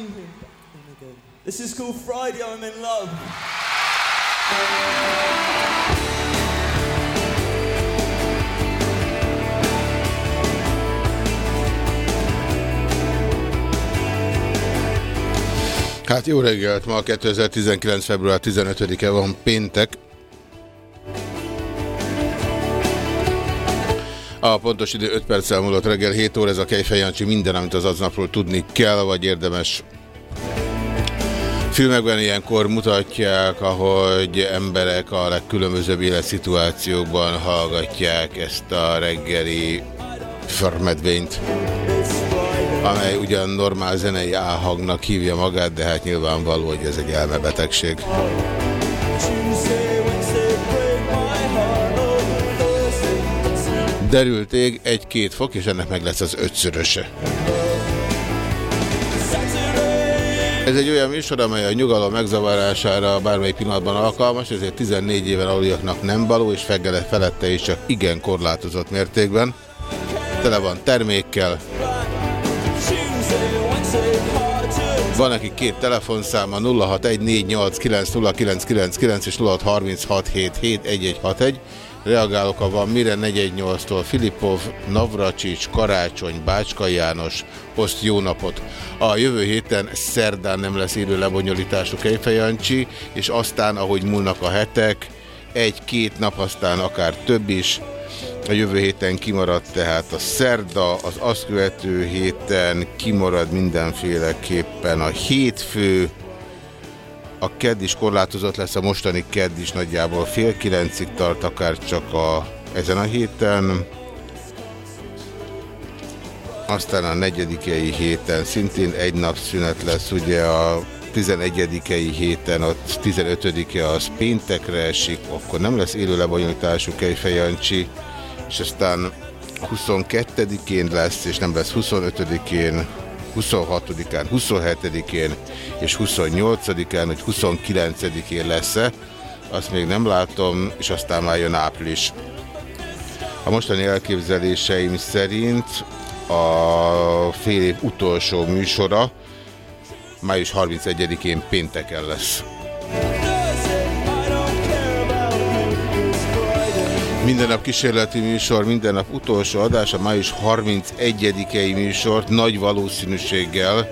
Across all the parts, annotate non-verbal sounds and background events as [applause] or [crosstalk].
Again. This is called Friday, I'm in love. Hát jó reggelt, ma 2019. február 15-e van péntek. A pontos idő 5 perccel múlott reggel 7 óra, ez a Kejfej Jancsi minden, amit az aznapról tudni kell, vagy érdemes. Filmekben ilyenkor mutatják, ahogy emberek a legkülönbözőbb életszituációkban hallgatják ezt a reggeli förmedvényt amely ugyan normál zenei áhangnak hívja magát, de hát nyilvánvaló, hogy ez egy elmebetegség. Tuesday, Derült ég, egy-két fok, és ennek meg lesz az ötszöröse. Ez egy olyan műsor, amely a nyugalom megzavarására bármely pillanatban alkalmas, ezért 14 éven aluliaknak nem való, és feggele felette is csak igen korlátozott mértékben. Tele van termékkel, Van neki két telefonszáma 0614890999 és 0636771161. Reagálok, ha van. Mire 418-tól Filipov, Navracsics, Karácsony, Bácska János, Oszt jó napot. A jövő héten szerdán nem lesz élő lebonyolítású Kejfejancsi, és aztán, ahogy múlnak a hetek, egy-két nap, aztán akár több is, a jövő héten kimaradt tehát a szerda, az azt követő héten kimarad mindenféleképpen a hétfő, a kedd is korlátozott lesz, a mostani kedd is nagyjából fél kilencig tart, akár csak a, ezen a héten. Aztán a negyedikei héten szintén egy nap szünet lesz, ugye a 11 héten, a 15-e az péntekre esik, akkor nem lesz élő lebonyolítású Kejfejancsi, és aztán 22-én lesz, és nem lesz 25-én, 26-án, 27-én és 28-án, hogy 29-én lesz-e, azt még nem látom, és aztán már jön április. A mostani elképzeléseim szerint a fél év utolsó műsora május 31-én pénteken lesz. Minden nap kísérleti műsor, minden nap utolsó adás, a május 31-i műsort nagy valószínűséggel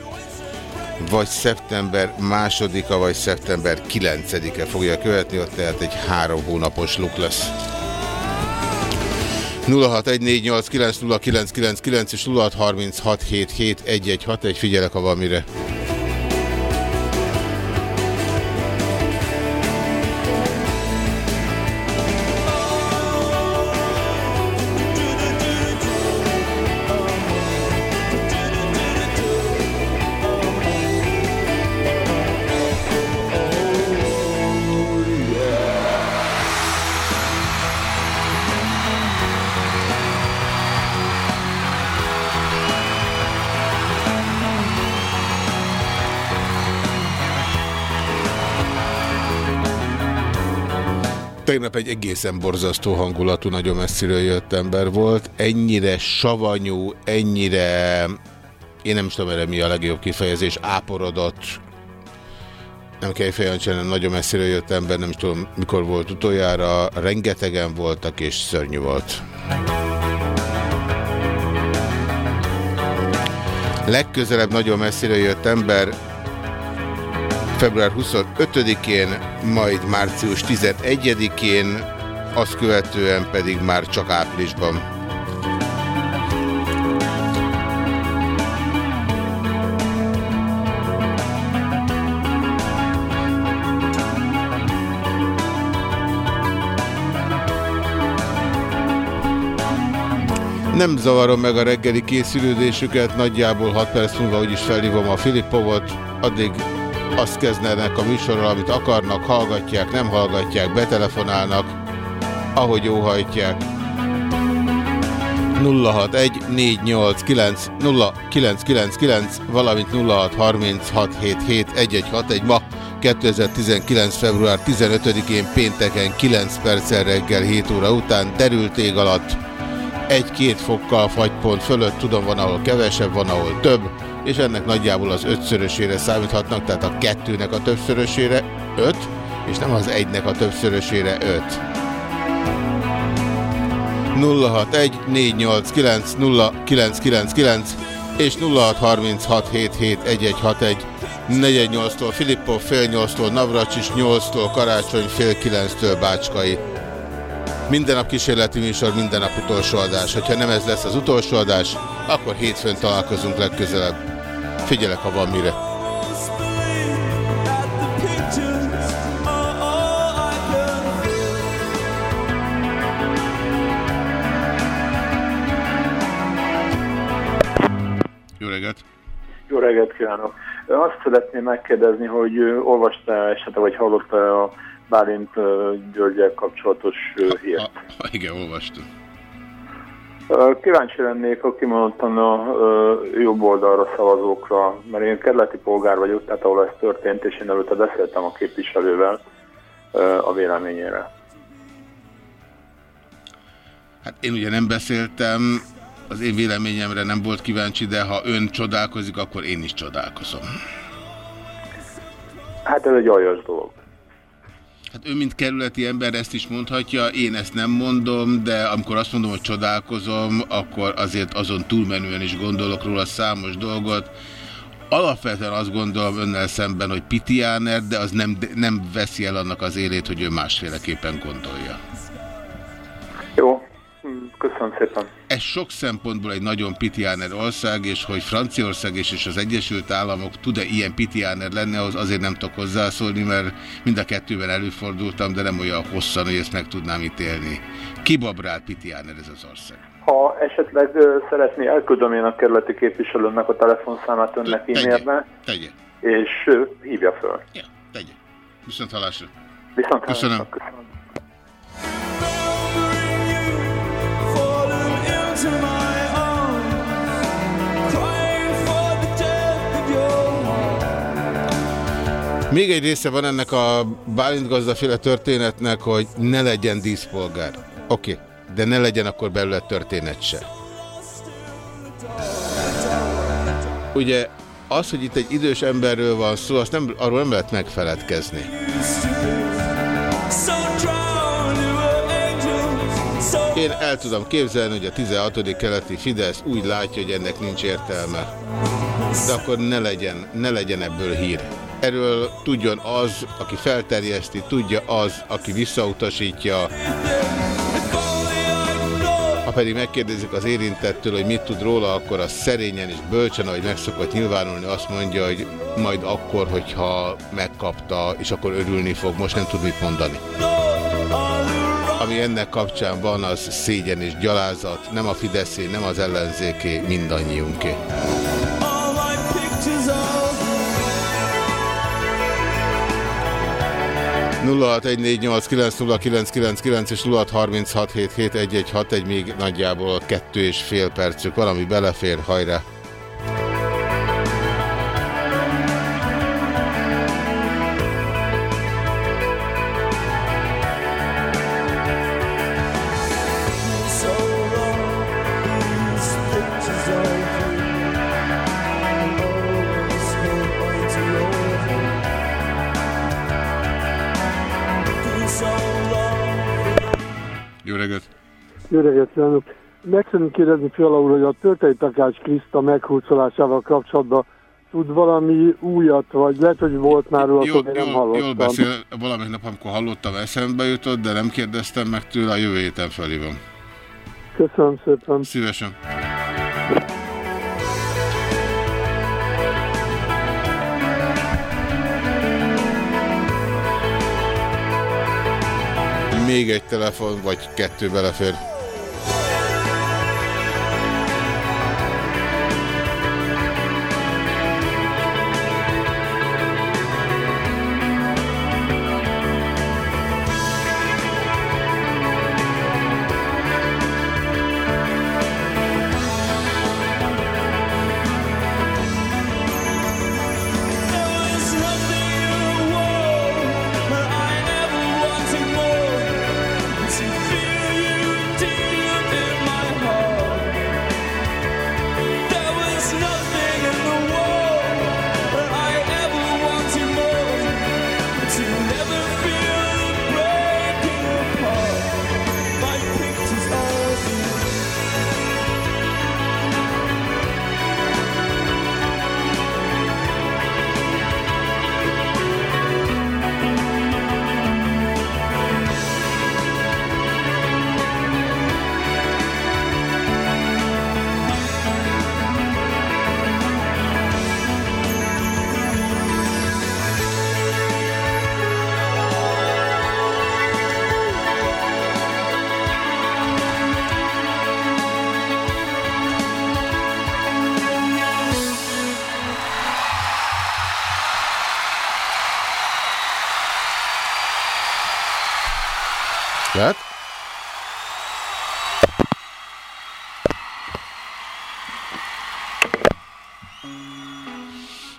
vagy szeptember másodika, vagy szeptember 9-e fogja követni, ott tehát egy három hónapos luk lesz. 0614890999 és 0636771161, figyelek, ha van mire. Tegnap egy egészen borzasztó hangulatú, nagyon messziről jött ember volt. Ennyire savanyú, ennyire... Én nem is tudom erre mi a legjobb kifejezés, áporodott. Nem kell fejancsolni, nagyon messziről jött ember, nem is tudom mikor volt utoljára. Rengetegen voltak, és szörnyű volt. Legközelebb nagyon messzire jött ember, február 25-én, majd március 11-én, azt követően pedig már csak áprilisban. Nem zavarom meg a reggeli készülődésüket, nagyjából 6 perc múlva úgyis felhívom a Filippovot, addig azt kezdenek a műsorral, amit akarnak, hallgatják, nem hallgatják, betelefonálnak, ahogy óhajtják. 061 valamint 0636771161 ma 2019. február 15-én pénteken 9 perccel reggel 7 óra után derült ég alatt egy-két fokkal fagypont fölött, tudom van ahol kevesebb, van ahol több, és ennek nagyjából az ötszörösére számíthatnak, tehát a kettőnek a többszörösére 5, és nem az egynek a többszörösére 5. 061 489 0999 és 0636771161 48-tól Filippov, fél 8-tól Navracsis, 8-tól Karácsony, fél 9-től Bácskai. Minden nap kísérleti műsor, minden nap utolsó adás. Ha nem ez lesz az utolsó adás, akkor hétfőn találkozunk legközelebb. Figyelek, ha van mire. Jó reggelt! Jó reggelt kívánok! Azt szeretném megkérdezni, hogy olvasta esetleg, vagy hallotta a Bálint Györgyel kapcsolatos hírt? Ha, ha, igen, olvastam. Kíváncsi lennék a kimondottan a jobb oldalra szavazókra, mert én kerületi polgár vagyok, tehát ahol ez történt, és én előtte beszéltem a képviselővel a véleményére. Hát én ugye nem beszéltem, az én véleményemre nem volt kíváncsi, de ha ön csodálkozik, akkor én is csodálkozom. Hát ez egy aljas dolog. Hát ő, mint kerületi ember ezt is mondhatja, én ezt nem mondom, de amikor azt mondom, hogy csodálkozom, akkor azért azon túlmenően is gondolok róla számos dolgot. Alapvetően azt gondolom önnel szemben, hogy pitiáner, de az nem, nem veszi el annak az élét, hogy ő másféleképpen gondolja. Jó, Köszönöm szépen. Ez sok szempontból egy nagyon pitiáner ország, és hogy Franciaország és, és az Egyesült Államok tud-e ilyen pitiáner lenni, az azért nem tudok hozzászólni, mert mind a kettőben előfordultam, de nem olyan hosszan, hogy ezt meg tudnám ítélni. Kibabrált pitiáner ez az ország. Ha esetleg szeretné, elküldöm én a kerületi képviselőnek a telefonszámát önnek e-mailbe. Tegye. És hívja föl. Ja, tegye. Viszont hallásra. Viszont hallásra. Köszönöm. Köszönöm. Még egy része van ennek a Bálint gazdaféle történetnek, hogy ne legyen díszpolgár. Oké, okay, de ne legyen akkor belőle történet se. Ugye az, hogy itt egy idős emberről van szó, azt nem, arról nem lehet megfeledkezni. Én el tudom képzelni, hogy a 16. keleti Fidesz úgy látja, hogy ennek nincs értelme. De akkor ne legyen, ne legyen ebből hír. Erről tudjon az, aki felterjeszti, tudja az, aki visszautasítja. Ha pedig megkérdezik az érintettől, hogy mit tud róla, akkor az szerényen és bölcsen, ahogy megszokott nyilvánulni, azt mondja, hogy majd akkor, hogyha megkapta, és akkor örülni fog. Most nem tud mit mondani. Ami ennek kapcsán van, az szégyen és gyalázat. Nem a Fideszé, nem az ellenzéké, mindannyiunké. 0614890999 és 0636771161 még nagyjából kettő és fél percük. Valami belefér, hajrá! Kívánok! Meg szeretném kérdezni Fiala úr, hogy a Töltei Takács Kriszta meghúzolásával kapcsolatban tud valami újat, vagy lehet, hogy volt már róla, jól, nem hallottam. Jól beszél, valamelyik nap, amikor hallottam, eszembe jutott, de nem kérdeztem meg tőle, a jövő héten felhívom. Köszönöm szépen. Szívesen. Még egy telefon, vagy kettő belefér. Yeah.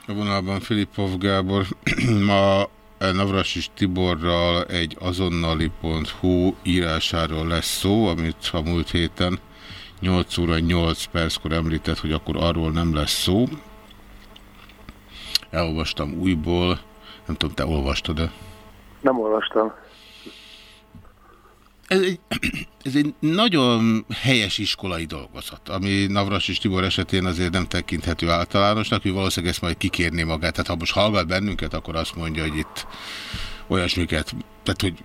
A vonalban Filipov Gábor [clears throat] ma Navrasis Tiborral egy azonnali.hu írásáról lesz szó, amit a múlt héten 8 óra 8 perckor említett, hogy akkor arról nem lesz szó. Elolvastam újból, nem tudom, te olvastad-e? Nem olvastam. Ez egy, [clears throat] ez egy nagyon helyes iskolai dolgozat, ami Navras és Tibor esetén azért nem tekinthető általánosnak, hogy valószínűleg ezt majd kikérni magát. Tehát ha most hallgat bennünket, akkor azt mondja, hogy itt olyasmiket, tehát hogy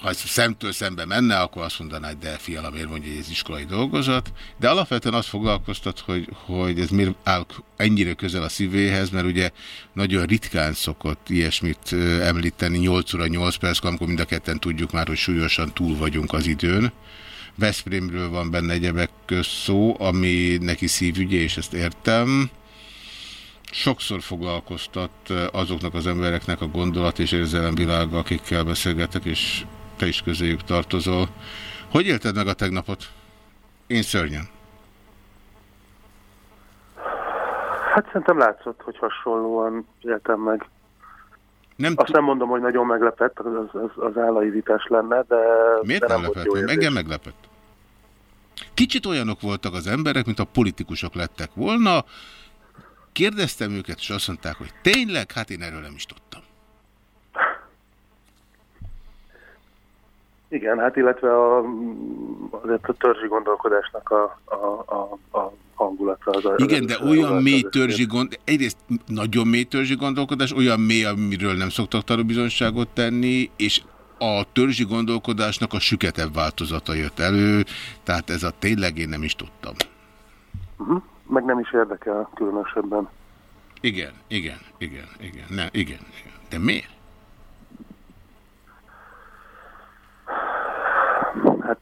ha ez szemtől szembe menne, akkor azt mondaná, hogy de fiala, miért mondja, hogy ez iskolai dolgozat. De alapvetően azt foglalkoztat, hogy, hogy ez miért áll ennyire közel a szívéhez, mert ugye nagyon ritkán szokott ilyesmit említeni 8 óra 8 perc, amikor mind a ketten tudjuk már, hogy súlyosan túl vagyunk az időn. Veszprémről van benne egyebek szó, ami neki szívügye, és ezt értem sokszor foglalkoztat azoknak az embereknek a gondolat és érzelemvilága, akikkel beszélgetek, és te is közéjük tartozol. Hogy élted meg a tegnapot? Én szörnyen. Hát szerintem látszott, hogy hasonlóan éltem meg. Nem Azt nem mondom, hogy nagyon meglepett, az, az, az állai vitás lenne, de... Miért de nem nem lepett? Meg? Engem meglepett. Kicsit olyanok voltak az emberek, mint a politikusok lettek volna. Kérdeztem őket, és azt mondták, hogy tényleg? Hát én erről nem is tudtam. Igen, hát illetve a, azért a törzsi gondolkodásnak a, a, a, a hangulatra. Az Igen, de az, olyan az, mély törzsi gond, egyrészt nagyon mély törzsi gondolkodás, olyan mély, amiről nem szoktak tanúbizonyságot tenni, és a törzsi gondolkodásnak a süketebb változata jött elő, tehát ez a tényleg én nem is tudtam. Uh -huh. Meg nem is érdekel különösebben. Igen, igen, igen, igen, ne, igen, igen. De miért? Hát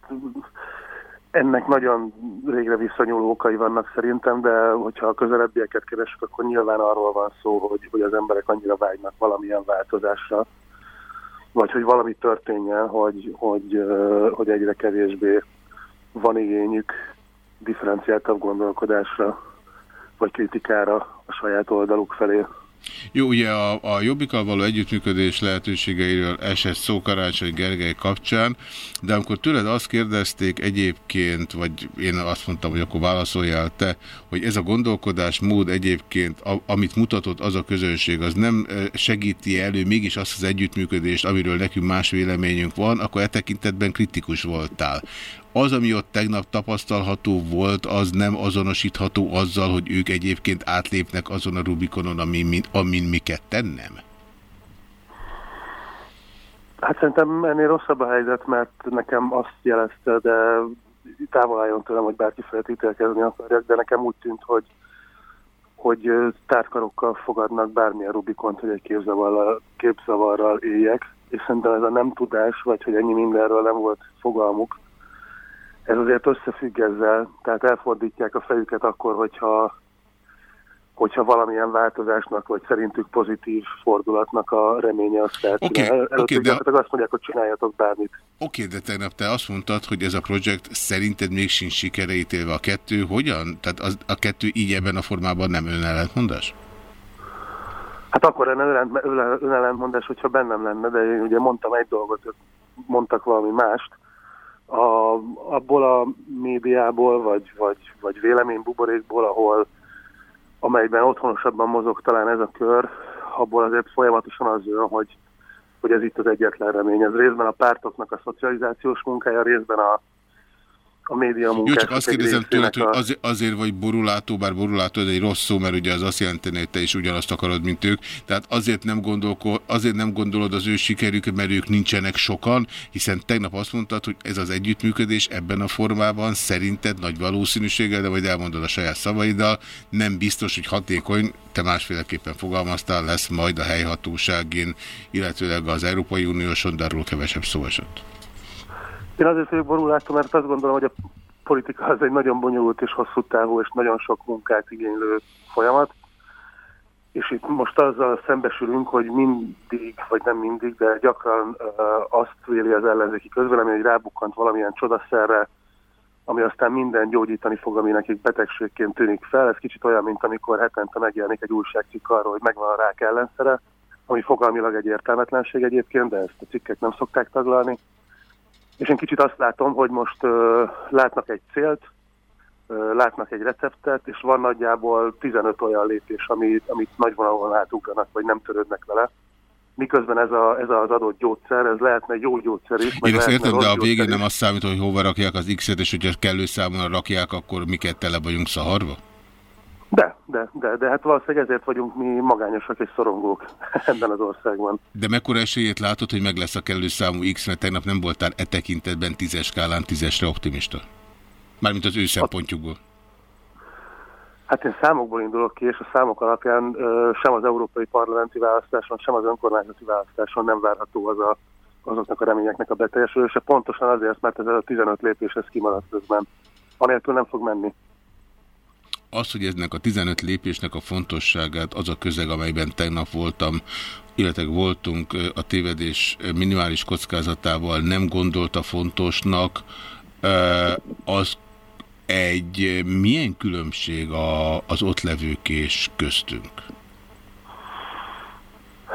ennek nagyon régre visszanyúló okai vannak szerintem, de hogyha a közelebbieket keresünk, akkor nyilván arról van szó, hogy, hogy az emberek annyira vágynak valamilyen változásra, vagy hogy valami történjen, hogy, hogy, hogy egyre kevésbé van igényük differenciáltabb gondolkodásra, vagy kritikára a saját oldaluk felé. Jó, ugye a, a Jobbikkal való együttműködés lehetőségeiről esett szó Karácsony Gergely kapcsán, de amikor tőled azt kérdezték egyébként, vagy én azt mondtam, hogy akkor válaszoljál te, hogy ez a gondolkodás mód egyébként, a, amit mutatott az a közönség, az nem segíti elő mégis azt az együttműködést, amiről nekünk más véleményünk van, akkor e tekintetben kritikus voltál az, ami ott tegnap tapasztalható volt, az nem azonosítható azzal, hogy ők egyébként átlépnek azon a Rubikonon, amin, amin mi ketten nem? Hát szerintem ennél rosszabb a helyzet, mert nekem azt jelezte, de távol álljon tőlem, hogy bárki feltételkezni akarjak, de nekem úgy tűnt, hogy, hogy tárkarokkal fogadnak bármilyen Rubikont, hogy egy képzavarral, képzavarral éljek, és szerintem ez a nem tudás, vagy hogy ennyi mindenről nem volt fogalmuk, ez azért összefügg ezzel, tehát elfordítják a fejüket akkor, hogyha, hogyha valamilyen változásnak, vagy szerintük pozitív fordulatnak a reménye azt feltűnő. Okay, okay, de... azt mondják, hogy csináljatok bármit. Oké, okay, de tegnap te azt mondtad, hogy ez a projekt szerinted még sincs sikere ítélve. A kettő hogyan? Tehát az, a kettő így ebben a formában nem önellentmondás? Hát akkor önellentmondás, hogyha bennem lenne, de én ugye mondtam egy dolgot, mondtak valami mást, a, abból a médiából, vagy, vagy, vagy véleménybuborékból, ahol amelyben otthonosabban mozog talán ez a kör, abból azért folyamatosan az jön, hogy, hogy ez itt az egyetlen remény. Ez részben a pártoknak a szocializációs munkája, részben a, a média munkás. Jó, csak azt kérdezem tőled, hogy az, azért vagy borulátó, bár borulátó ez egy rossz szó, mert ugye az azt jelenti, hogy te is ugyanazt akarod, mint ők. Tehát azért nem, azért nem gondolod az ő sikerük, mert ők nincsenek sokan, hiszen tegnap azt mondtad, hogy ez az együttműködés ebben a formában szerinted nagy valószínűséggel, de majd elmondod a saját szavaiddal, nem biztos, hogy hatékony, te másféleképpen fogalmaztál, lesz majd a helyhatóságén, illetőleg az Európai Unióson, de arról kevesebb szó esett. Én azért vagyok borulátó, mert azt gondolom, hogy a politika az egy nagyon bonyolult és hosszú távú és nagyon sok munkát igénylő folyamat, és itt most azzal szembesülünk, hogy mindig, vagy nem mindig, de gyakran uh, azt véli az ellenzéki közvélemény, hogy rábukkant valamilyen csodaszerre, ami aztán minden gyógyítani fog, ami nekik betegségként tűnik fel. Ez kicsit olyan, mint amikor hetente megjelenik egy újságcikk arról, hogy megvan a rák ellenszere, ami fogalmilag egy értelmetlenség egyébként, de ezt a cikkek nem szokták taglalni. És én kicsit azt látom, hogy most uh, látnak egy célt, uh, látnak egy receptet, és van nagyjából 15 olyan lépés, amit, amit nagyvonalon átugranak, vagy nem törődnek vele miközben ez, a, ez az adott gyógyszer, ez lehetne jó gyógyszer is. Én ezt értem, de a végén nem azt számít, hogy hova rakják az X-et, és hogyha kellő számon rakják, akkor miket tele vagyunk szaharva? De, de, de, de hát valószínűleg ezért vagyunk mi magányosak és szorongók [laughs] ebben az országban. De mekkora esélyét látod, hogy meg lesz a kellő számú X, mert tegnap nem voltál e tekintetben tízes skálán tízesre optimista? Mármint az ő szempontjukból. Hát én számokból indulok ki, és a számok alapján ö, sem az európai parlamenti választáson, sem az önkormányzati választáson nem várható az a, azoknak a reményeknek a beteljesülése, pontosan azért, mert ez a 15 lépés ez kimaradt közben. Anélkül nem fog menni. Az, hogy eznek a 15 lépésnek a fontosságát, az a közeg, amelyben tegnap voltam, illetve voltunk a tévedés minimális kockázatával nem gondolta fontosnak, az egy milyen különbség a, az ott levők és köztünk?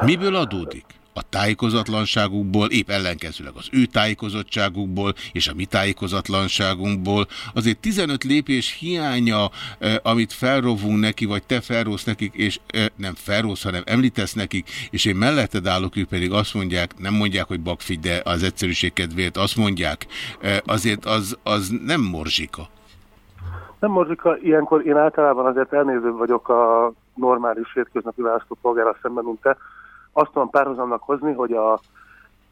Miből adódik? A tájékozatlanságukból, épp ellenkezőleg az ő tájékozottságukból és a mi tájékozatlanságunkból. Azért 15 lépés hiánya, eh, amit felrovunk neki, vagy te felrósz nekik, és eh, nem felrósz, hanem említesz nekik, és én melletted állok, ők pedig azt mondják, nem mondják, hogy bakfigy, de az egyszerűség kedvéért azt mondják, eh, azért az, az nem morzsika. Nem morzsika, ilyenkor én általában azért elnézőbb vagyok a normális hétköznapi választópolgára szemben, mint te. Azt tudom párhuzamnak hozni, hogy a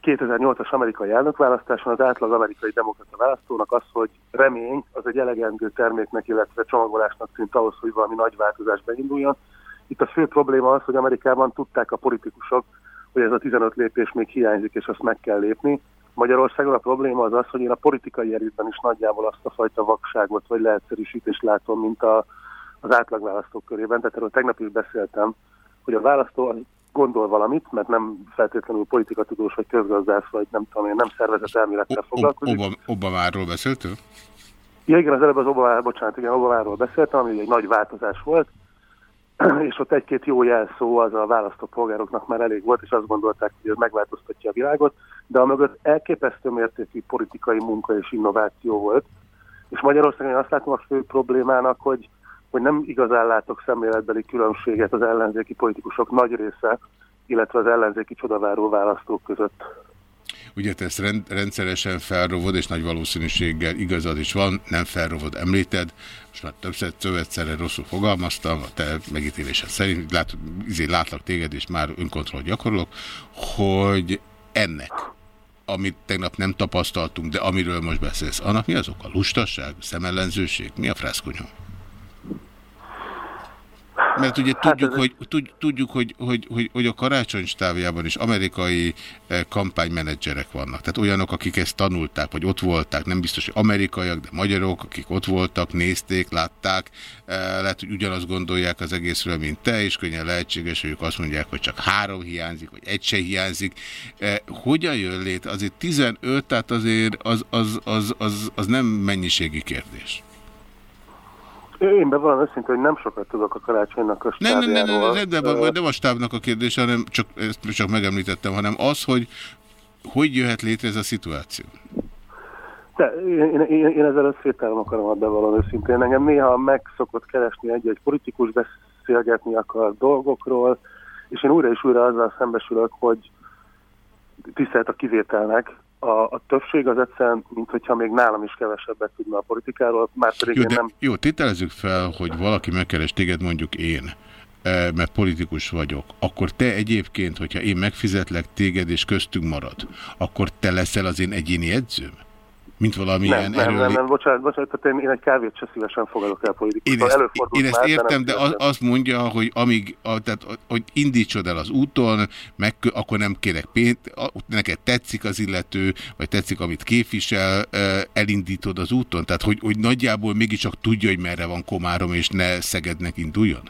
2008-as amerikai elnökválasztáson az átlag amerikai demokrata választónak az, hogy remény az egy elegendő terméknek, illetve csomagolásnak tűnt ahhoz, hogy valami nagy változás beinduljon. Itt a fő probléma az, hogy Amerikában tudták a politikusok, hogy ez a 15 lépés még hiányzik, és azt meg kell lépni. Magyarországon a probléma az az, hogy én a politikai erőben is nagyjából azt a fajta vakságot vagy leegyszerűsítést látom, mint a, az átlagválasztók körében. Tehát erről tegnap is beszéltem, hogy a választó gondol valamit, mert nem feltétlenül politikatudós, vagy közgazdász, vagy nem tudom én, nem szervezet elmélettel foglalkozik. Obamáról beszéltől? Ja, igen, az előbb az Obama, bocsánat, igen, Obamáról beszéltem, ami egy nagy változás volt, [clears throat] és ott egy-két jó jelszó az a választópolgároknak már elég volt, és azt gondolták, hogy ez megváltoztatja a világot, de a mögött elképesztő mértékű politikai munka és innováció volt. És Magyarországon azt látom a fő problémának, hogy, hogy nem igazán látok szemléletbeli különbséget az ellenzéki politikusok nagy része, illetve az ellenzéki csodaváró választók között. Ugye te ezt rend, rendszeresen felrovod, és nagy valószínűséggel igazad is van, nem felrovod, említed, most már többször szövetszerre rosszul fogalmaztam, a te megítélésed szerint, lát, izé, látlak téged, és már önkontroll gyakorolok, hogy ennek, amit tegnap nem tapasztaltunk, de amiről most beszélsz, annak mi azok? A lustaság, szemellenzőség? Mi a frászkonyom? Mert ugye hát tudjuk, hogy, tudjuk hogy, hogy, hogy, hogy a karácsony stávjában is amerikai eh, kampánymenedzserek vannak. Tehát olyanok, akik ezt tanulták, vagy ott voltak, nem biztos, hogy amerikaiak, de magyarok, akik ott voltak, nézték, látták, eh, lehet, hogy ugyanazt gondolják az egészről, mint te, és könnyen lehetséges, hogy ők azt mondják, hogy csak három hiányzik, vagy egy se hiányzik. Eh, hogyan jön lét? Azért 15, tehát azért az, az, az, az, az nem mennyiségi kérdés. Én bevallom őszintén, hogy nem sokat tudok a karácsonynak a Nem, nem, nem, nem, nem, nem, nem a stábnak a kérdés, hanem csak, ezt csak megemlítettem, hanem az, hogy hogy jöhet létre ez a szituáció? De én, én, én ezzel összételem akarom bevallom őszintén. Engem néha meg szokott keresni egy-egy politikus beszélgetni akar dolgokról, és én újra és újra azzal szembesülök, hogy tisztelt a kivételnek, a, a többség az egyszerűen, mint hogyha még nálam is kevesebbet tudna a politikáról, már pedig jó, én nem... Jó, tételezzük fel, hogy valaki megkeres téged, mondjuk én, eh, mert politikus vagyok, akkor te egyébként, hogyha én megfizetlek téged és köztünk marad, akkor te leszel az én egyéni edzőm? Mint valamilyen nem, nem, nem, nem, bocsánat, bocsánat, tehát én, én egy kávét se szívesen fogadok el politikusra. Én ezt, én ezt már, értem, de, de az, azt mondja, hogy amíg, a, tehát, hogy indítsod el az úton, meg, akkor nem kérek pénzt, neked tetszik az illető, vagy tetszik, amit képvisel, elindítod az úton? Tehát, hogy, hogy nagyjából mégiscsak tudja, hogy merre van Komárom, és ne Szegednek induljon?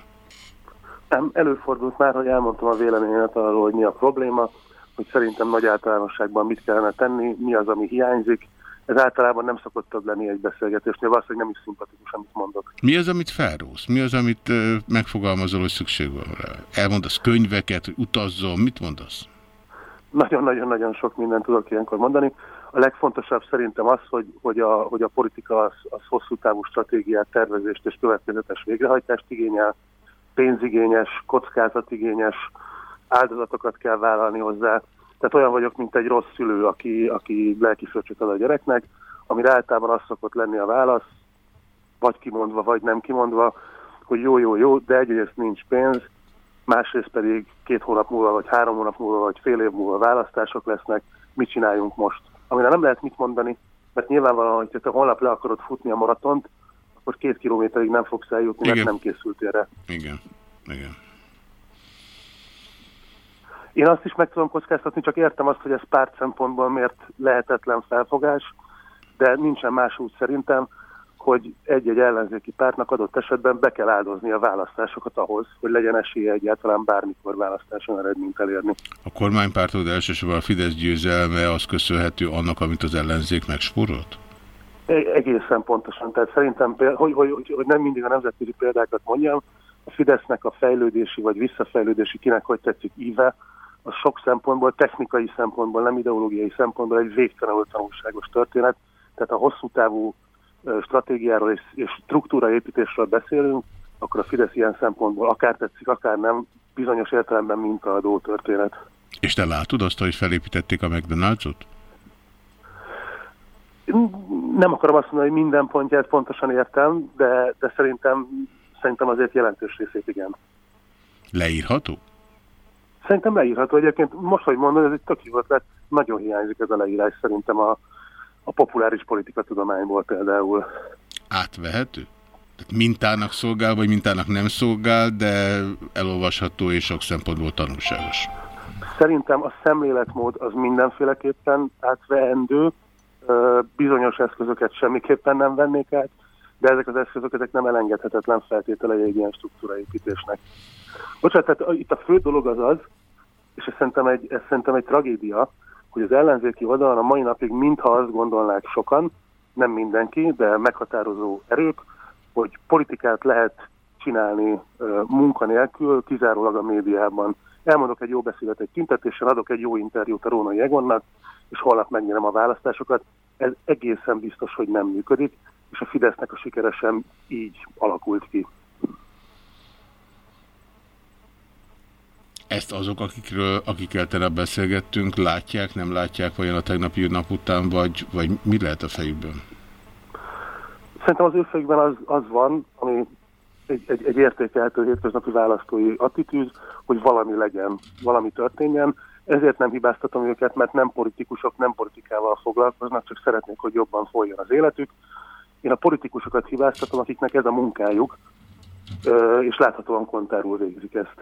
Nem, előfordult már, hogy elmondtam a véleményemet arról, hogy mi a probléma, hogy szerintem nagy általánosságban mit kellene tenni, mi az, ami hiányzik. Ez általában nem szokott több lenni egy beszélgetésnél, valószínűleg nem is szimpatikus, amit mondok. Mi az, amit felrósz? Mi az, amit ö, megfogalmazol, hogy szükség van rá? Elmondasz könyveket, hogy utazzon, mit mondasz? Nagyon-nagyon-nagyon sok mindent tudok ilyenkor mondani. A legfontosabb szerintem az, hogy, hogy, a, hogy a politika az, az hosszú távú stratégiát, tervezést és következetes végrehajtást igényel, pénzigényes, kockázatigényes áldozatokat kell vállalni hozzá. Tehát olyan vagyok, mint egy rossz szülő, aki, aki lelki ad a gyereknek, amire általában az szokott lenni a válasz, vagy kimondva, vagy nem kimondva, hogy jó, jó, jó, de egyrészt nincs pénz, másrészt pedig két hónap múlva, vagy három hónap múlva, vagy fél év múlva választások lesznek, mit csináljunk most? Amire nem lehet mit mondani, mert nyilvánvalóan, hogy te holnap le akarod futni a maratont, akkor két kilométerig nem fogsz eljutni, Igen. mert nem készültél erre. Igen, igen. Én azt is meg tudom kockáztatni, csak értem azt, hogy ez párt szempontból miért lehetetlen felfogás, de nincsen más út szerintem, hogy egy-egy ellenzéki pártnak adott esetben be kell áldozni a választásokat ahhoz, hogy legyen esélye egyáltalán bármikor választáson eredményt elérni. A kormánypártod elsősorban a Fidesz győzelme az köszönhető annak, amit az ellenzék megsporolt? E egészen pontosan. Tehát szerintem, hogy, hogy, hogy, hogy nem mindig a nemzetközi példákat mondjam, a Fidesznek a fejlődési vagy visszafejlődési, kinek hogy tetszik íve, az sok szempontból, technikai szempontból, nem ideológiai szempontból egy végtelenül tanulságos történet. Tehát a hosszú távú stratégiáról és, és struktúraépítésről beszélünk, akkor a Fidesz ilyen szempontból akár tetszik, akár nem, bizonyos értelemben mintaadó történet. És te látod azt, hogy felépítették a McDonald's-ot? Nem akarom azt mondani, hogy minden pontját pontosan értem, de, de szerintem, szerintem azért jelentős részét igen. Leírható? Szerintem leírható. Egyébként most, hogy mondod, ez egy tök jó ötlet, nagyon hiányzik ez a leírás szerintem a, a populáris politika tudományból például. Átvehető? Tehát mintának szolgál, vagy mintának nem szolgál, de elolvasható és sok szempontból tanulságos. Szerintem a szemléletmód az mindenféleképpen átvehendő, bizonyos eszközöket semmiképpen nem vennék át, de ezek az eszközök ezek nem elengedhetetlen feltételei egy ilyen struktúraépítésnek. Bocsánat, tehát itt a fő dolog az az, és ez szerintem egy, ez szerintem egy tragédia, hogy az ellenzéki oldalon a mai napig mintha azt gondolnák sokan, nem mindenki, de meghatározó erők, hogy politikát lehet csinálni munkanélkül, kizárólag a médiában. Elmondok egy jó beszédet egy tüntetésen, adok egy jó interjút a Rónai Egonnak, és holnap megnyerem a választásokat. Ez egészen biztos, hogy nem működik, és a Fidesznek a sikere sem így alakult ki. Ezt azok, akikről, akikkel tegnap beszélgettünk, látják, nem látják vajon a tegnapi nap után, vagy, vagy mi lehet a fejükben? Szerintem az ő fejükben az, az van, ami egy, egy, egy értékelhető hétköznapi választói attitűd, hogy valami legyen, valami történjen. Ezért nem hibáztatom őket, mert nem politikusok, nem politikával foglalkoznak, csak szeretnék, hogy jobban folyjon az életük. Én a politikusokat hibáztatom, akiknek ez a munkájuk, és láthatóan kontárul végzik ezt.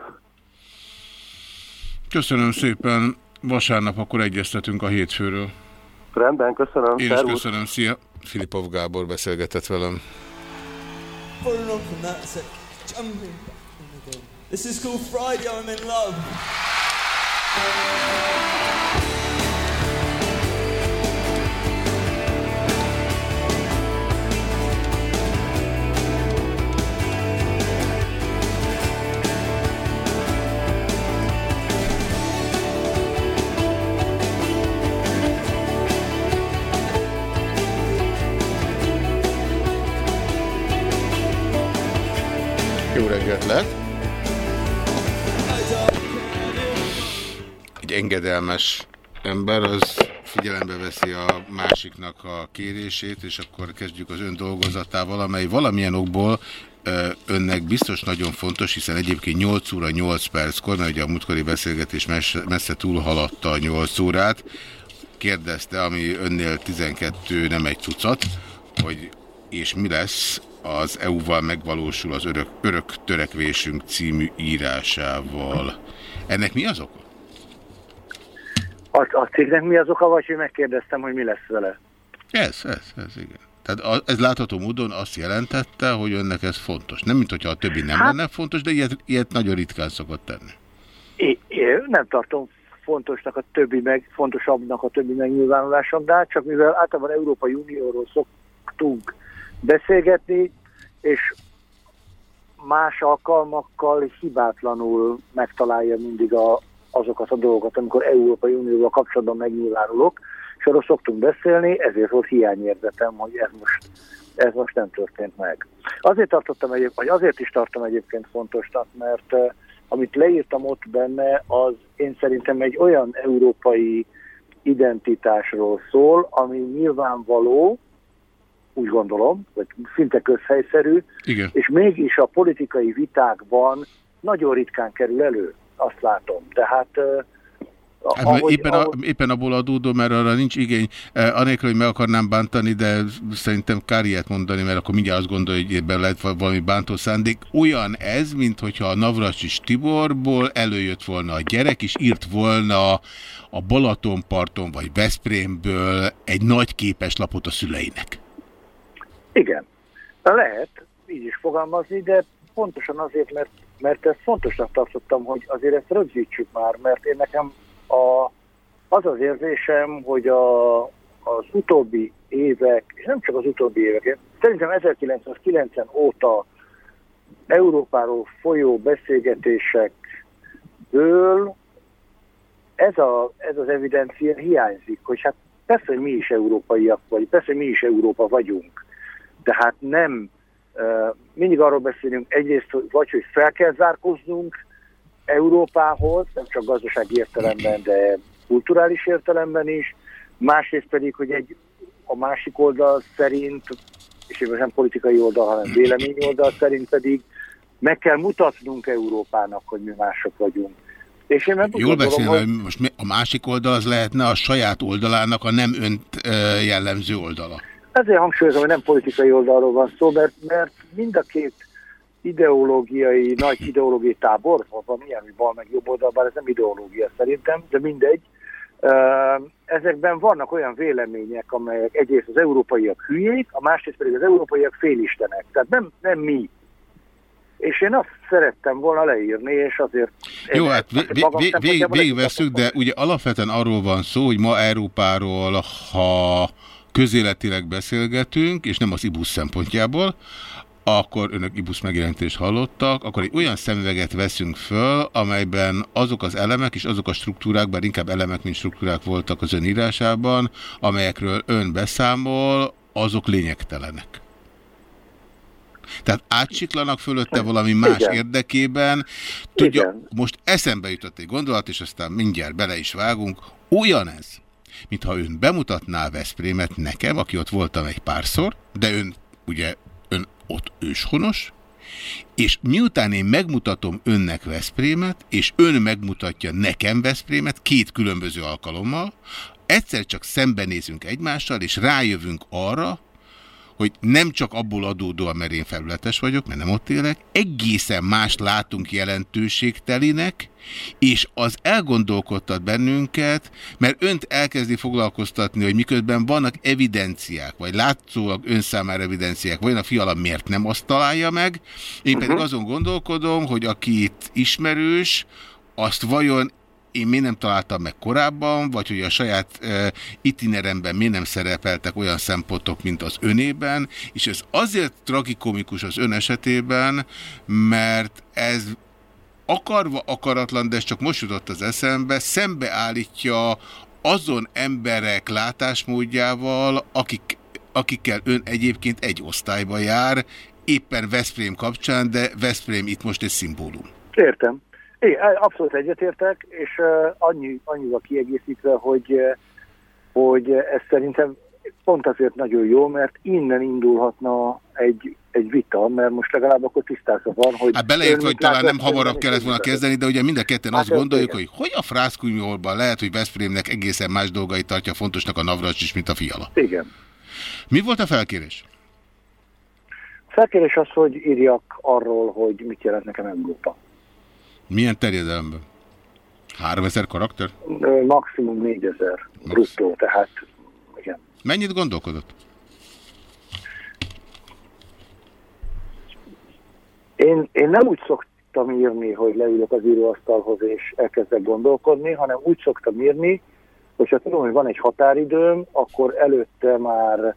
Köszönöm szépen. Vasárnap akkor egyeztetünk a hétfőről. Rendben, köszönöm. Én is köszönöm. Szia. Filipov Gábor beszélgetett velem. This is called Friday, I'm in love. Lehet. Egy engedelmes ember az figyelembe veszi a másiknak a kérését, és akkor kezdjük az ön dolgozatával, amely valamilyen okból önnek biztos nagyon fontos, hiszen egyébként 8 óra 8 perckor, mert ugye a múltkori beszélgetés messze túlhaladta a 8 órát, kérdezte, ami önnél 12 nem egy tucat, hogy és mi lesz az EU-val megvalósul az örök, örök törekvésünk című írásával. Ennek mi az oka? A, a cégnek mi az oka, vagy én megkérdeztem, hogy mi lesz vele? Ez, ez, ez, igen. Tehát ez látható módon azt jelentette, hogy önnek ez fontos. Nem, mint hogyha a többi nem hát, lenne fontos, de ilyet, ilyet nagyon ritkán szokott tenni. Én, én nem tartom fontosnak a többi meg, fontosabbnak a többi megnyilvánulásom, de hát csak mivel általában Európai Unióról szoktunk beszélgetni, és más alkalmakkal hibátlanul megtalálja mindig a, azokat a dolgokat, amikor Európai Unióval kapcsolatban megnyilvánulok, és arról szoktunk beszélni, ezért volt hiányérzetem, hogy ez most, ez most nem történt meg. Azért tartottam egyébként, vagy azért is tartom egyébként fontosnak, mert uh, amit leírtam ott benne, az én szerintem egy olyan európai identitásról szól, ami nyilvánvaló, úgy gondolom, vagy szinte közhelyszerű, Igen. és mégis a politikai vitákban nagyon ritkán kerül elő, azt látom. Tehát Hát, ahogy, éppen, ahogy... A, éppen abból adódó, mert arra nincs igény, eh, anélkül, hogy meg akarnám bántani, de szerintem kár ilyet mondani, mert akkor mindjárt azt gondolja, hogy ebben lehet valami bántó szándék. Olyan ez, mint hogyha a Navracsis Tiborból előjött volna a gyerek, és írt volna a Balatonparton vagy Veszprémből egy nagy képeslapot a szüleinek. Igen. Lehet így is fogalmazni, de pontosan azért, mert, mert ezt fontosnak tartottam, hogy azért ezt rögzítsük már, mert én nekem a, az az érzésem, hogy a, az utóbbi évek, és nem csak az utóbbi évek, szerintem 1990 óta Európáról folyó beszélgetésekből ez, a, ez az evidencia hiányzik, hogy hát persze, hogy mi is európaiak vagy, persze, hogy mi is Európa vagyunk, tehát nem, mindig arról beszélünk egyrészt, hogy vagy hogy fel kell zárkoznunk Európához, nem csak gazdasági értelemben, de kulturális értelemben is, másrészt pedig, hogy egy a másik oldal szerint, és én nem politikai oldal, hanem vélemény oldal szerint pedig meg kell mutatnunk Európának, hogy mi mások vagyunk. És én nem Jól beszélve, hogy... most a másik oldal az lehetne a saját oldalának a nem önt jellemző oldala. Ezért hangsúlyozom, hogy nem politikai oldalról van szó, mert, mert mind a két ideológiai, nagy ideológiai tábor, van ilyen, hogy bal meg jobb oldal, bár ez nem ideológia szerintem, de mindegy. Ezekben vannak olyan vélemények, amelyek egyrészt az európaiak hülyék, a másrészt pedig az európaiak félistenek. Tehát nem, nem mi. És én azt szerettem volna leírni, és azért... Jó, hát végigveszünk, de ugye alapvetően arról van szó, hogy ma Európáról, ha közéletileg beszélgetünk, és nem az IBUS szempontjából, akkor önök IBUS megjelentést hallottak, akkor egy olyan szemüveget veszünk föl, amelyben azok az elemek és azok a struktúrák, bár inkább elemek, mint struktúrák voltak az ön írásában, amelyekről ön beszámol, azok lényegtelenek. Tehát átsiklanak fölötte valami más Igen. érdekében. Tudja, Igen. most eszembe jutott egy gondolat, és aztán mindjárt bele is vágunk. Olyan ez, mintha ön bemutatná Veszprémet nekem, aki ott voltam egy párszor, de ön ugye ön ott őshonos, és miután én megmutatom önnek Veszprémet, és ön megmutatja nekem Veszprémet két különböző alkalommal, egyszer csak szembenézünk egymással, és rájövünk arra, hogy nem csak abból adódóan, mert én felületes vagyok, mert nem ott élek, egészen más látunk jelentőségtelinek, és az elgondolkodtat bennünket, mert önt elkezdi foglalkoztatni, hogy miközben vannak evidenciák, vagy látszólag ön számára evidenciák, vagy a fiala miért nem azt találja meg, én pedig mhm. azon gondolkodom, hogy akit ismerős, azt vajon én miért nem találtam meg korábban, vagy hogy a saját e, itineremben miért nem szerepeltek olyan szempontok, mint az önében, és ez azért tragikomikus az ön esetében, mert ez akarva akaratlan, de ez csak most jutott az eszembe, szembeállítja azon emberek látásmódjával, akik, akikkel ön egyébként egy osztályba jár, éppen Veszprém kapcsán, de Veszprém itt most egy szimbólum. Értem. É, abszolút egyetértek, és annyi, annyival kiegészítve, hogy, hogy ez szerintem pont azért nagyon jó, mert innen indulhatna egy, egy vita, mert most legalább akkor tisztázva van, hogy... Hát beleértve, hogy talán nem hamarabb kellett volna kezdeni, de ugye mind a ketten hát azt gondoljuk, igen. hogy hogy a frászkunyolban lehet, hogy Veszprémnek egészen más dolgai tartja fontosnak a Navracs is, mint a fiala. Igen. Mi volt a felkérés? A felkérés az, hogy írjak arról, hogy mit jelent nekem Európa. Milyen terjedelemben? 3000 karakter? Maximum 4000 bruttó, tehát igen. Mennyit gondolkodott? Én, én nem úgy szoktam írni, hogy leülök az íróasztalhoz és elkezdek gondolkodni, hanem úgy szoktam írni, hogyha tudom, hogy van egy határidőm, akkor előtte már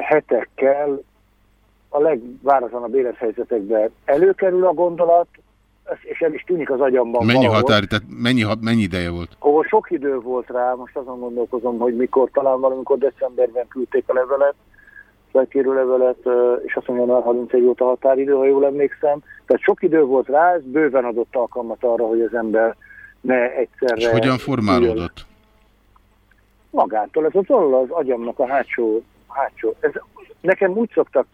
hetekkel a legváratlanabb élethelyzetekben előkerül a gondolat, és el is tűnik az agyamban Mennyi valahol. határ, tehát mennyi, mennyi ideje volt? Ahol sok idő volt rá, most azon gondolkozom, hogy mikor, talán valamikor decemberben küldték a levelet, felkérő levelet, és azt mondja, január 31 volt a határidő, ha jól emlékszem. Tehát sok idő volt rá, ez bőven adott alkalmat arra, hogy az ember ne egyszerre... És hogyan formálódott? Magától, ez az az agyamnak a hátsó, hátsó. Ez, nekem úgy szoktak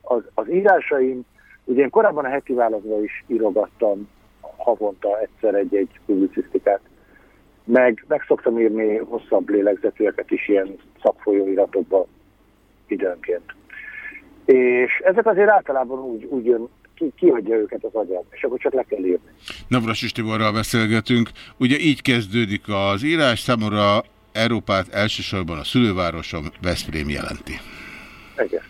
az, az írásaim, ugye én korábban a heti válaszba is írogattam havonta egyszer egy-egy publicisztikát, meg, meg szoktam írni hosszabb lélegzetűeket is ilyen szakfolyóiratokba időnként. És ezek azért általában úgy, úgy jön, ki, kiadja őket az agyam, és akkor csak le kell írni. Navras Tiborral beszélgetünk. Ugye így kezdődik az írás, számomra Európát elsősorban a szülővárosom Veszprém jelenti. Igen.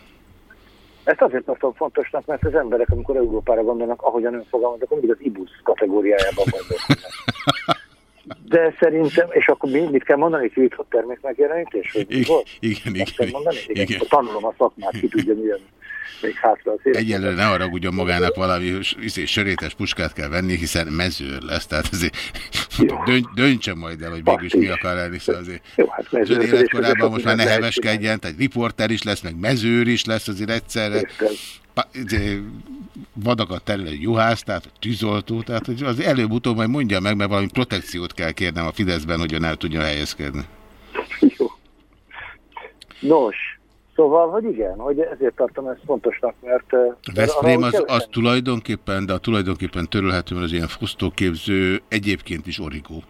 Ezt azért tartom fontosnak, mert az emberek, amikor Európára gondolnak, ahogyan ön fogalmaz, akkor mindig az IBUS kategóriájában gondolkodnak. De szerintem, és akkor mi, mit kell mondani, hogy jutott termék megjelenítés? Hogy mi Igen, igen, igen. Igen. igen. Tanulom a szakmát, ki tudja, milyen még hátra az élet. Egyelőre ne haragudjon magának valami izé, sörétes puskát kell venni, hiszen mezőr lesz, tehát azért [laughs] dönt, döntse majd el, hogy végül is mi akar lenni, hiszen azért Jó, hát mezőr- életkorában most már ne heveskedjen, tehát riporter is lesz, meg mezőr is lesz azért egyszerre. Pa- izé, Vadakat terül egy juhász, tehát tűzoltó, tehát hogy az előbb-utóbb majd mondja meg, mert valami protekciót kell kérnem a Fideszben, hogy ön el tudjon helyezkedni. Nos, szóval, hogy igen, hogy ezért tartom ezt fontosnak, mert... eh, mert Veszprém az, az tulajdonképpen, de a tulajdonképpen törölhető, mert az ilyen fosztóképző egyébként is origó.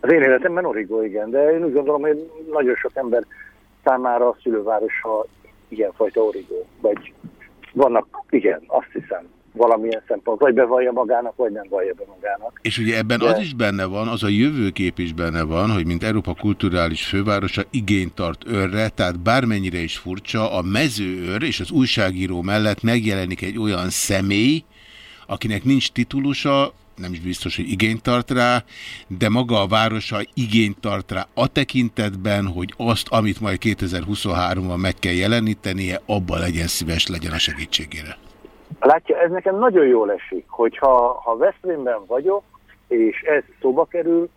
Az én életemben origó, igen, de én úgy gondolom, hogy nagyon sok ember számára a szülővárosa ilyenfajta origó. Vagy vannak, igen, azt hiszem, valamilyen szempont, vagy bevallja magának, vagy nem vallja be magának. És ugye ebben De- az is benne van, az a jövőkép is benne van, hogy mint Európa kulturális fővárosa igényt tart őrre, tehát bármennyire is furcsa, a mezőőr és az újságíró mellett megjelenik egy olyan személy, akinek nincs titulusa, nem is biztos, hogy igényt tart rá, de maga a városa igényt tart rá a tekintetben, hogy azt, amit majd 2023-ban meg kell jelenítenie, abban legyen szíves legyen a segítségére. Látja, ez nekem nagyon jól esik, hogyha ha Veszprémben vagyok, és ez szóba kerül,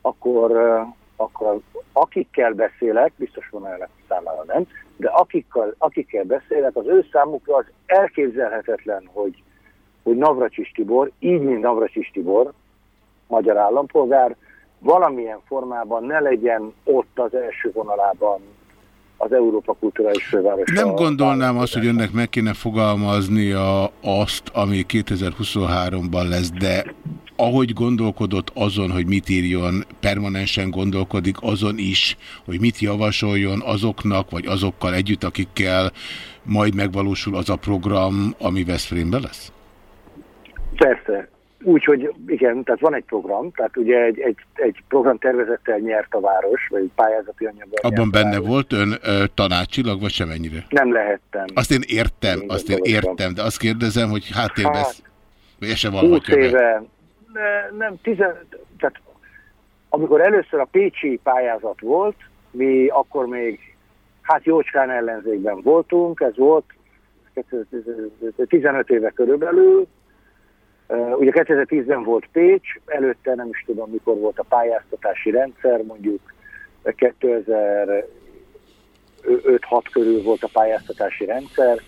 akkor, akkor akikkel beszélek, biztos van el számára nem, de akikkel, akikkel beszélek, az ő számukra az elképzelhetetlen, hogy, hogy Navracsis Tibor, így mint Navracsis Tibor, magyar állampolgár, valamilyen formában ne legyen ott az első vonalában az Európa Kulturális Fővárosa. Nem gondolnám azt, hogy önnek meg kéne fogalmaznia azt, ami 2023-ban lesz, de ahogy gondolkodott azon, hogy mit írjon, permanensen gondolkodik azon is, hogy mit javasoljon azoknak, vagy azokkal együtt, akikkel majd megvalósul az a program, ami Veszprémben lesz? Persze. Úgy, hogy igen, tehát van egy program, tehát ugye egy, egy, egy programtervezettel nyert a város, vagy egy pályázati anyaggal Abban benne város. volt ön ö, tanácsilag, vagy semennyire? Nem lehettem. Azt én értem, Én azt én értem, de azt kérdezem, hogy háttérbe, Hát, ez se 20 valhatja be. éve, ne, nem, tizen, tehát amikor először a Pécsi pályázat volt, mi akkor még, hát jócskán ellenzékben voltunk, ez volt 15 éve körülbelül, Ugye 2010-ben volt Pécs, előtte nem is tudom mikor volt a pályáztatási rendszer, mondjuk 2005-6 körül volt a pályáztatási rendszer.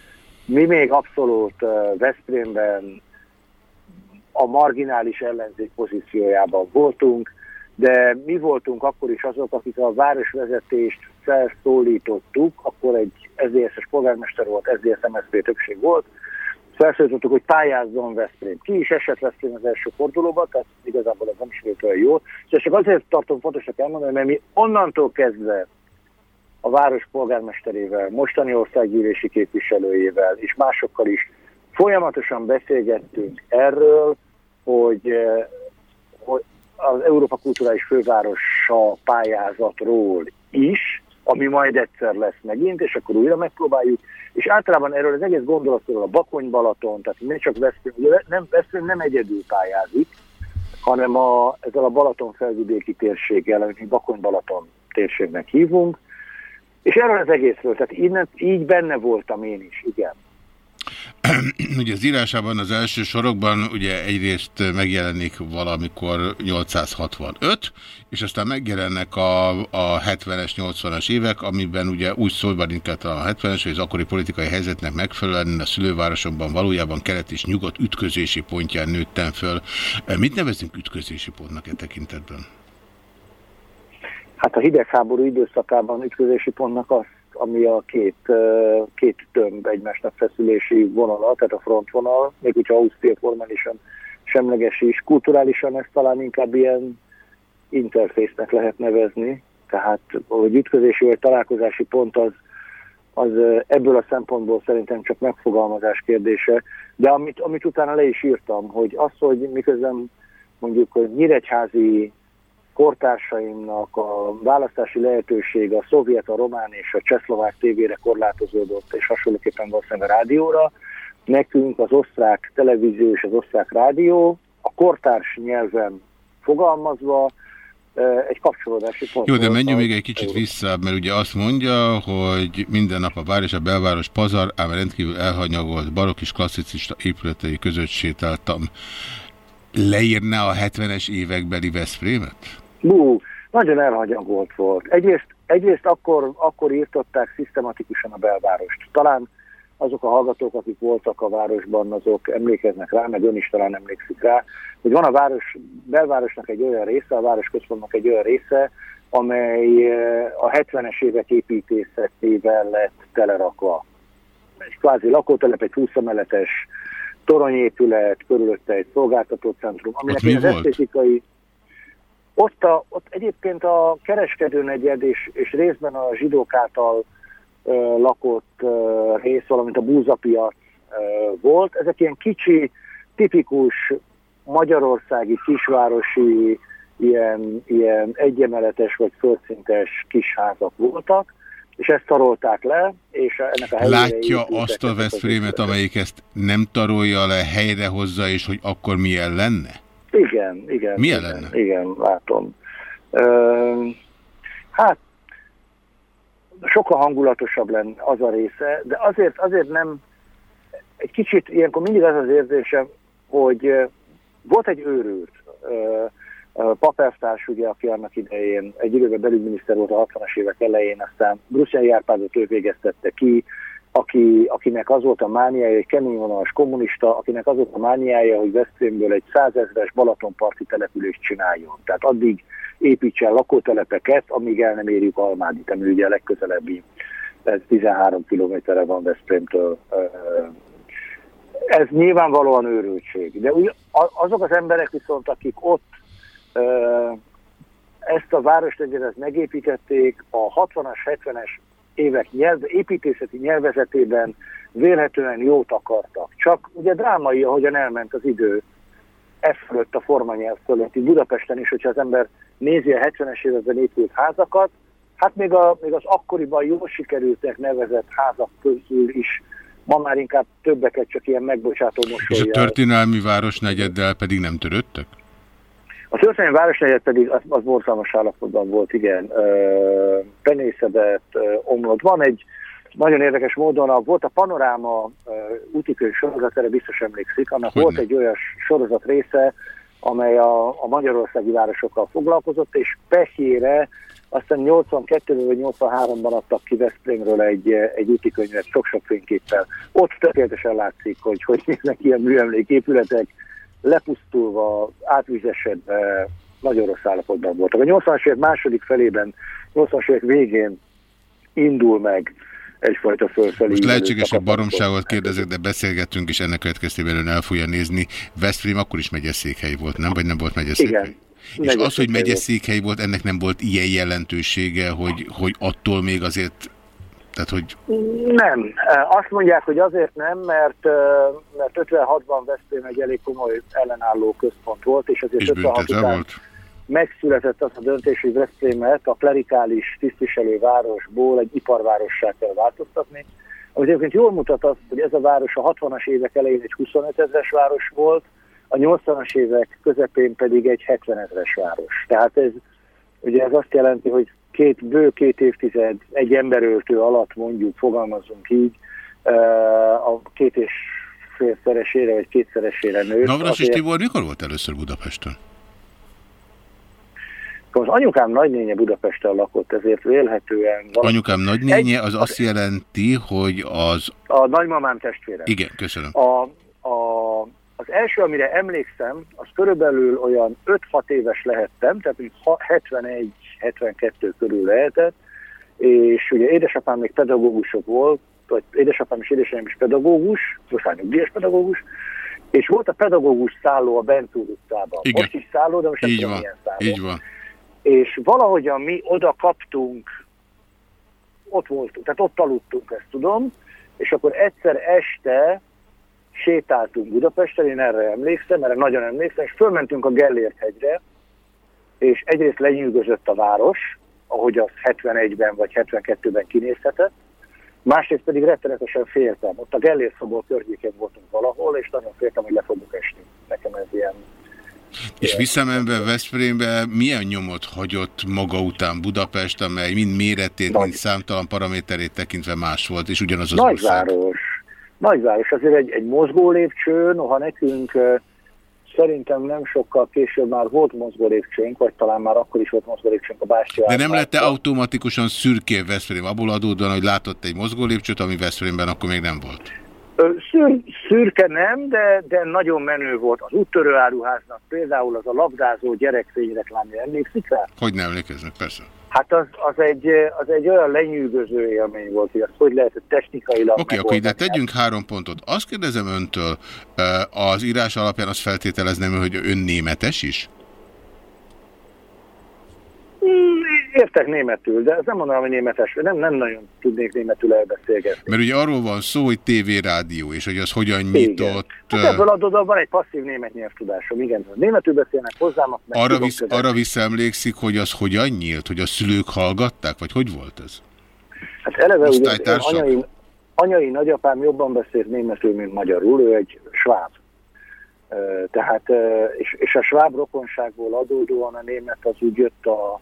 Mi még abszolút Veszprémben a marginális ellenzék pozíciójában voltunk, de mi voltunk akkor is azok, akik a városvezetést felszólítottuk, akkor egy SZDSZ-es polgármester volt, SZDSZ MSZP többség volt, felszólítottuk, hogy pályázzon Veszprém. Ki is esett Veszprém az első fordulóba, tehát igazából ez nem is olyan jó. És csak azért tartom fontosnak elmondani, mert mi onnantól kezdve a város polgármesterével, mostani országgyűlési képviselőjével és másokkal is folyamatosan beszélgettünk erről, hogy, eh, hogy az Európa Kulturális Fővárosa pályázatról is, ami majd egyszer lesz megint, és akkor újra megpróbáljuk. És általában erről az egész gondolatról a Bakony-Balaton, tehát ne csak Veszprém, nem, Veszprém nem egyedül pályázik, hanem a, ezzel a Balaton felvidéki térséggel, amit mi Bakony-Balaton térségnek hívunk, és erről az egészről, tehát innen, így benne voltam én is, igen. [clears throat] ugye az írásában az első sorokban ugye egyrészt megjelenik valamikor 865, és aztán megjelennek a, a 70-es, 80-as évek, amiben ugye úgy szólva inkább a 70-es, hogy az akkori politikai helyzetnek megfelelően a szülővárosomban valójában kelet és nyugat ütközési pontján nőttem föl. Mit nevezünk ütközési pontnak e tekintetben? Hát a hidegháború időszakában ütközési pontnak az ami a két, két tömb egymásnak feszülési vonala, tehát a frontvonal, még hogyha Ausztria formálisan semleges is. Kulturálisan ezt talán inkább ilyen interfésznek lehet nevezni, tehát hogy ütközési vagy találkozási pont az, az ebből a szempontból szerintem csak megfogalmazás kérdése, de amit, amit utána le is írtam, hogy az, hogy miközben mondjuk hogy nyíregyházi kortársaimnak a választási lehetőség a szovjet, a román és a csehszlovák tévére korlátozódott, és hasonlóképpen valószínűleg a rádióra. Nekünk az osztrák televízió és az osztrák rádió a kortárs nyelven fogalmazva egy kapcsolódási pont. Jó, de menjünk még egy kicsit vissza, mert ugye azt mondja, hogy minden nap a vár és a belváros pazar, ám rendkívül elhanyagolt barok és klasszicista épületei között sétáltam. Leírná a 70-es évekbeli Veszprémet? Bú, nagyon elhagyagolt volt. Egyrészt, egyrészt akkor, akkor írtották szisztematikusan a belvárost. Talán azok a hallgatók, akik voltak a városban, azok emlékeznek rá, meg ön is talán emlékszik rá, hogy van a város, belvárosnak egy olyan része, a városközpontnak egy olyan része, amely eh, a 70-es évek építészetével lett telerakva. Egy kvázi lakótelep, egy 20 emeletes toronyépület, körülötte egy szolgáltatócentrum, aminek az esztétikai, ott, a, ott egyébként a kereskedőnegyed és, és részben a zsidók által ö, lakott ö, rész, valamint a búzapiac ö, volt. Ezek ilyen kicsi, tipikus magyarországi kisvárosi, ilyen, ilyen egyemeletes vagy földszintes kisházak voltak, és ezt tarolták le, és ennek a Látja azt a Veszprémet, amelyik ezt nem tarolja le, helyrehozza, és hogy akkor milyen lenne? Igen, igen. Milyen igen, lenne? Igen, látom. Ö, hát, sokkal hangulatosabb lenne az a része, de azért, azért nem, egy kicsit ilyenkor mindig az az érzésem, hogy volt egy őrült, Papertárs, ugye, aki annak idején egy időben belügyminiszter volt a 60-as évek elején, aztán Brüsszeli Árpádot ő végeztette ki, aki, akinek az volt a mániája, egy keményvonalas kommunista, akinek az volt a mániája, hogy Veszprémből egy százezres Balatonparti települést csináljon. Tehát addig építsen lakótelepeket, amíg el nem érjük Almádit, ami ugye a legközelebbi, ez 13 kilométerre van Veszprémtől. Ez nyilvánvalóan őrültség. De azok az emberek viszont, akik ott ezt a városnegyedet megépítették a 60-as, 70-es évek nyelv, építészeti nyelvezetében vélhetően jót akartak. Csak ugye drámai, ahogyan elment az idő e fölött a formanyelv fölött, Budapesten is, hogyha az ember nézi a 70-es években épült házakat, hát még, a, még az akkoriban jól sikerültek nevezett házak közül is ma már inkább többeket csak ilyen megbocsátó mosolyjal. És a történelmi városnegyeddel pedig nem törődtek? A történelmi városnegyed pedig az, az borzalmas állapotban volt, igen, penészedett, omlott. Van egy nagyon érdekes módon, a, volt a Panoráma útikönyv sorozat, erre biztos emlékszik, annak Hogyne. volt egy olyan sorozat része, amely a, a magyarországi városokkal foglalkozott, és pehjére aztán 82 vagy 83-ban adtak ki Veszprémről egy, egy útikönyvet sok-sok fényképpel. Ott tökéletesen látszik, hogy hogy néznek ilyen műemléképületek, lepusztulva, átvizesedve, nagyon rossz állapotban voltak. A 80-as évek második felében, 80-as évek végén indul meg egyfajta fölfelé. Most lehetséges, baromságot kérdezek, de beszélgettünk, és ennek következtében ön el fogja nézni. Veszprém akkor is megyeszékhely volt, nem? Vagy nem volt megyeszékhely? Igen. És az, hogy megyeszékhely volt, ennek nem volt ilyen jelentősége, hogy, hogy attól még azért tehát, hogy... Nem. Azt mondják, hogy azért nem, mert, mert 56-ban Veszprém egy elég komoly ellenálló központ volt, és azért és 56 után... volt? megszületett az a döntés, hogy Veszprémet a klerikális tisztviselővárosból egy iparvárossá kell változtatni. Amit egyébként jól mutat az, hogy ez a város a 60-as évek elején egy 25 ezeres város volt, a 80-as évek közepén pedig egy 70 ezeres város. Tehát ez, ugye ez azt jelenti, hogy két, bő két évtized, egy emberöltő alatt mondjuk, fogalmazunk így, a két és félszeresére vagy kétszeresére nőtt. Navras és Tibor mikor volt először Budapesten? Az anyukám nagynénye Budapesten lakott, ezért vélhetően... Valami... Anyukám nagynénye az azt jelenti, hogy az... A nagymamám testvére. Igen, köszönöm. A, a, az első, amire emlékszem, az körülbelül olyan 5-6 éves lehettem, tehát 71-72 körül lehetett, és ugye édesapám még pedagógusok volt, vagy édesapám és édesanyám is pedagógus, most már nyugdíjas pedagógus, és volt a pedagógus szálló a Bentúr utcában. Igen. Most is szálló, de most nem tudom, van. milyen szálló. Így van. És valahogyan mi oda kaptunk, ott voltunk, tehát ott aludtunk, ezt tudom, és akkor egyszer este sétáltunk Budapesten, én erre emlékszem, erre nagyon emlékszem, és fölmentünk a Gellért hegyre, és egyrészt lenyűgözött a város, ahogy az 71-ben vagy 72-ben kinézhetett, másrészt pedig rettenetesen féltem. Ott a Gellért szobor környékén voltunk valahol, és nagyon féltem, hogy le fogok esni. Nekem ez ilyen és visszamenve Veszprémbe milyen nyomot hagyott maga után Budapest, amely mind méretét, Nagy. mind számtalan paraméterét tekintve más volt, és ugyanaz az Nagyváros. Ország? Nagyváros. Azért egy, egy mozgó lépcső, noha nekünk szerintem nem sokkal később már volt mozgó lépcsőnk, vagy talán már akkor is volt mozgó lépcsőnk a Bástya. De nem lett -e automatikusan szürké Veszprém abból adódóan, hogy látott egy mozgó lépcsőt, ami Veszprémben akkor még nem volt? Szür, szürke nem, de, de nagyon menő volt. Az úttörő áruháznak például az a labdázó gyerekfényreklámja, emlékszik rá? Hogy nem emlékeznek, persze. Hát az, az, egy, az egy olyan lenyűgöző élmény volt, hogy azt hogy lehet technikailag Oké, okay, akkor ide tegyünk három pontot. Azt kérdezem öntől, az írás alapján azt feltételezném, hogy ön németes is? Értek németül, de ez nem mondanám, hogy németes, nem, nem nagyon tudnék németül elbeszélgetni. Mert ugye arról van szó, hogy tévérádió, és hogy az hogyan nyitott... Hát ebből adódóan van egy passzív német nyelvtudásom, igen. Németül beszélnek hozzám, meg arra, visz, arra visszaemlékszik, hogy az hogyan nyílt, hogy a szülők hallgatták, vagy hogy volt ez? Hát eleve ugye anyai, anyai nagyapám jobban beszélt németül, mint magyarul, ő egy sváb. Tehát, és, és a sváb rokonságból adódóan a német az úgy jött a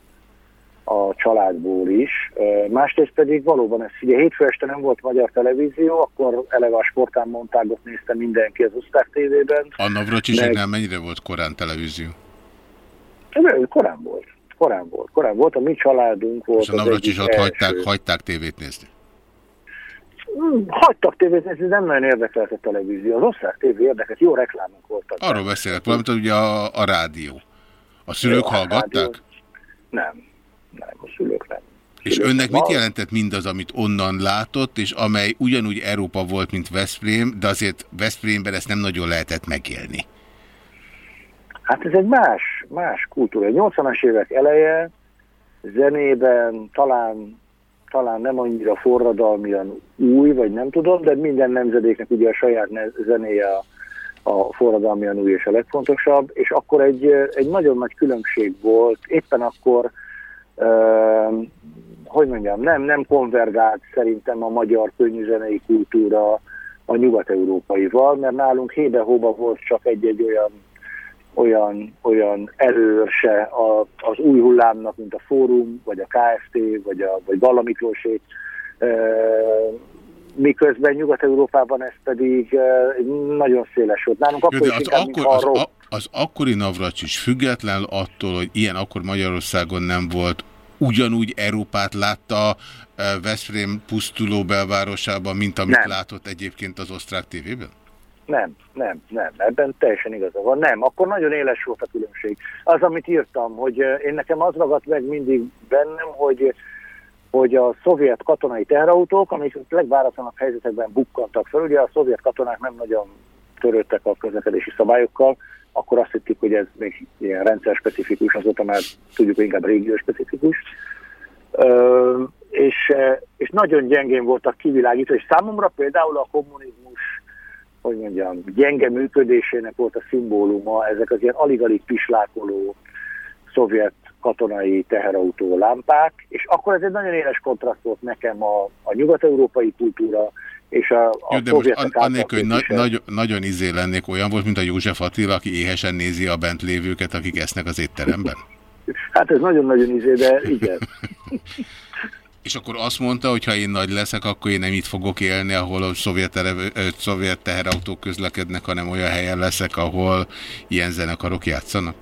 a családból is. Másrészt pedig valóban ez, ugye hétfő este nem volt magyar televízió, akkor eleve a sportán montágot nézte mindenki az Oszták tévében. A Navracsiseknál meg... mennyire volt korán televízió? Korán volt. Korán volt. Korán volt. A mi családunk volt. És a Navracsisot hagyták, hagyták tévét nézni? Hmm, hagytak tévét nézni, nem nagyon érdekelt a televízió. Az osztrák tévé érdekelt, jó reklámok voltak. Arról beszélek, valamint ugye a, a rádió. A szülők jó, hallgatták? A rádió... Nem nem, a szülők nem. És önnek mit jelentett mindaz, amit onnan látott, és amely ugyanúgy Európa volt, mint Veszprém, de azért Veszprémben ezt nem nagyon lehetett megélni? Hát ez egy más, más kultúra. 80-as évek eleje, zenében talán, talán nem annyira forradalmian új, vagy nem tudom, de minden nemzedéknek ugye a saját zenéje a, a forradalmian új és a legfontosabb, és akkor egy, egy nagyon nagy különbség volt, éppen akkor hogy mondjam, nem, nem konvergált szerintem a magyar könnyűzenei kultúra a nyugat-európaival, mert nálunk hébe-hóba volt csak egy-egy olyan, olyan, olyan erőse a, az új hullámnak, mint a Fórum, vagy a KFT, vagy, a, vagy Galla Miklósék, miközben Nyugat-Európában ez pedig nagyon széles volt. Nálunk akkor az, akkor, az, a, az akkori is független attól, hogy ilyen akkor Magyarországon nem volt, ugyanúgy Európát látta Veszprém pusztuló belvárosában, mint amit nem. látott egyébként az osztrák tévében? Nem, nem, nem. Ebben teljesen igaza van. Nem, akkor nagyon éles volt a különbség. Az, amit írtam, hogy én nekem az ragadt meg mindig bennem, hogy hogy a szovjet katonai teherautók, amik legváratlanabb helyzetekben bukkantak fel, ugye a szovjet katonák nem nagyon törődtek a közlekedési szabályokkal, akkor azt hittük, hogy ez még ilyen rendszer specifikus, azóta már tudjuk, hogy inkább régió specifikus. Ö, és, és nagyon gyengén voltak kivilágítva, és számomra például a kommunizmus, hogy mondjam, gyenge működésének volt a szimbóluma, ezek az ilyen alig-alig pislákoló szovjet katonai teherautó lámpák, és akkor ez egy nagyon éles kontraszt volt nekem a, a nyugat-európai kultúra, és a, a Jó, de most an, annélkül, hogy na, nagy, nagyon izé lennék olyan volt, mint a József Attila, aki éhesen nézi a bent lévőket, akik esznek az étteremben? Hát ez nagyon-nagyon izé, de igen. [laughs] És akkor azt mondta, hogy ha én nagy leszek, akkor én nem itt fogok élni, ahol a szovjet, szovjet teherautók közlekednek, hanem olyan helyen leszek, ahol ilyen zenekarok játszanak?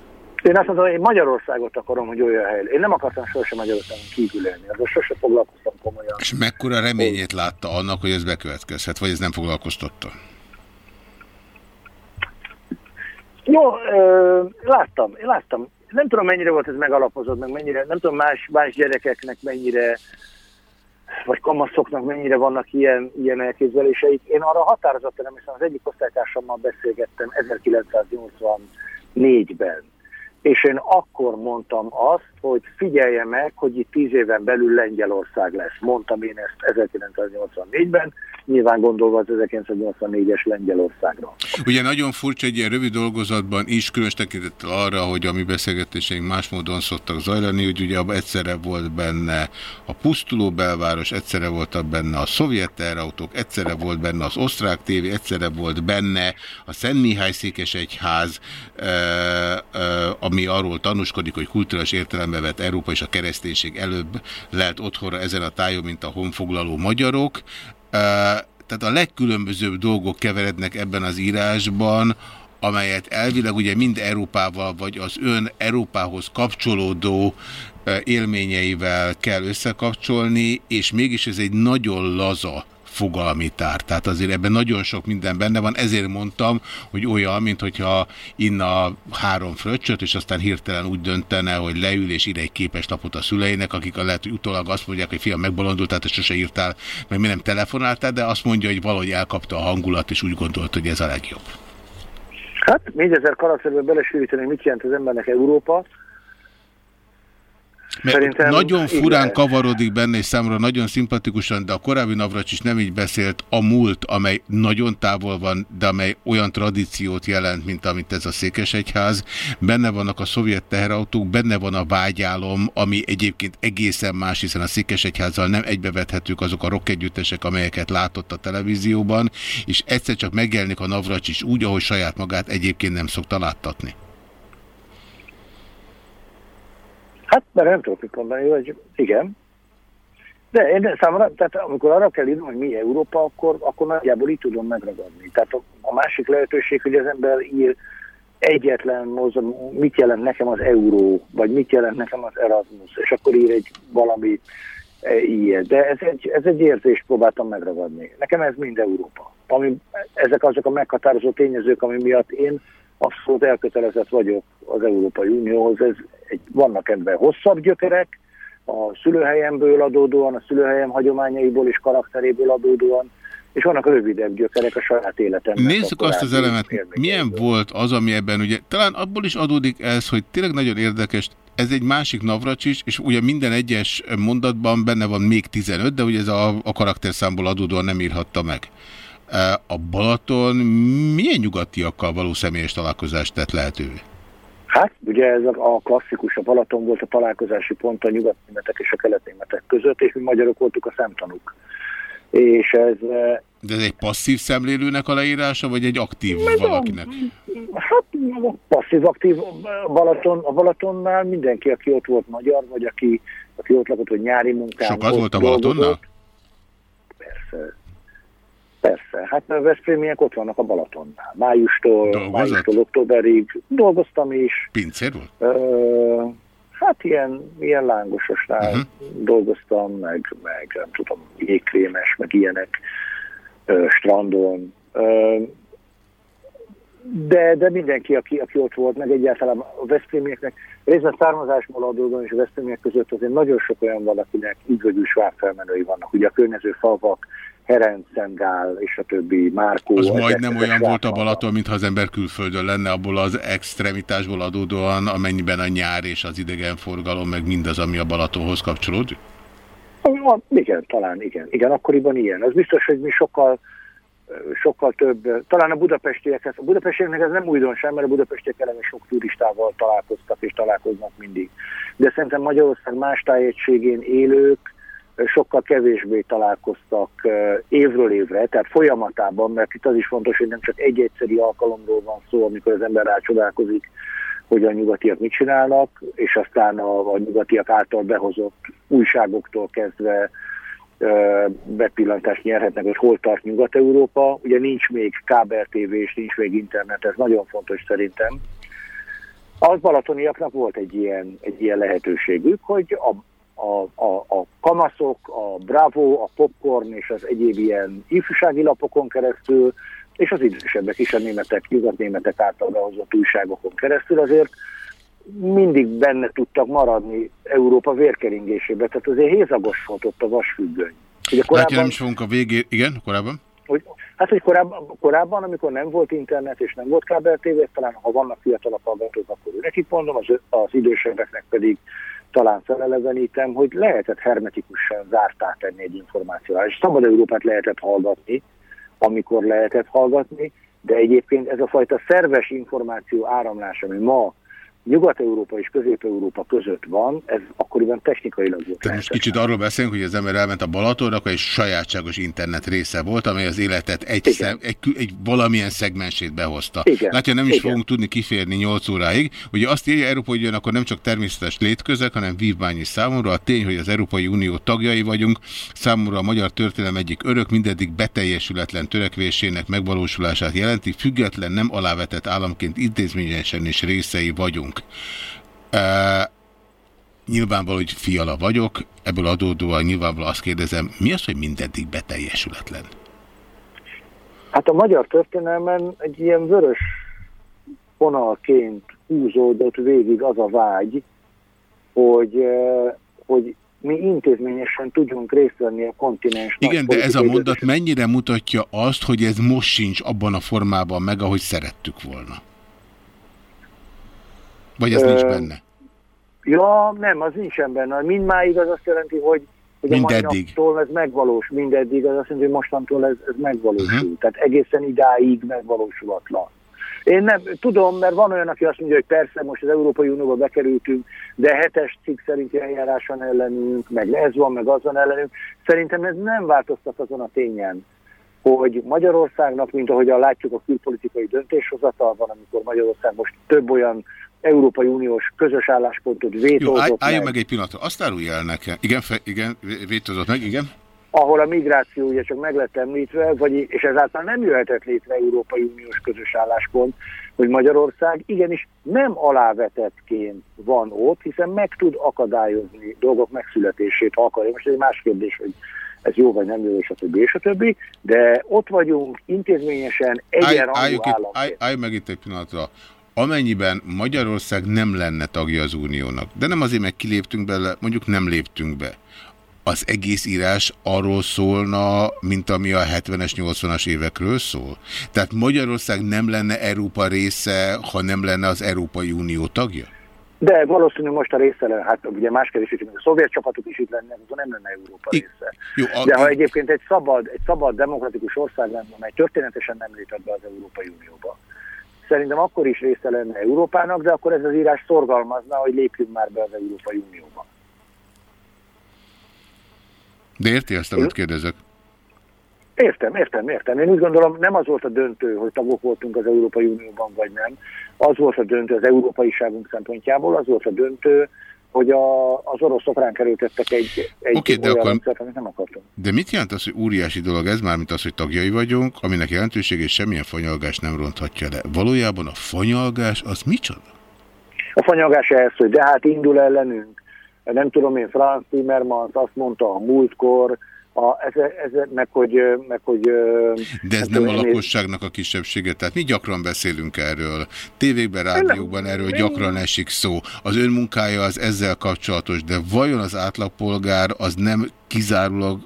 Én azt mondom, hogy én Magyarországot akarom, hogy olyan hely. Én nem akartam sosem Magyarországon kívül élni, azon sosem foglalkoztam komolyan. És mekkora reményét látta annak, hogy ez bekövetkezhet, vagy ez nem foglalkoztatta? Jó, ö, láttam, láttam. Nem tudom, mennyire volt ez megalapozott, meg mennyire, nem tudom, más, más gyerekeknek mennyire, vagy kamaszoknak mennyire vannak ilyen, ilyen elképzeléseik. Én arra határozottan nem hiszem, az egyik osztálytársammal beszélgettem 1984-ben és én akkor mondtam azt, hogy figyelje meg, hogy itt tíz éven belül Lengyelország lesz. Mondtam én ezt 1984-ben, nyilván gondolva az 1984-es Lengyelországra. Ugye nagyon furcsa egy ilyen rövid dolgozatban is, különös tekintettel arra, hogy a mi beszélgetéseink más módon szoktak zajlani, hogy ugye egyszerre volt benne a pusztuló belváros, egyszerre voltak benne a szovjet terautók, egyszerre volt benne az osztrák tévé, egyszerre volt benne a Szent Mihály Székesegyház, ami arról tanúskodik, hogy kulturális értelembe vett Európa és a kereszténység előbb lehet otthonra ezen a tájon, mint a honfoglaló magyarok. Tehát a legkülönbözőbb dolgok keverednek ebben az írásban, amelyet elvileg ugye mind Európával, vagy az ön Európához kapcsolódó élményeivel kell összekapcsolni, és mégis ez egy nagyon laza fogalmi tár. Tehát azért ebben nagyon sok minden benne van, ezért mondtam, hogy olyan, mint hogyha inna három fröccsöt, és aztán hirtelen úgy döntene, hogy leül és ír egy képes lapot a szüleinek, akik a lehet, hogy utólag azt mondják, hogy fiam megbolondult, tehát sose írtál, meg mi nem telefonáltál, de azt mondja, hogy valahogy elkapta a hangulat, és úgy gondolt, hogy ez a legjobb. Hát, négyezer karakterbe belesűríteni, mit jelent az embernek Európa, mert Szerintem nagyon furán igen. kavarodik benne, és számomra nagyon szimpatikusan, de a korábbi Navracs is nem így beszélt, a múlt, amely nagyon távol van, de amely olyan tradíciót jelent, mint amit ez a Székesegyház. Benne vannak a szovjet teherautók, benne van a vágyálom, ami egyébként egészen más, hiszen a Székesegyházzal nem egybevethetők azok a rockegyüttesek, amelyeket látott a televízióban, és egyszer csak megjelenik a Navracs is úgy, ahogy saját magát egyébként nem szokta láttatni. Hát, mert nem tudok mit mondani, hogy igen. De én számomra, tehát amikor arra kell írni, hogy mi Európa, akkor, akkor nagyjából így tudom megragadni. Tehát a, a másik lehetőség, hogy az ember ír egyetlen mozom, mit jelent nekem az euró, vagy mit jelent nekem az Erasmus, és akkor ír egy valami e, ilyet. De ez egy, ez egy érzést próbáltam megragadni. Nekem ez mind Európa. Ami, ezek azok a meghatározó tényezők, ami miatt én abszolút elkötelezett vagyok az Európai Unióhoz. Ez egy, vannak ebben hosszabb gyökerek, a szülőhelyemből adódóan, a szülőhelyem hagyományaiból és karakteréből adódóan, és vannak rövidebb gyökerek a saját életemben. Nézzük azt az elemet, milyen volt az, ami ebben ugye, talán abból is adódik ez, hogy tényleg nagyon érdekes, ez egy másik Navracsics, és ugye minden egyes mondatban benne van még 15, de ugye ez a, a karakterszámból adódóan nem írhatta meg. A Balaton milyen nyugatiakkal való személyes találkozást tett lehetővé? Hát, ugye ez a klasszikus, a Balaton volt a találkozási pont a nyugatnémetek és a keletnémetek között, és mi magyarok voltuk a szemtanúk. És ez... De ez egy passzív szemlélőnek a leírása, vagy egy aktív valakinek? Hát passzív-aktív Balaton, a Balatonnál mindenki, aki ott volt magyar, vagy aki, aki ott lakott, hogy nyári munkán Sokat volt a Balatonnál? Persze. Persze, hát a Veszprémiek ott vannak a Balatonnál. Májustól, májustól októberig dolgoztam is. Pincér volt? Ö, hát ilyen, ilyen lángososnál uh mhm. -huh. dolgoztam, meg, meg nem tudom, jégkrémes, meg ilyenek ö, strandon. Ö, de, de mindenki, aki, aki ott volt, meg egyáltalán a Veszprémieknek, részben származásból adódóan és a Veszprémiek között azért nagyon sok olyan valakinek üdvögű svárfelmenői vannak. Ugye a környező falvak, Herenc, Szengál és a többi Márkó. Az majdnem olyan volt a Balaton, mintha az ember külföldön lenne, abból az extremitásból adódóan, amennyiben a nyár és az idegenforgalom, meg mindaz, ami a Balatonhoz kapcsolódik? Igen, talán igen. Igen, akkoriban ilyen. Az biztos, hogy mi sokkal sokkal több, talán a budapestiekhez, a budapestieknek ez nem újdonság, mert a budapestiek eleve sok turistával találkoztak és találkoznak mindig. De szerintem Magyarország más tájegységén élők sokkal kevésbé találkoztak évről évre, tehát folyamatában, mert itt az is fontos, hogy nem csak egy egyszeri alkalomról van szó, amikor az ember rácsodálkozik, hogy a nyugatiak mit csinálnak, és aztán a, a nyugatiak által behozott újságoktól kezdve bepillantást nyerhetnek, hogy hol tart Nyugat-Európa. Ugye nincs még kábel és nincs még internet, ez nagyon fontos szerintem. Az balatoniaknak volt egy ilyen, egy ilyen lehetőségük, hogy a, a, a, a kamaszok, a Bravo, a Popcorn és az egyéb ilyen ifjúsági lapokon keresztül, és az idősebbek is a németek, nyugatnémetek által behozott újságokon keresztül azért mindig benne tudtak maradni Európa vérkeringésébe, tehát azért hézagos volt ott a vasfüggöny. Ugye korábban, Látja, nem is fogunk a végé... Igen, korábban? Hogy, hát, hogy korábban, korábban, amikor nem volt internet és nem volt kábel tévé, talán ha vannak fiatalabb hallgatók, akkor nekik mondom, az, az idősebbeknek pedig talán felelevenítem, hogy lehetett hermetikusan zártá tenni egy információt. És Szabad Európát lehetett hallgatni, amikor lehetett hallgatni, de egyébként ez a fajta szerves információ áramlás, ami ma Nyugat-Európa és Közép-Európa között van, ez akkoriban technikailag volt. Tehát most kicsit arról beszélünk, hogy az ember elment a Balatonra, akkor egy sajátságos internet része volt, amely az életet egy, szem, egy, egy valamilyen szegmensét behozta. Igen. Látja, nem is Igen. fogunk tudni kiférni 8 óráig. Ugye azt írja Európa, hogy akkor nem csak természetes létközek, hanem vívmány is számomra. A tény, hogy az Európai Unió tagjai vagyunk, számomra a magyar történelem egyik örök, mindeddig beteljesületlen törekvésének megvalósulását jelenti, független, nem alávetett államként intézményesen is részei vagyunk vagyunk. Uh, nyilvánvaló, hogy fiala vagyok, ebből adódóan nyilvánvaló azt kérdezem, mi az, hogy mindeddig beteljesületlen? Hát a magyar történelmen egy ilyen vörös vonalként húzódott végig az a vágy, hogy, hogy mi intézményesen tudjunk részt venni a kontinens. Igen, de ez a mondat mennyire mutatja azt, hogy ez most sincs abban a formában meg, ahogy szerettük volna? Vagy ez nincs benne? Ja, nem, az nincsen benne. Mindmáig az azt jelenti, hogy, hogy mindeddig. a ez megvalós, mindeddig az azt jelenti, hogy mostantól ez, ez megvalósul. Uh mhm. -huh. Tehát egészen idáig megvalósulatlan. Én nem tudom, mert van olyan, aki azt mondja, hogy persze, most az Európai Unióba bekerültünk, de hetes cikk szerinti eljáráson ellenünk, meg ez van, meg azon ellenünk. Szerintem ez nem változtat azon a tényen, hogy Magyarországnak, mint ahogyan látjuk a külpolitikai döntéshozatalban, amikor Magyarország most több olyan Európai Uniós közös álláspontot vétózott Jó, állj, álljunk meg. meg egy pillanatra. Azt árulj el nekem. Igen, fe, igen, vétózott meg, igen. Ahol a migráció ugye csak meg lett említve, vagy, és ezáltal nem jöhetett létre Európai Uniós közös álláspont, hogy Magyarország igenis nem alávetettként van ott, hiszen meg tud akadályozni dolgok megszületését, ha akarja. Most egy más kérdés, hogy ez jó vagy nem jó, és a többi, és a többi, de ott vagyunk intézményesen egyenrangú állam. Állj, állj meg itt egy pillanatra amennyiben Magyarország nem lenne tagja az uniónak, de nem azért, meg kiléptünk bele, mondjuk nem léptünk be, az egész írás arról szólna, mint ami a 70-es, 80-as évekről szól? Tehát Magyarország nem lenne Európa része, ha nem lenne az Európai Unió tagja? De valószínű most a része hát ugye más kérdés, hogy a szovjet csapatok is itt lenne, akkor nem lenne Európa része. Jó, a... De ha egyébként egy szabad, egy szabad, demokratikus ország lenne, amely történetesen nem lépett be az Európai Unióba, szerintem akkor is része lenne Európának, de akkor ez az írás szorgalmazna, hogy lépjünk már be az Európai Unióba. De érti ezt, amit kérdezek? Értem, értem, értem. Én úgy gondolom, nem az volt a döntő, hogy tagok voltunk az Európai Unióban, vagy nem. Az volt a döntő az európaiságunk szempontjából, az volt a döntő, hogy a, az oroszok ránk erőtettek egy, egy okay, de akkor, rendszert, amit nem akartunk. De mit jelent az, hogy óriási dolog ez, már mint az, hogy tagjai vagyunk, aminek jelentősége semmilyen fanyalgás nem ronthatja le. Valójában a fanyalgás az micsoda? A fanyalgás ez, hogy de hát indul ellenünk. Nem tudom én, Franz Timmermans azt mondta a múltkor, a, ez, ez, meg, hogy, meg, hogy... De ez nem a lakosságnak a kisebbsége, tehát mi gyakran beszélünk erről. Tévékben, rádiókban erről gyakran esik szó. Az önmunkája az ezzel kapcsolatos, de vajon az átlagpolgár az nem kizárólag,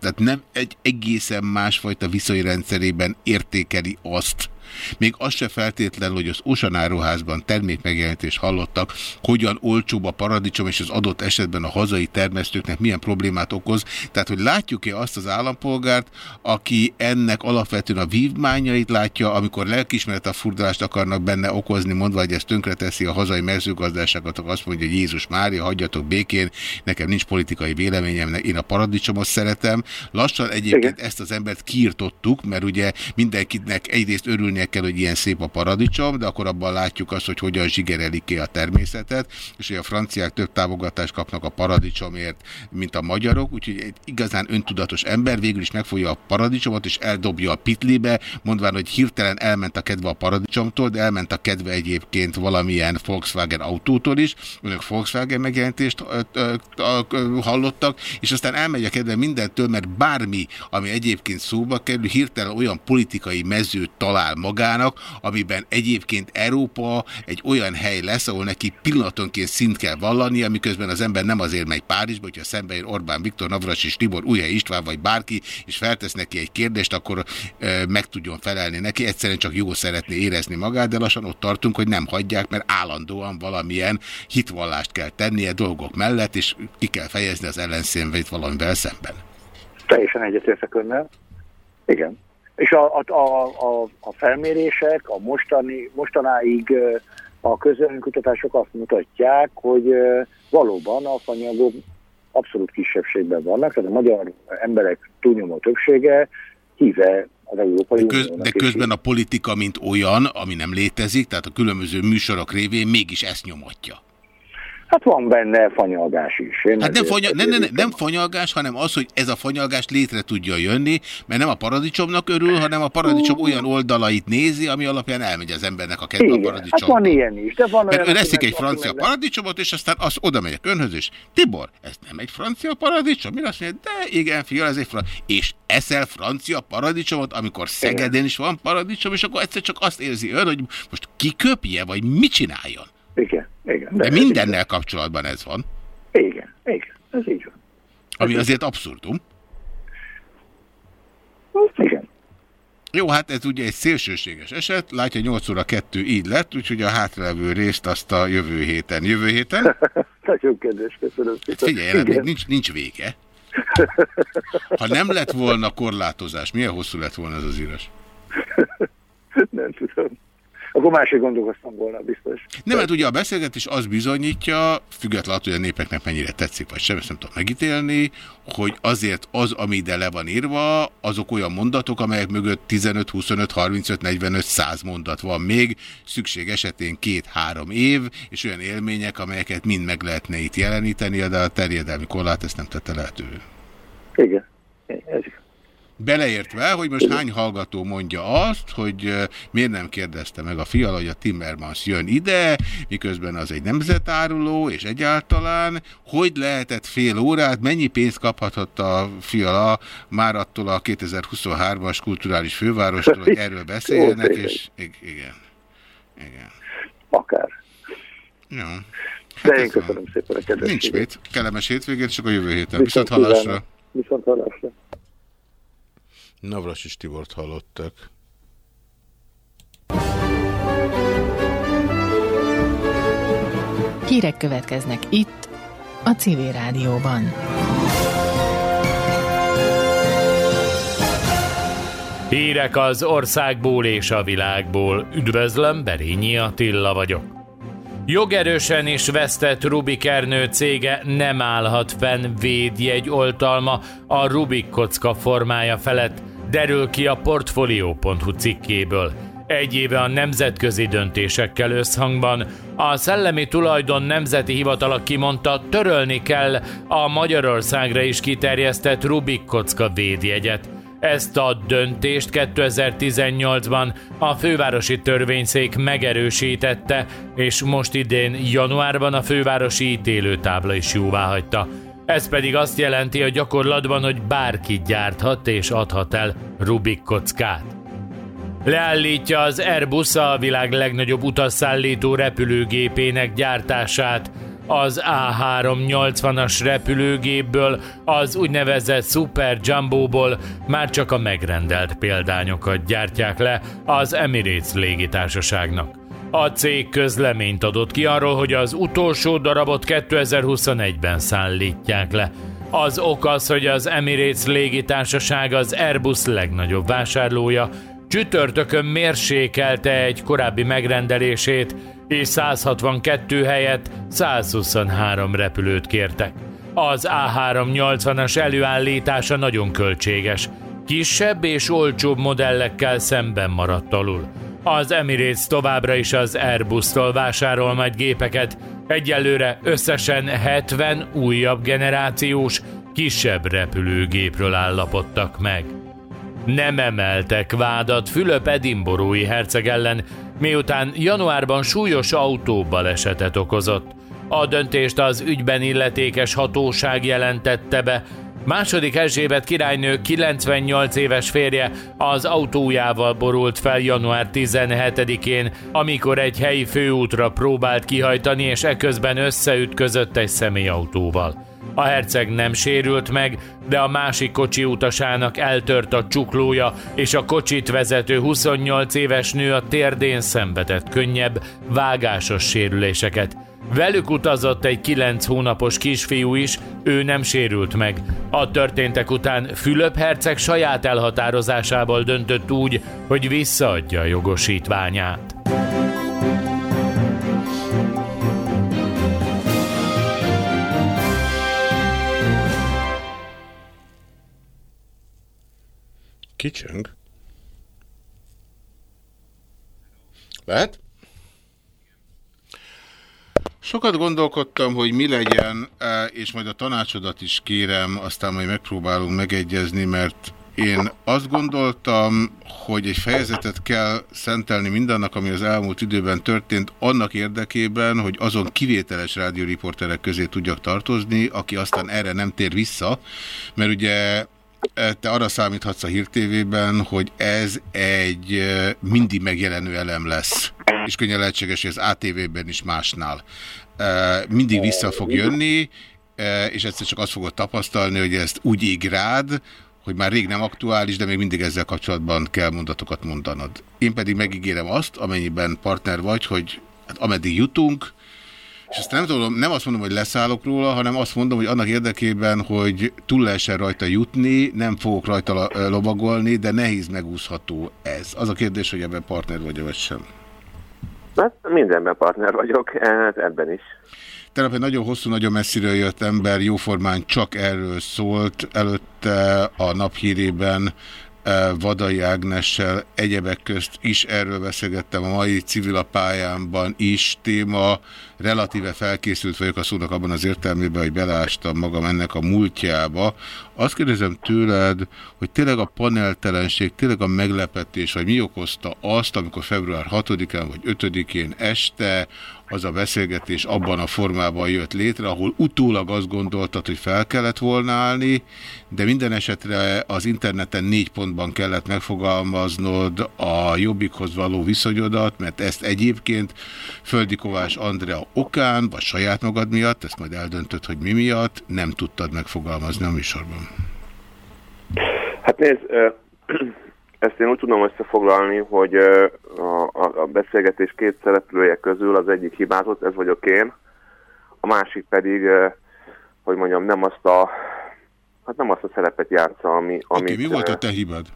tehát nem egy egészen másfajta viszonyrendszerében értékeli azt, még az se feltétlenül, hogy az Osanáruházban termék megjelentést hallottak, hogyan olcsóbb a paradicsom, és az adott esetben a hazai termesztőknek milyen problémát okoz. Tehát, hogy látjuk-e azt az állampolgárt, aki ennek alapvetően a vívmányait látja, amikor lelkismeret a furdalást akarnak benne okozni, mondva, hogy ez tönkreteszi a hazai mezőgazdaságot, azt mondja, hogy Jézus Mária, hagyjatok békén, nekem nincs politikai véleményem, én a paradicsomot szeretem. Lassan egyébként Igen. ezt az embert kiirtottuk, mert ugye mindenkinek egyrészt örülnie kell, hogy ilyen szép a paradicsom, de akkor abban látjuk azt, hogy hogyan zsigerelik ki a természetet, és hogy a franciák több támogatást kapnak a paradicsomért, mint a magyarok, úgyhogy egy igazán öntudatos ember végül is megfogja a paradicsomot, és eldobja a pitlibe, mondván, hogy hirtelen elment a kedve a paradicsomtól, de elment a kedve egyébként valamilyen Volkswagen autótól is, önök Volkswagen megjelentést hallottak, és aztán elmegy a kedve mindentől, mert bármi, ami egyébként szóba kerül, hirtelen olyan politikai mezőt talál magának, amiben egyébként Európa egy olyan hely lesz, ahol neki pillanatonként szint kell vallani, amiközben az ember nem azért megy Párizsba, hogyha szembe jön Orbán Viktor, Navras és Tibor, Ujja István vagy bárki, és feltesz neki egy kérdést, akkor e, meg tudjon felelni neki. Egyszerűen csak jó szeretné érezni magát, de lassan ott tartunk, hogy nem hagyják, mert állandóan valamilyen hitvallást kell tennie dolgok mellett, és ki kell fejezni az ellenszénvét valamivel szemben. Teljesen egyetértek önnel. Igen. És a, a, a, a felmérések a mostani, mostanáig a közönkutatások azt mutatják, hogy valóban a fanyagok abszolút kisebbségben vannak, tehát a magyar emberek túlnyomó többsége híve az Európai de, köz, de közben a politika, mint olyan, ami nem létezik, tehát a különböző műsorok révén mégis ezt nyomatja. Hát van benne fanyalgás is. Én hát nem, fanya, nem, nem, nem fanyalgás, hanem az, hogy ez a fanyalgás létre tudja jönni, mert nem a paradicsomnak örül, hanem a paradicsom olyan oldalait nézi, ami alapján elmegy az embernek a kedve a paradicsom. Hát van ilyen is. De van mert ön eszik egy francia paradicsomot, és aztán az oda megyek önhöz, és Tibor, ez nem egy francia paradicsom? Mi azt mondja, de igen, figyel, ez egy francia. És eszel francia paradicsomot, amikor Szegeden is van paradicsom, és akkor egyszer csak azt érzi ön, hogy most kiköpje, vagy mit csináljon? Igen, igen. De, de mindennel igen. kapcsolatban ez van. Igen, igen, ez így van. Ami azért abszurdum. Igen. Jó, hát ez ugye egy szélsőséges eset, látja 8 óra 2 így lett, úgyhogy a hátralevő részt azt a jövő héten. Jövő héten? [laughs] Nagyon kedves, köszönöm szépen. Figyelj, még nincs, nincs vége. Ha nem lett volna korlátozás, milyen hosszú lett volna ez az írás? [laughs] Nem tudom akkor másik gondolkoztam volna biztos. Nem, mert ugye a beszélgetés az bizonyítja, függetlenül hogy a népeknek mennyire tetszik, vagy sem, ezt nem tudom megítélni, hogy azért az, ami ide le van írva, azok olyan mondatok, amelyek mögött 15, 25, 35, 45, 100 mondat van még, szükség esetén két-három év, és olyan élmények, amelyeket mind meg lehetne itt jeleníteni, de a terjedelmi korlát ezt nem tette lehetővé. Igen, ez Beleértve, hogy most hány hallgató mondja azt, hogy miért nem kérdezte meg a fiala, hogy a Timmermans jön ide, miközben az egy nemzetáruló, és egyáltalán, hogy lehetett fél órát, mennyi pénzt kaphatott a fiala már attól a 2023-as kulturális fővárostól, hogy erről beszéljenek, és igen. Igen. Akár. Ja. Hát De én köszönöm szépen a kedves Nincs mit. Kellemes hétvégét, csak a jövő héten. Viszont hallásra. Viszont hallásra. Navras és Tibort hallottak. Hírek következnek itt, a Civil Rádióban. Hírek az országból és a világból. Üdvözlöm, Berényi Attila vagyok. Jogerősen is vesztett Rubik Ernő cége nem állhat fenn védjegy oltalma a Rubik kocka formája felett, derül ki a Portfolio.hu cikkéből. Egy éve a nemzetközi döntésekkel összhangban a Szellemi Tulajdon Nemzeti Hivatala kimondta, törölni kell a Magyarországra is kiterjesztett Rubik kocka védjegyet. Ezt a döntést 2018-ban a fővárosi törvényszék megerősítette, és most idén januárban a fővárosi ítélőtábla is jóvá hagyta. Ez pedig azt jelenti a gyakorlatban, hogy bárki gyárthat és adhat el Rubik kockát. Leállítja az Airbus a világ legnagyobb utasszállító repülőgépének gyártását. az A380-as repülőgépből, az úgynevezett Super Jumbo-ból már csak a megrendelt példányokat gyártják le az Emirates légitársaságnak. A cég közleményt adott ki arról, hogy az utolsó darabot 2021-ben szállítják le. Az ok az, hogy az Emirates légitársaság az Airbus legnagyobb vásárlója, csütörtökön mérsékelte egy korábbi megrendelését, és 162 helyett 123 repülőt kértek. Az A380-as előállítása nagyon költséges, kisebb és olcsóbb modellekkel szemben maradt alul. Az Emirates továbbra is az Airbus-tól vásárol majd gépeket, egyelőre összesen 70 újabb generációs, kisebb repülőgépről állapodtak meg. Nem emeltek vádat Fülöp Edinborói herceg ellen, miután januárban súlyos autóbalesetet okozott. A döntést az ügyben illetékes hatóság jelentette be, Második Erzsébet királynő 98 éves férje az autójával borult fel január 17-én, amikor egy helyi főútra próbált kihajtani, és eközben összeütközött egy személyautóval. A herceg nem sérült meg, de a másik kocsi utasának eltört a csuklója, és a kocsit vezető 28 éves nő a térdén szenvedett könnyebb, vágásos sérüléseket. Velük utazott egy kilenc hónapos kisfiú is, ő nem sérült meg. A történtek után Fülöp herceg saját elhatározásából döntött úgy, hogy visszaadja a jogosítványát. Kicsöng? Lehet? Sokat gondolkodtam, hogy mi legyen, e, és majd a tanácsodat is kérem, aztán majd megpróbálunk megegyezni, mert én azt gondoltam, hogy egy fejezetet kell szentelni mindannak, ami az elmúlt időben történt, annak érdekében, hogy azon kivételes rádióriporterek közé tudjak tartozni, aki aztán erre nem tér vissza, mert ugye te arra számíthatsz a Hír TV-ben, hogy ez egy e, mindig megjelenő elem lesz és könnyen lehetséges, hogy az ATV-ben is másnál mindig vissza fog jönni, és egyszer csak azt fogod tapasztalni, hogy ezt úgy íg rád, hogy már rég nem aktuális, de még mindig ezzel kapcsolatban kell mondatokat mondanod. Én pedig megígérem azt, amennyiben partner vagy, hogy hát ameddig jutunk, és azt nem tudom, nem azt mondom, hogy leszállok róla, hanem azt mondom, hogy annak érdekében, hogy túl lehessen rajta jutni, nem fogok rajta lovagolni, de nehéz megúszható ez. Az a kérdés, hogy ebben partner vagy vagy sem. Hát mindenben partner vagyok, hát ebben is. Tegnap egy nagyon hosszú, nagyon messziről jött ember jóformán csak erről szólt. Előtte a naphírében Vadai Ágnessel egyebek közt is erről beszélgettem a mai civil pályámban is téma. Relatíve felkészült vagyok a szónak abban az értelmében, hogy beleástam magam ennek a múltjába. Azt kérdezem tőled, hogy tényleg a paneltelenség, tényleg a meglepetés, vagy mi okozta azt, amikor február 6-án vagy 5-én este az a beszélgetés abban a formában jött létre, ahol utólag azt gondoltad, hogy fel kellett volna állni, de minden esetre az interneten négy pontban kellett megfogalmaznod a jobbikhoz való viszonyodat, mert ezt egyébként Földi Kovács Andrea okán, vagy saját magad miatt, ezt majd eldöntött, hogy mi miatt, nem tudtad megfogalmazni a műsorban. Hát nézd, ezt én úgy tudom összefoglalni, hogy a, a, a beszélgetés két szereplője közül az egyik hibázott, ez vagyok én, a másik pedig, hogy mondjam, nem azt a, hát nem azt a szerepet játsza, ami... Oké, okay, mi volt a te hibád?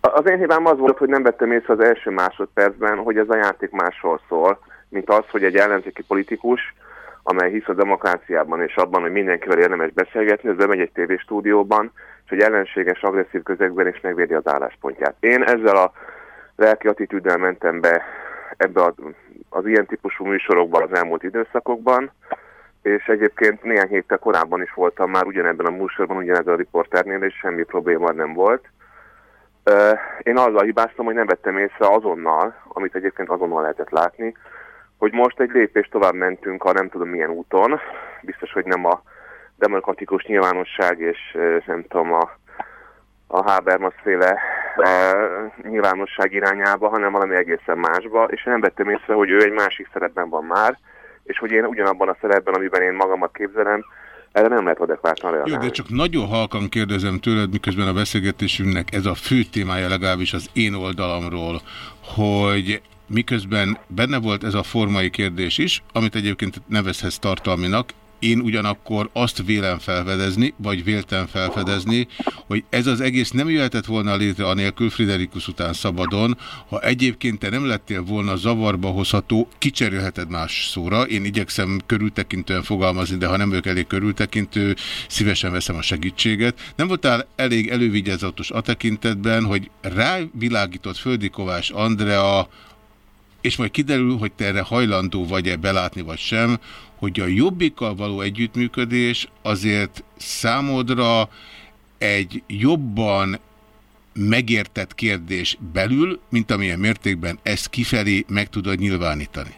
Az én hibám az volt, hogy nem vettem észre az első másodpercben, hogy ez a játék másról szól, mint az, hogy egy ellenzéki politikus, amely hisz a demokráciában és abban, hogy mindenkivel érdemes beszélgetni, ez bemegy egy tévéstúdióban, és hogy ellenséges, agresszív közegben is megvédi az álláspontját. Én ezzel a lelki attitűddel mentem be ebbe az, az ilyen típusú műsorokban az elmúlt időszakokban, és egyébként néhány héttel korábban is voltam már ugyanebben a műsorban, ugyanebben a riporternél, és semmi probléma nem volt. Én azzal hibáztam, hogy nem vettem észre azonnal, amit egyébként azonnal lehetett látni, hogy most egy lépést tovább mentünk a nem tudom milyen úton, biztos, hogy nem a demokratikus nyilvánosság és nem tudom a, a Habermas féle e, nyilvánosság irányába, hanem valami egészen másba, és nem vettem észre, hogy ő egy másik szerepben van már, és hogy én ugyanabban a szerepben, amiben én magamat képzelem, erre nem lehet adekvátlan reagálni. Jó, de csak nagyon halkan kérdezem tőled, miközben a beszélgetésünknek ez a fő témája legalábbis az én oldalamról, hogy miközben benne volt ez a formai kérdés is, amit egyébként nevezhez tartalminak, én ugyanakkor azt vélem felfedezni, vagy véltem felfedezni, hogy ez az egész nem jöhetett volna létre anélkül Friderikus után szabadon, ha egyébként te nem lettél volna zavarba hozható, kicserélheted más szóra. Én igyekszem körültekintően fogalmazni, de ha nem ők elég körültekintő, szívesen veszem a segítséget. Nem voltál elég elővigyázatos a tekintetben, hogy rávilágított Földi Kovács Andrea és majd kiderül, hogy te erre hajlandó vagy-e belátni, vagy sem, hogy a jobbikkal való együttműködés azért számodra egy jobban megértett kérdés belül, mint amilyen mértékben ezt kifelé meg tudod nyilvánítani.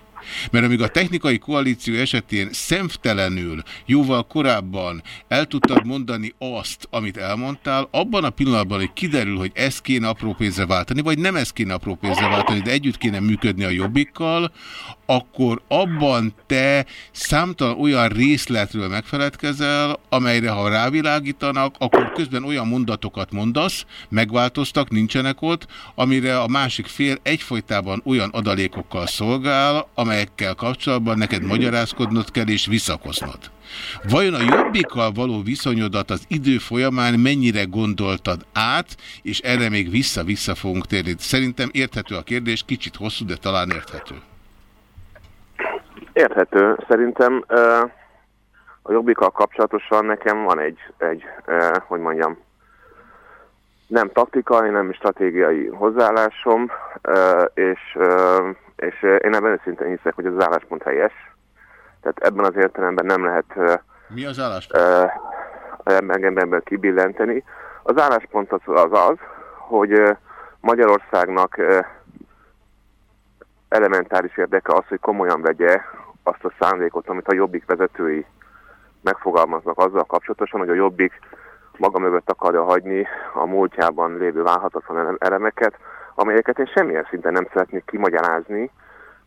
Mert amíg a technikai koalíció esetén szemtelenül, jóval korábban el tudtad mondani azt, amit elmondtál, abban a pillanatban, hogy kiderül, hogy ezt kéne apró pénzre váltani, vagy nem ezt kéne apró pénzre váltani, de együtt kéne működni a jobbikkal, akkor abban te számtalan olyan részletről megfeledkezel, amelyre ha rávilágítanak, akkor közben olyan mondatokat mondasz, megváltoztak, nincsenek ott, amire a másik fél egyfolytában olyan adalékokkal szolgál, amelyekkel kapcsolatban neked magyarázkodnod kell és visszakoznod. Vajon a jobbikkal való viszonyodat az idő folyamán mennyire gondoltad át, és erre még vissza-vissza fogunk térni. Szerintem érthető a kérdés, kicsit hosszú, de talán érthető. Érthető. Szerintem a jobbikkal kapcsolatosan nekem van egy, egy hogy mondjam, nem taktikai, nem stratégiai hozzáállásom, és, és én ebben őszintén hiszek, hogy az álláspont helyes. Tehát ebben az értelemben nem lehet Mi az álláspont? Uh, ebből kibillenteni. Az álláspont az az, az hogy Magyarországnak elementáris érdeke az, hogy komolyan vegye azt a szándékot, amit a Jobbik vezetői megfogalmaznak azzal kapcsolatosan, hogy a Jobbik maga mögött akarja hagyni a múltjában lévő válhatatlan elemeket, amelyeket én semmilyen szinten nem szeretnék kimagyarázni.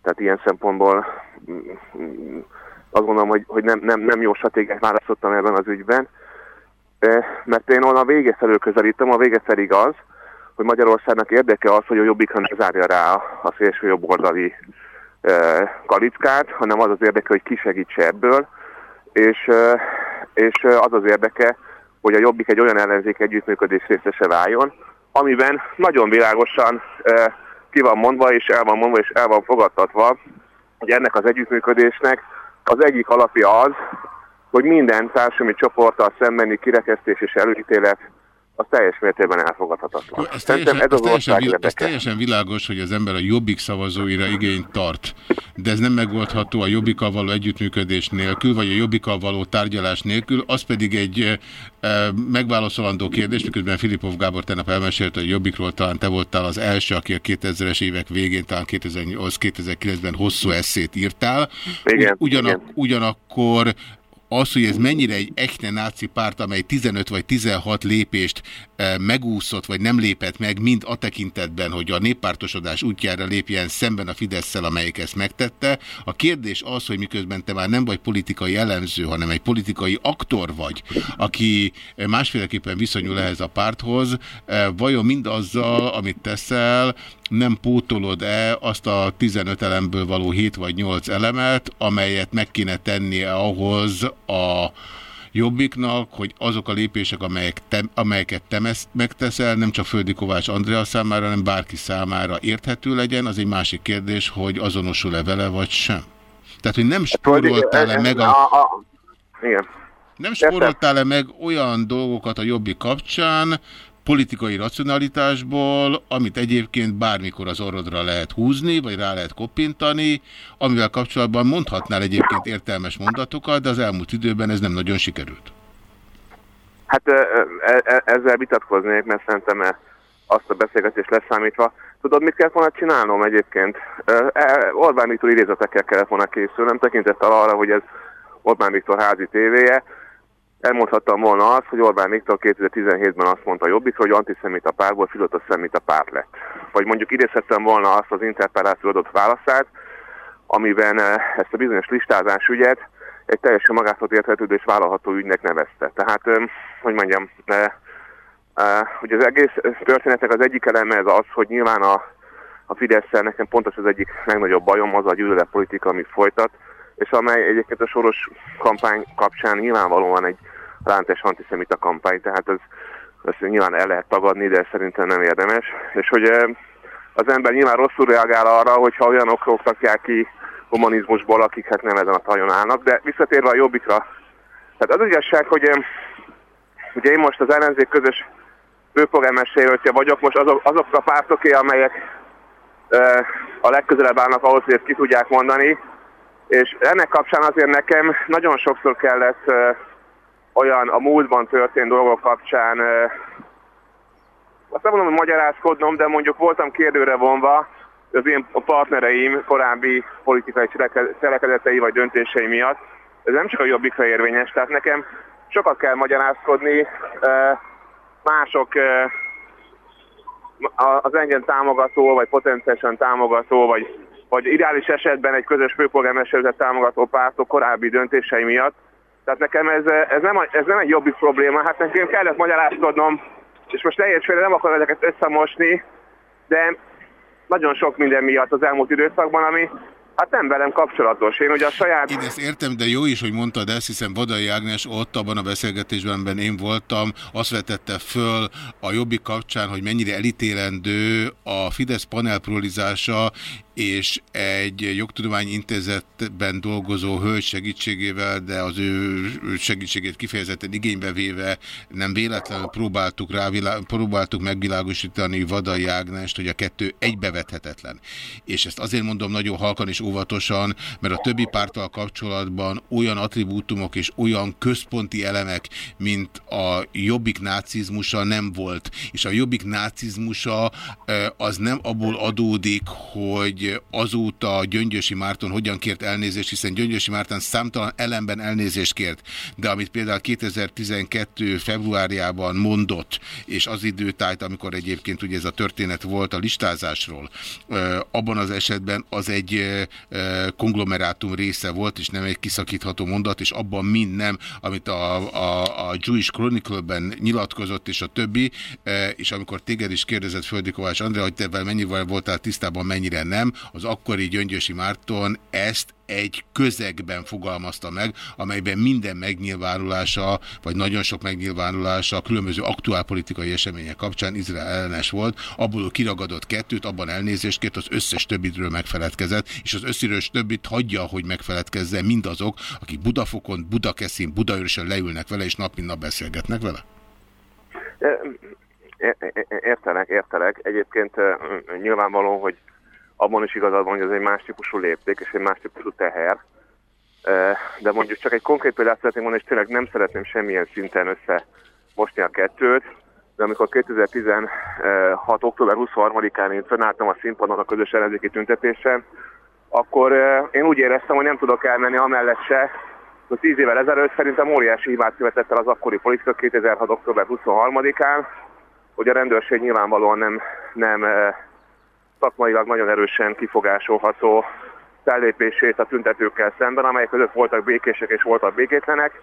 Tehát ilyen szempontból mm, azt gondolom, hogy, hogy nem, nem, nem jó stratégiát választottam ebben az ügyben, mert én a vége felől közelítem, a vége pedig az, hogy Magyarországnak érdeke az, hogy a Jobbikra ne zárja rá a szélső jobboldali kalickát, hanem az az érdeke, hogy kisegítse ebből, és, és az az érdeke, hogy a Jobbik egy olyan ellenzék együttműködés részese váljon, amiben nagyon világosan ki van mondva, és el van mondva, és el van fogadtatva, hogy ennek az együttműködésnek az egyik alapja az, hogy minden társadalmi csoporttal szembeni kirekesztés és előítélet az teljes mértékben elfogadhatatlan. ez, teljesen, ez, az ez, teljesen világos, ez teljesen világos, hogy az ember a jobbik szavazóira igényt tart, de ez nem megoldható a jobbikkal való együttműködés nélkül, vagy a jobbikkal való tárgyalás nélkül, az pedig egy e, megválaszolandó kérdés, miközben Filipov Gábor tegnap elmesélte, hogy jobbikról talán te voltál az első, aki a 2000-es évek végén, talán 2008-2009-ben hosszú eszét írtál. Igen, Ugyanak, igen. Ugyanakkor az, hogy ez mennyire egy echte náci párt, amely 15 vagy 16 lépést e, megúszott, vagy nem lépett meg, mind a tekintetben, hogy a néppártosodás útjára lépjen szemben a fidesz amelyik ezt megtette. A kérdés az, hogy miközben te már nem vagy politikai elemző, hanem egy politikai aktor vagy, aki másféleképpen viszonyul ehhez a párthoz, e, vajon mindazzal, amit teszel, nem pótolod-e azt a 15 elemből való 7 vagy 8 elemet, amelyet meg kéne tennie ahhoz a jobbiknak, hogy azok a lépések, amelyek te, amelyeket te megteszel, nem csak Földi Kovács Andrea számára, hanem bárki számára érthető legyen, az egy másik kérdés, hogy azonosul-e vele, vagy sem. Tehát, hogy nem spóroltál-e meg a... Igen. Nem spóroltál-e meg olyan dolgokat a jobbik kapcsán, politikai racionalitásból, amit egyébként bármikor az orrodra lehet húzni, vagy rá lehet koppintani, amivel kapcsolatban mondhatnál egyébként értelmes mondatokat, de az elmúlt időben ez nem nagyon sikerült. Hát e, e, ezzel vitatkoznék, mert szerintem azt a beszélgetést leszámítva. Tudod, mit kellett volna csinálnom egyébként? E, Orbán Viktor idézetekkel kellett volna készülnem, tekintettel arra, hogy ez Orbán Viktor házi tévéje, Elmondhattam volna azt, hogy Orbán Viktor 2017-ben azt mondta Jobbikra, hogy antiszemita párból filotoszemita párt lett. Vagy mondjuk idézhettem volna azt az interpelláció adott válaszát, amiben ezt a bizonyos listázás ügyet egy teljesen magától érthetődő és vállalható ügynek nevezte. Tehát, hogy mondjam, hogy az egész történetnek az egyik eleme ez az, hogy nyilván a, a fidesz nekem pontos az egyik legnagyobb bajom az a politika, amit folytat, és amely egyébként a soros kampány kapcsán nyilvánvalóan egy rántes antiszemita kampány, tehát ez, ezt nyilván el lehet tagadni, de szerintem nem érdemes. És hogy az ember nyilván rosszul reagál arra, hogyha olyanok oktatják ki humanizmusból, akik hát nem ezen a tajon állnak, de visszatérve a jobbikra, tehát az igazság, hogy ugye én most az ellenzék közös főpolgármesterjelöltje vagyok, most azok, azok a pártoké, amelyek e, a legközelebb állnak ahhoz, hogy ezt ki tudják mondani, és ennek kapcsán azért nekem nagyon sokszor kellett e, olyan a múltban történt dolgok kapcsán azt nem mondom, hogy magyarázkodnom, de mondjuk voltam kérdőre vonva az én partnereim korábbi politikai cselekedetei vagy döntései miatt. Ez nem csak a jobbikra érvényes, tehát nekem sokat kell magyarázkodni, mások az engem támogató, vagy potenciálisan támogató, vagy, vagy ideális esetben egy közös főpolgármesterőzet támogató pártok korábbi döntései miatt. Tehát nekem ez, ez, nem, ez nem egy jobbik probléma, hát nekem kellett magyarázkodnom, és most ne félre, nem akarom ezeket összemosni, de nagyon sok minden miatt az elmúlt időszakban, ami Hát nem velem kapcsolatos. Én ugye a saját... Én ezt értem, de jó is, hogy mondtad ezt, hiszen Vadai Ágnes ott abban a beszélgetésben, amiben én voltam, azt vetette föl a jobbik kapcsán, hogy mennyire elítélendő a Fidesz panelprolizása, és egy jogtudományi intézetben dolgozó hölgy segítségével, de az ő segítségét kifejezetten igénybe véve nem véletlenül próbáltuk, rá, próbáltuk megvilágosítani Vadai Ágnest, hogy a kettő egybevethetetlen. És ezt azért mondom nagyon halkan és óvatosan, mert a többi párttal kapcsolatban olyan attribútumok és olyan központi elemek, mint a jobbik nácizmusa nem volt. És a jobbik nácizmusa az nem abból adódik, hogy azóta Gyöngyösi Márton hogyan kért elnézést, hiszen Gyöngyösi Márton számtalan ellenben elnézést kért, de amit például 2012. februárjában mondott, és az időtájt, amikor egyébként ugye ez a történet volt a listázásról, abban az esetben az egy konglomerátum része volt, és nem egy kiszakítható mondat, és abban mind nem, amit a, a, a Jewish Chronicle-ben nyilatkozott, és a többi, és amikor téged is kérdezett Földi Kovács André, hogy te mennyivel voltál tisztában, mennyire nem, az akkori Gyöngyösi Márton ezt egy közegben fogalmazta meg, amelyben minden megnyilvánulása, vagy nagyon sok megnyilvánulása a különböző aktuálpolitikai események kapcsán Izrael ellenes volt, abból kiragadott kettőt, abban elnézést kért, az összes többitről megfeledkezett, és az összes többit hagyja, hogy megfeledkezzen mindazok, akik Budafokon, Budakeszin, Budaörösön leülnek vele, és nap mint nap beszélgetnek vele? Értelek, értelek. Egyébként nyilvánvaló, hogy abban is igazad van, hogy ez egy más típusú lépték és egy más típusú teher. De mondjuk csak egy konkrét példát szeretném mondani, és tényleg nem szeretném semmilyen szinten összemosni a kettőt, de amikor 2016. október 23-án én fönnálltam a színpadon a közös ellenzéki tüntetésen, akkor én úgy éreztem, hogy nem tudok elmenni amellett se, hogy 10 évvel ezelőtt szerintem óriási hibát követett el az akkori politika 2006. október 23-án, hogy a rendőrség nyilvánvalóan nem, nem szakmailag nagyon erősen kifogásolható fellépését a tüntetőkkel szemben, amelyek között voltak békések és voltak békétlenek,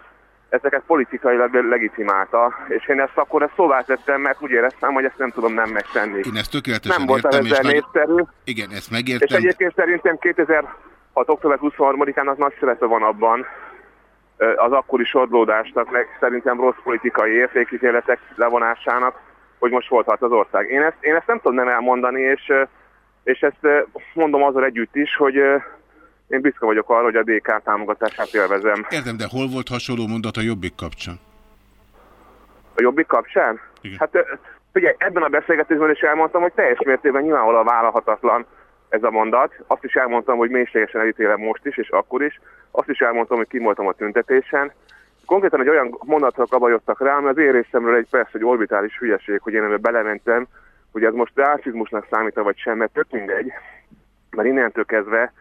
ezeket politikailag legitimálta, és én ezt akkor ezt szóvá tettem, mert úgy éreztem, hogy ezt nem tudom nem megtenni. Én ezt tökéletesen nem értem, és nagy... népszerű. Igen, ezt megértem. És egyébként szerintem 2006. október 23-án az nagy szerepe van abban, az akkori sodlódásnak, meg szerintem rossz politikai értékítéletek levonásának, hogy most volt hát az ország. Én ezt, én ezt nem tudom nem elmondani, és és ezt mondom azzal együtt is, hogy én büszke vagyok arra, hogy a DK támogatását élvezem. Értem, de hol volt hasonló mondat a Jobbik kapcsán? A Jobbik kapcsán? Igen. Hát ugye ebben a beszélgetésben is elmondtam, hogy teljes mértékben nyilvánvalóan vállalhatatlan ez a mondat. Azt is elmondtam, hogy mélységesen elítélem most is, és akkor is. Azt is elmondtam, hogy kim voltam a tüntetésen. Konkrétan egy olyan mondatra kabajoztak rá, ami az én részemről egy persze egy orbitális hülyeség, hogy én ebbe belementem, hogy ez most rászizmusnak számít vagy sem, mert tök mindegy, mert innentől kezdve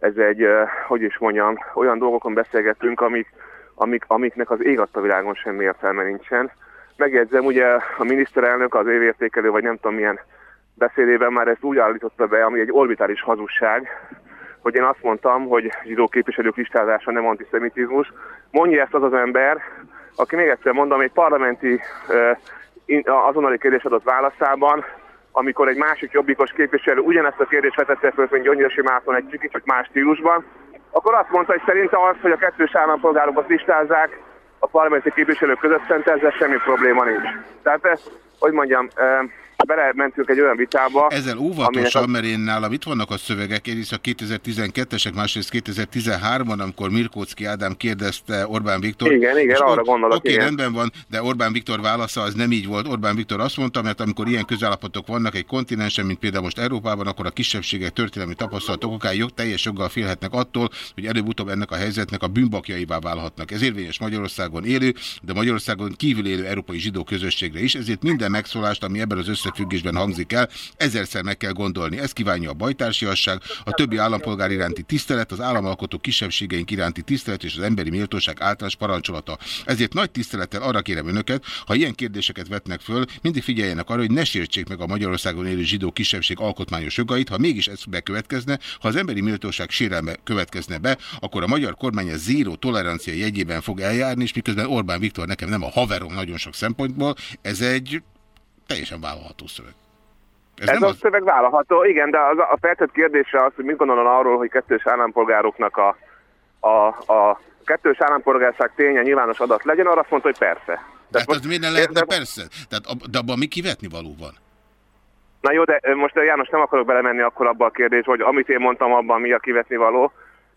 ez egy, hogy is mondjam, olyan dolgokon beszélgetünk, amik, amik, amiknek az ég a világon semmi értelme nincsen. Megjegyzem, ugye a miniszterelnök az évértékelő, vagy nem tudom milyen beszédében már ezt úgy állította be, ami egy orbitális hazugság, hogy én azt mondtam, hogy zsidó képviselők listázása nem antiszemitizmus. Mondja ezt az az ember, aki még egyszer mondom, egy parlamenti azonnali kérdés adott válaszában, amikor egy másik jobbikos képviselő ugyanezt a kérdést vetette föl, mint Gyöngyösi Márton egy kicsit más stílusban, akkor azt mondta, hogy szerinte az, hogy a kettős állampolgárokat listázzák, a parlamenti képviselők között szerintem ezzel semmi probléma nincs. Tehát, hogy mondjam, belementünk egy olyan vitába. Ezzel óvatosan, a... mert én nálam itt vannak a szövegek, egyrészt a 2012-esek, másrészt 2013-ban, amikor Mirkóczki Ádám kérdezte Orbán Viktor. Igen, igen, arra gondolok. Oké, okay, rendben van, de Orbán Viktor válasza az nem így volt. Orbán Viktor azt mondta, mert amikor ilyen közállapotok vannak egy kontinensen, mint például most Európában, akkor a kisebbségek történelmi tapasztalatok okán jog, teljes joggal félhetnek attól, hogy előbb-utóbb ennek a helyzetnek a bűnbakjaivá válhatnak. Ez érvényes Magyarországon élő, de Magyarországon kívül élő európai zsidó közösségre is, ezért minden megszólást, ami ebben az össze összefüggésben hangzik el, ezerszer meg kell gondolni. Ez kívánja a bajtársiasság, a többi állampolgár iránti tisztelet, az államalkotó kisebbségeink iránti tisztelet és az emberi méltóság általános parancsolata. Ezért nagy tisztelettel arra kérem önöket, ha ilyen kérdéseket vetnek föl, mindig figyeljenek arra, hogy ne sértsék meg a Magyarországon élő zsidó kisebbség alkotmányos jogait, ha mégis ez bekövetkezne, ha az emberi méltóság sérelme következne be, akkor a magyar kormány a zéró tolerancia jegyében fog eljárni, és miközben Orbán Viktor nekem nem a haverom nagyon sok szempontból, ez egy teljesen vállalható szöveg. Ez, Ez a az... szöveg vállalható, igen, de az, a feltett kérdése az, hogy mit gondolom arról, hogy kettős állampolgároknak a, a, a kettős állampolgárság ténye nyilvános adat legyen, arra azt mondta, hogy persze. De hát az miért ne lehetne persze? Tehát, de abban mi kivetni való van? Na jó, de most János nem akarok belemenni akkor abba a kérdés, hogy amit én mondtam, abban mi a kivetni való,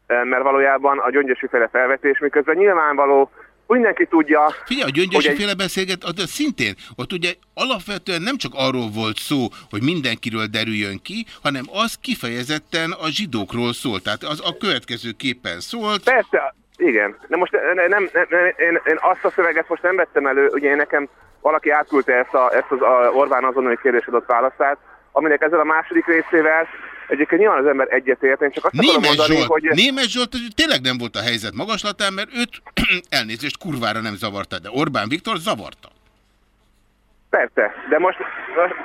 mert valójában a gyöngyösi féle felvetés, miközben nyilvánvaló, mindenki tudja... Figyelj, a gyöngyösi egy... féle beszélget, de szintén, ott ugye alapvetően nem csak arról volt szó, hogy mindenkiről derüljön ki, hanem az kifejezetten a zsidókról szólt. Tehát az a következő képen szólt. Persze, igen. De most nem, nem, nem, én, én azt a szöveget most nem vettem elő, ugye én nekem valaki átküldte ezt, a, ezt az a Orbán azonnali kérdésedott válaszát, aminek ezzel a második részével Egyébként nyilván az ember egyetért, én csak azt Némes akarom mondani, Zsolt, hogy... Némes Zsolt tényleg nem volt a helyzet magaslatán, mert őt [clears throat] elnézést kurvára nem zavarta, de Orbán Viktor zavarta. Persze, de most,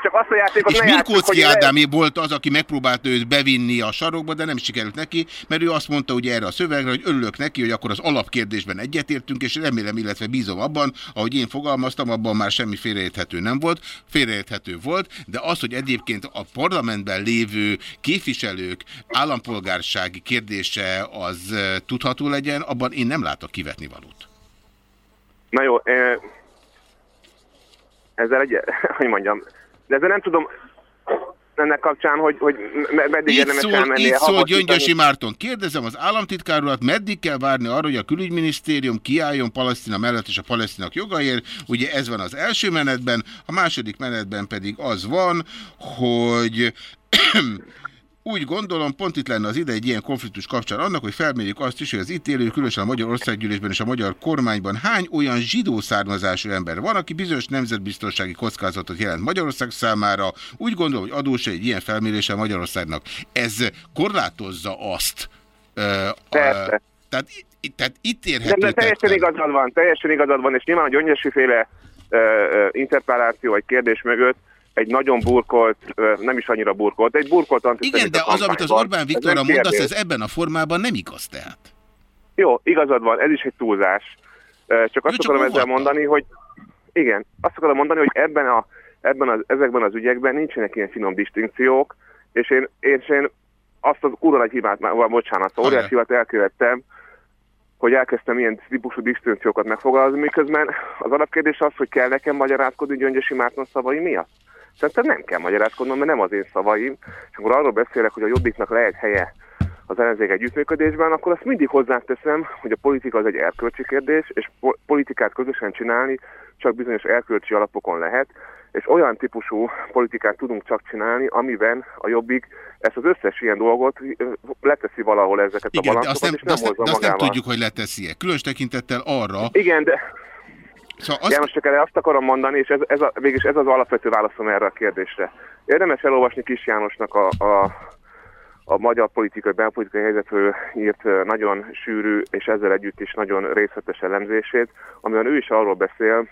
csak azt a játékot És Mirkóczki Ádámé le... volt az, aki megpróbálta őt bevinni a sarokba, de nem sikerült neki, mert ő azt mondta ugye erre a szövegre, hogy örülök neki, hogy akkor az alapkérdésben egyetértünk, és remélem, illetve bízom abban, ahogy én fogalmaztam, abban már semmi félreérthető nem volt, félreérthető volt, de az, hogy egyébként a parlamentben lévő képviselők állampolgársági kérdése az tudható legyen, abban én nem látok kivetni valót. Na jó, eh ezzel egy, [laughs] hogy mondjam, de ezzel nem tudom ennek kapcsán, hogy, hogy meddig itt érdemes szól, elmenni. Itt szól Gyöngyösi Márton. Kérdezem az államtitkár urat, meddig kell várni arra, hogy a külügyminisztérium kiálljon Palesztina mellett és a palesztinak jogaért. Ugye ez van az első menetben, a második menetben pedig az van, hogy úgy gondolom, pont itt lenne az ide egy ilyen konfliktus kapcsán annak, hogy felmérjük azt is, hogy az itt élő, különösen a Magyar Országgyűlésben és a magyar kormányban hány olyan zsidó származású ember van, aki bizonyos nemzetbiztonsági kockázatot jelent Magyarország számára. Úgy gondolom, hogy adós egy ilyen felmérése Magyarországnak. Ez korlátozza azt. Uh, Persze. tehát, tehát itt érhető. De, teljesen igazad van, teljesen igazad van, és nyilván a gyöngyösi féle uh, interpeláció vagy kérdés mögött egy nagyon burkolt, nem is annyira burkolt, egy burkolt Igen, de az, amit az Orbán Viktorra mondasz, ez ebben a formában nem igaz tehát. Jó, igazad van, ez is egy túlzás. Csak azt csak akarom ezzel mondani, hogy igen, azt akarom mondani, hogy ebben a, ebben az, ezekben az ügyekben nincsenek ilyen finom distinkciók, és én, és én azt az kurva egy hibát, bocsánat, óriási hibát elkövettem, hogy elkezdtem ilyen típusú distinkciókat megfogalmazni, miközben az alapkérdés az, hogy kell nekem magyarázkodni Gyöngyösi Márton szavai miatt. Szerintem nem kell magyarázkodnom, mert nem az én szavaim. És akkor arról beszélek, hogy a jobbiknak lehet helye az ellenzék együttműködésben, akkor azt mindig hozzáteszem, hogy a politika az egy erkölcsi kérdés, és politikát közösen csinálni csak bizonyos erkölcsi alapokon lehet, és olyan típusú politikát tudunk csak csinálni, amiben a jobbik ezt az összes ilyen dolgot leteszi valahol ezeket Igen, a balancokat, de azt nem, és nem, de azt, de azt nem tudjuk, hogy leteszi-e. Különös tekintettel arra... Igen, de Szóval azt... János, csak erre azt akarom mondani, és ez, ez a, végülis ez az alapvető válaszom erre a kérdésre. Érdemes elolvasni Kis Jánosnak a, a, a magyar politikai, belpolitikai helyzetről írt nagyon sűrű, és ezzel együtt is nagyon részletes elemzését, amiben ő is arról beszél,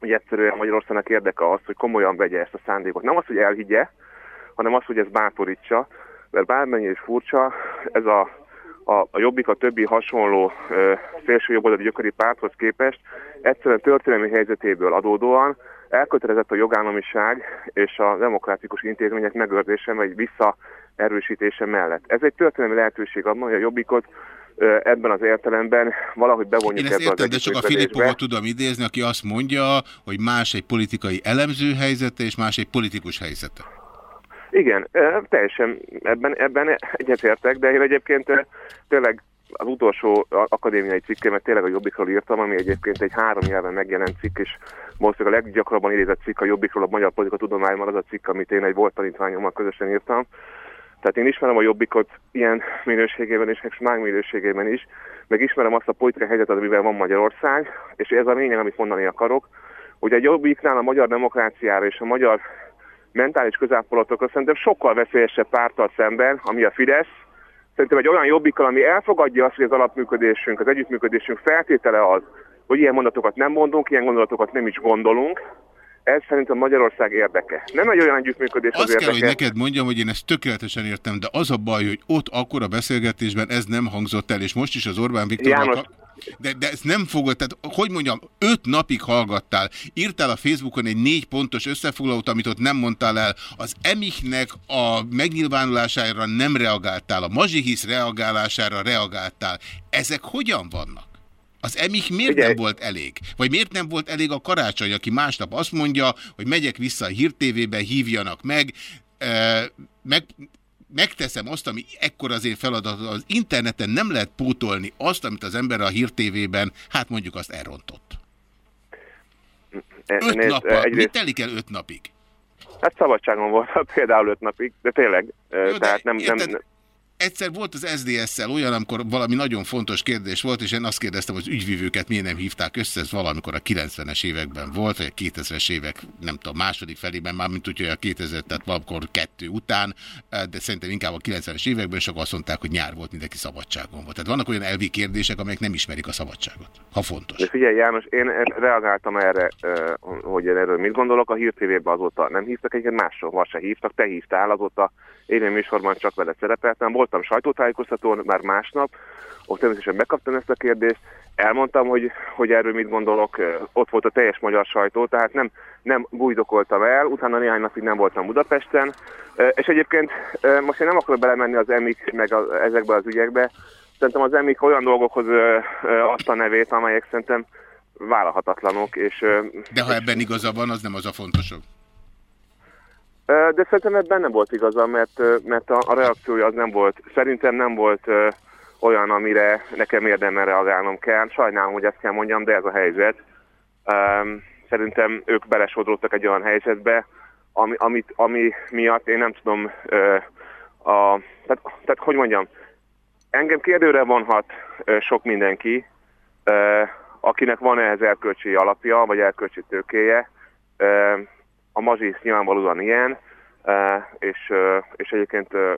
hogy egyszerűen Magyarországnak érdeke az, hogy komolyan vegye ezt a szándékot. Nem az, hogy elhiggye, hanem az, hogy ez bátorítsa, mert bármennyi is furcsa, ez a, a, a Jobbik a többi hasonló ö, szélső jobboldali gyököri párthoz képest egyszerűen történelmi helyzetéből adódóan elkötelezett a jogállamiság és a demokratikus intézmények megőrzése vagy visszaerősítése mellett. Ez egy történelmi lehetőség abban, hogy a Jobbikot ebben az értelemben valahogy bevonjuk Én ezt értem, de csak a. Filippova tudom idézni, aki azt mondja, hogy más egy politikai elemző helyzete, és más egy politikus helyzete. Igen, teljesen ebben, ebben egyetértek, de én egyébként tényleg az utolsó akadémiai cikkemet tényleg a Jobbikról írtam, ami egyébként egy három nyelven megjelent cikk, és valószínűleg a leggyakrabban idézett cikk a Jobbikról a Magyar Politika Tudományban az a cikk, amit én egy volt tanítványommal közösen írtam. Tehát én ismerem a Jobbikot ilyen minőségében és más minőségében is, meg ismerem azt a politikai helyzetet, amivel van Magyarország, és ez a lényeg, amit mondani akarok, hogy a Jobbiknál a magyar demokráciára és a magyar mentális közelpolatokra szerintem sokkal veszélyesebb párttal szemben, ami a Fidesz. Szerintem egy olyan jobbikkal, ami elfogadja azt, hogy az alapműködésünk, az együttműködésünk feltétele az, hogy ilyen mondatokat nem mondunk, ilyen gondolatokat nem is gondolunk. Ez szerintem Magyarország érdeke. Nem egy olyan együttműködés az Azt kell, érdeke. hogy neked mondjam, hogy én ezt tökéletesen értem, de az a baj, hogy ott akkor a beszélgetésben ez nem hangzott el, és most is az Orbán Viktor... János, De, de ezt nem fogod, tehát hogy mondjam, öt napig hallgattál, írtál a Facebookon egy négy pontos összefoglalót, amit ott nem mondtál el, az Emichnek a megnyilvánulására nem reagáltál, a Mazsihisz reagálására reagáltál. Ezek hogyan vannak? Az Emich miért Figyelj. nem volt elég? Vagy miért nem volt elég a karácsony, aki másnap azt mondja, hogy megyek vissza a hírtévébe, hívjanak meg, eh, meg megteszem azt, ami ekkor az én feladat, az interneten nem lehet pótolni azt, amit az ember a hírtévében, hát mondjuk azt elrontott. e- Öt nézd, nappal. egyrészt- Mit telik el öt napig? Hát szabadságon volt [laughs] például öt napig, de tényleg, Jó, tehát nem, nem, érted, Egyszer volt az SDS-szel olyan, amikor valami nagyon fontos kérdés volt, és én azt kérdeztem, hogy ügyvívőket miért nem hívták össze, ez valamikor a 90-es években volt, vagy a 2000-es évek, nem tudom, második felében, már mint úgy, a 2000, tehát valamikor kettő után, de szerintem inkább a 90-es években, és akkor azt mondták, hogy nyár volt, mindenki szabadságon volt. Tehát vannak olyan elvi kérdések, amelyek nem ismerik a szabadságot, ha fontos. De figyelj János, én er- reagáltam erre, ö, hogy én erről mit gondolok. A hírtévében azóta nem hívtak, egyébként máshol se hívtak, te hívtál azóta, én műsorban csak veled szerepeltem. Voltam sajtótájékoztatón már másnap, ott természetesen megkaptam ezt a kérdést, elmondtam, hogy, hogy erről mit gondolok, ott volt a teljes magyar sajtó, tehát nem, nem bújdokoltam el, utána néhány napig nem voltam Budapesten, és egyébként most én nem akarok belemenni az emik meg a, ezekbe az ügyekbe, szerintem az emik olyan dolgokhoz azt a nevét, amelyek szerintem vállalhatatlanok, és, De ha ebben igaza van, az nem az a fontosabb. De szerintem ebben nem volt igaza, mert, mert a, a reakciója az nem volt, szerintem nem volt olyan, amire nekem érdemel reagálnom kell. Sajnálom, hogy ezt kell mondjam, de ez a helyzet. Szerintem ők belesodródtak egy olyan helyzetbe, ami, amit, ami miatt én nem tudom, a, tehát, tehát hogy mondjam, engem kérdőre vonhat sok mindenki, akinek van ehhez erkölcsi alapja, vagy erkölcsi tőkéje. A mazsisz nyilvánvalóan ilyen, ö, és, ö, és egyébként ö,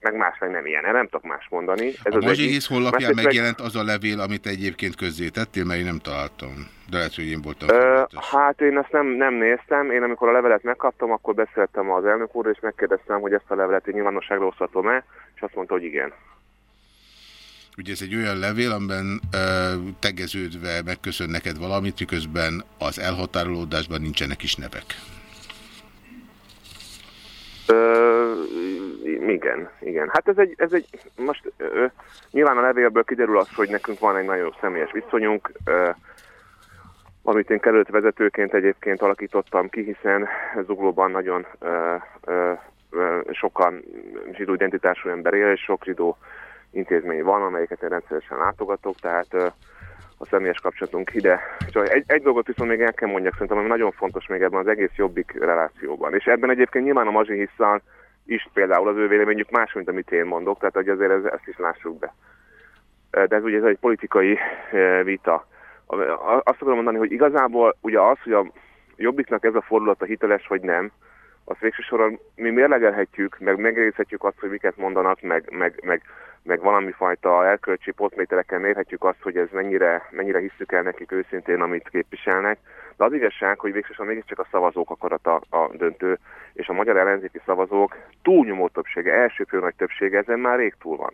meg más meg nem ilyen, nem tudok más mondani. Ez a az Mazsihész egyik. honlapján meg- megjelent az a levél, amit egyébként közzétettél, mert én nem találtam. De lehet, hogy én voltam. Ö, hát én ezt nem, nem néztem. Én amikor a levelet megkaptam, akkor beszéltem az elnök úrral, és megkérdeztem, hogy ezt a levelet én nyilvánosságra hozhatom-e, és azt mondta, hogy igen. Ugye ez egy olyan levél, amiben ö, tegeződve megköszön neked valamit, miközben az elhatárolódásban nincsenek is nevek. Ö, igen, igen. Hát ez egy, ez egy most ö, nyilván a levélből kiderül az, hogy nekünk van egy nagyon személyes viszonyunk, ö, amit én került vezetőként egyébként alakítottam ki, hiszen Zuglóban nagyon ö, ö, sokan zsidó identitású ember él, és sok zsidó intézmény van, amelyeket én rendszeresen látogatok, tehát a személyes kapcsolatunk ide. Csak egy, egy dolgot viszont még el kell mondjak, szerintem, ami nagyon fontos még ebben az egész jobbik relációban. És ebben egyébként nyilván a mazsihisszal is például az ő véleményük más, mint amit én mondok, tehát hogy azért ez, ezt is lássuk be. De ez ugye ez egy politikai vita. A- a- Azt akarom mondani, hogy igazából ugye az, hogy a jobbiknak ez a fordulata hiteles, vagy nem, azt végső soron mi mérlegelhetjük, meg megrészhetjük azt, hogy miket mondanak, meg, meg, meg, meg valami fajta elkölcsi potméterekkel mérhetjük azt, hogy ez mennyire, mennyire hiszük el nekik őszintén, amit képviselnek. De az igazság, hogy végsősorban mégiscsak a szavazók akarata a döntő, és a magyar ellenzéki szavazók túlnyomó többsége, elsőprő nagy többsége ezen már rég túl van.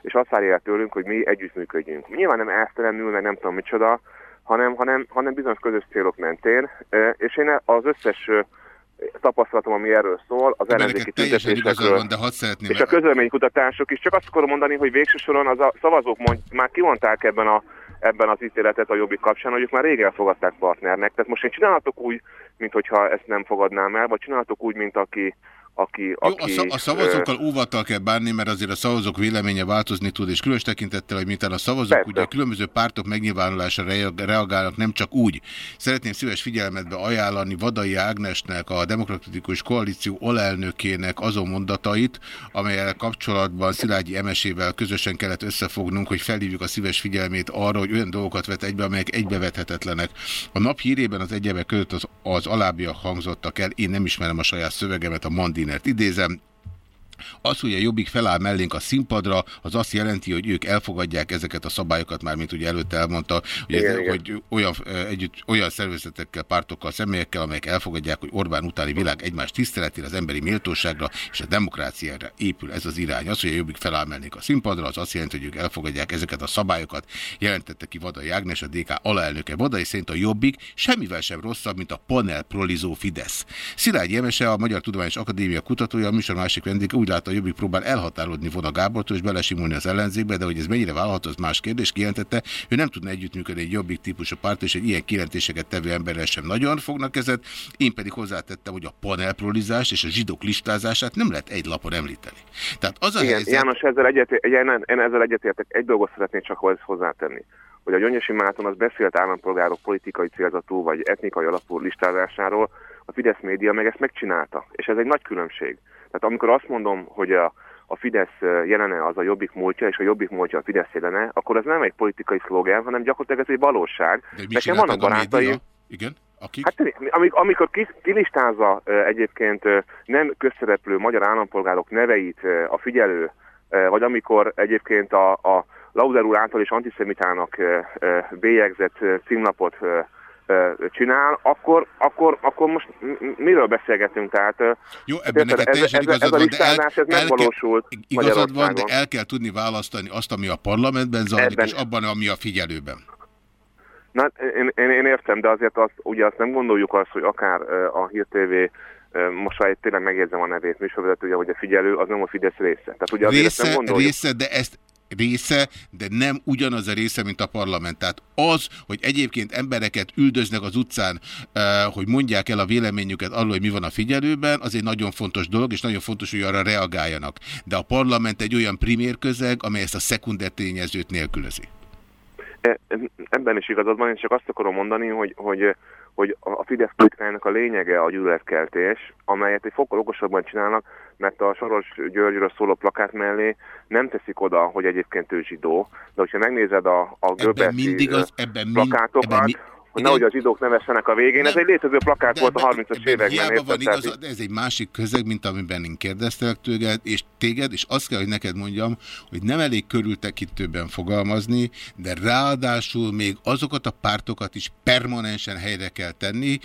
És azt várja tőlünk, hogy mi együttműködjünk. Nyilván nem elsztelenül, meg nem tudom micsoda, hanem, hanem, hanem bizonyos közös célok mentén, és én az összes tapasztalatom, ami erről szól, az ellenzéki tüntetésekről, de hadd szeretném... és a közleménykutatások is. Csak azt akarom mondani, hogy végső soron az a szavazók mond, már kimondták ebben, a, ebben az ítéletet a jobbik kapcsán, hogy ők már rég elfogadták partnernek. Tehát most én csinálhatok úgy, mint hogyha ezt nem fogadnám el, vagy csinálhatok úgy, mint aki, aki... Jó, aki a, a szavazókkal óvattal kell bánni, mert azért a szavazók véleménye változni tud, és különös tekintettel, hogy mintán a szavazók Persze. ugye a különböző pártok megnyilvánulására reagálnak, nem csak úgy. Szeretném szíves figyelmetbe ajánlani Vadai Ágnesnek, a Demokratikus Koalíció olelnökének azon mondatait, amelyel kapcsolatban Szilágyi Emesével közösen kellett összefognunk, hogy felhívjuk a szíves figyelmét arra, hogy olyan dolgokat vet egybe, amelyek egybevethetetlenek. A nap hírében az egyebek között az, az alábbiak hangzottak el, én nem ismerem a saját szövegemet, a Mandin Martinert idézem, az, hogy a Jobbik feláll mellénk a színpadra, az azt jelenti, hogy ők elfogadják ezeket a szabályokat, már mint ugye előtte elmondta, hogy, igen, ez, igen. hogy olyan, együtt, olyan szervezetekkel, pártokkal, személyekkel, amelyek elfogadják, hogy Orbán utáni világ egymás tiszteletére, az emberi méltóságra és a demokráciára épül ez az irány. Az, hogy a Jobbik feláll mellénk a színpadra, az azt jelenti, hogy ők elfogadják ezeket a szabályokat, jelentette ki Vadai Ágnes, a DK alelnöke. Vadai szerint a Jobbik semmivel sem rosszabb, mint a panel prolizó Fidesz. Szilágyi Emese, a Magyar Tudományos Akadémia kutatója, a műsor másik vendég úgy látta, a Jobbik próbál elhatárolni Vona Gábortól és belesimulni az ellenzékbe, de hogy ez mennyire vállalható, az más kérdés. Kijelentette, ő nem tudna együttműködni egy Jobbik típusú párt, és egy ilyen kijelentéseket tevő emberrel sem nagyon fognak kezet. Én pedig hozzátettem, hogy a panelprolizás és a zsidók listázását nem lehet egy lapon említeni. Tehát az a Igen, helyzet... János, ezzel egyetértek, én ezzel egyetértek. Egy dolgot szeretnék csak hozzátenni hogy a Gyöngyösi Máton az beszélt állampolgárok politikai célzatú vagy etnikai alapú listázásáról, a Fidesz média meg ezt megcsinálta, és ez egy nagy különbség. Tehát amikor azt mondom, hogy a, a Fidesz jelene az a jobbik múltja, és a jobbik múltja a Fidesz jelene, akkor ez nem egy politikai szlogán, hanem gyakorlatilag ez egy valóság. De Nekem vannak barátaim. Igen? Akik? Hát amik, amikor kilistázza egyébként nem közszereplő magyar állampolgárok neveit a figyelő, vagy amikor egyébként a, a Lauder úr által is antiszemitának bélyegzett címnapot csinál, akkor, akkor, akkor most miről beszélgetünk? Tehát, Jó, ebben neked teljesen ez, ez, ez a listázás, ez megvalósult Igazad van, de el kell tudni választani azt, ami a parlamentben zajlik, ebben. és abban, ami a figyelőben. Na, én, én, én értem, de azért azt, ugye azt nem gondoljuk azt, hogy akár a Hír TV most már tényleg megjegyzem a nevét műsorvezetője, hogy a figyelő az nem a Fidesz része. Tehát ugye része, nem gondoljuk... része, de ezt része, de nem ugyanaz a része, mint a parlament. Tehát az, hogy egyébként embereket üldöznek az utcán, eh, hogy mondják el a véleményüket arról, hogy mi van a figyelőben, az egy nagyon fontos dolog, és nagyon fontos, hogy arra reagáljanak. De a parlament egy olyan primér közeg, amely ezt a szekunder tényezőt nélkülözi. E, ebben is igazad van, én csak azt akarom mondani, hogy, hogy hogy a Fidesz politikájának a lényege a gyűlöletkeltés, amelyet egy fokkal okosabban csinálnak, mert a Soros Györgyről szóló plakát mellé nem teszik oda, hogy egyébként ő zsidó, de hogyha megnézed a, a Göbbelszi plakátokat, ebben mi, hogy nehogy az zsidók nevessenek a végén. Nem, ez egy létező plakát de, volt a 30-as években. Van igaz, ez egy másik közeg, mint amiben én kérdeztelek tőled, és téged, és azt kell, hogy neked mondjam, hogy nem elég körültekintőben fogalmazni, de ráadásul még azokat a pártokat is permanensen helyre kell tenni,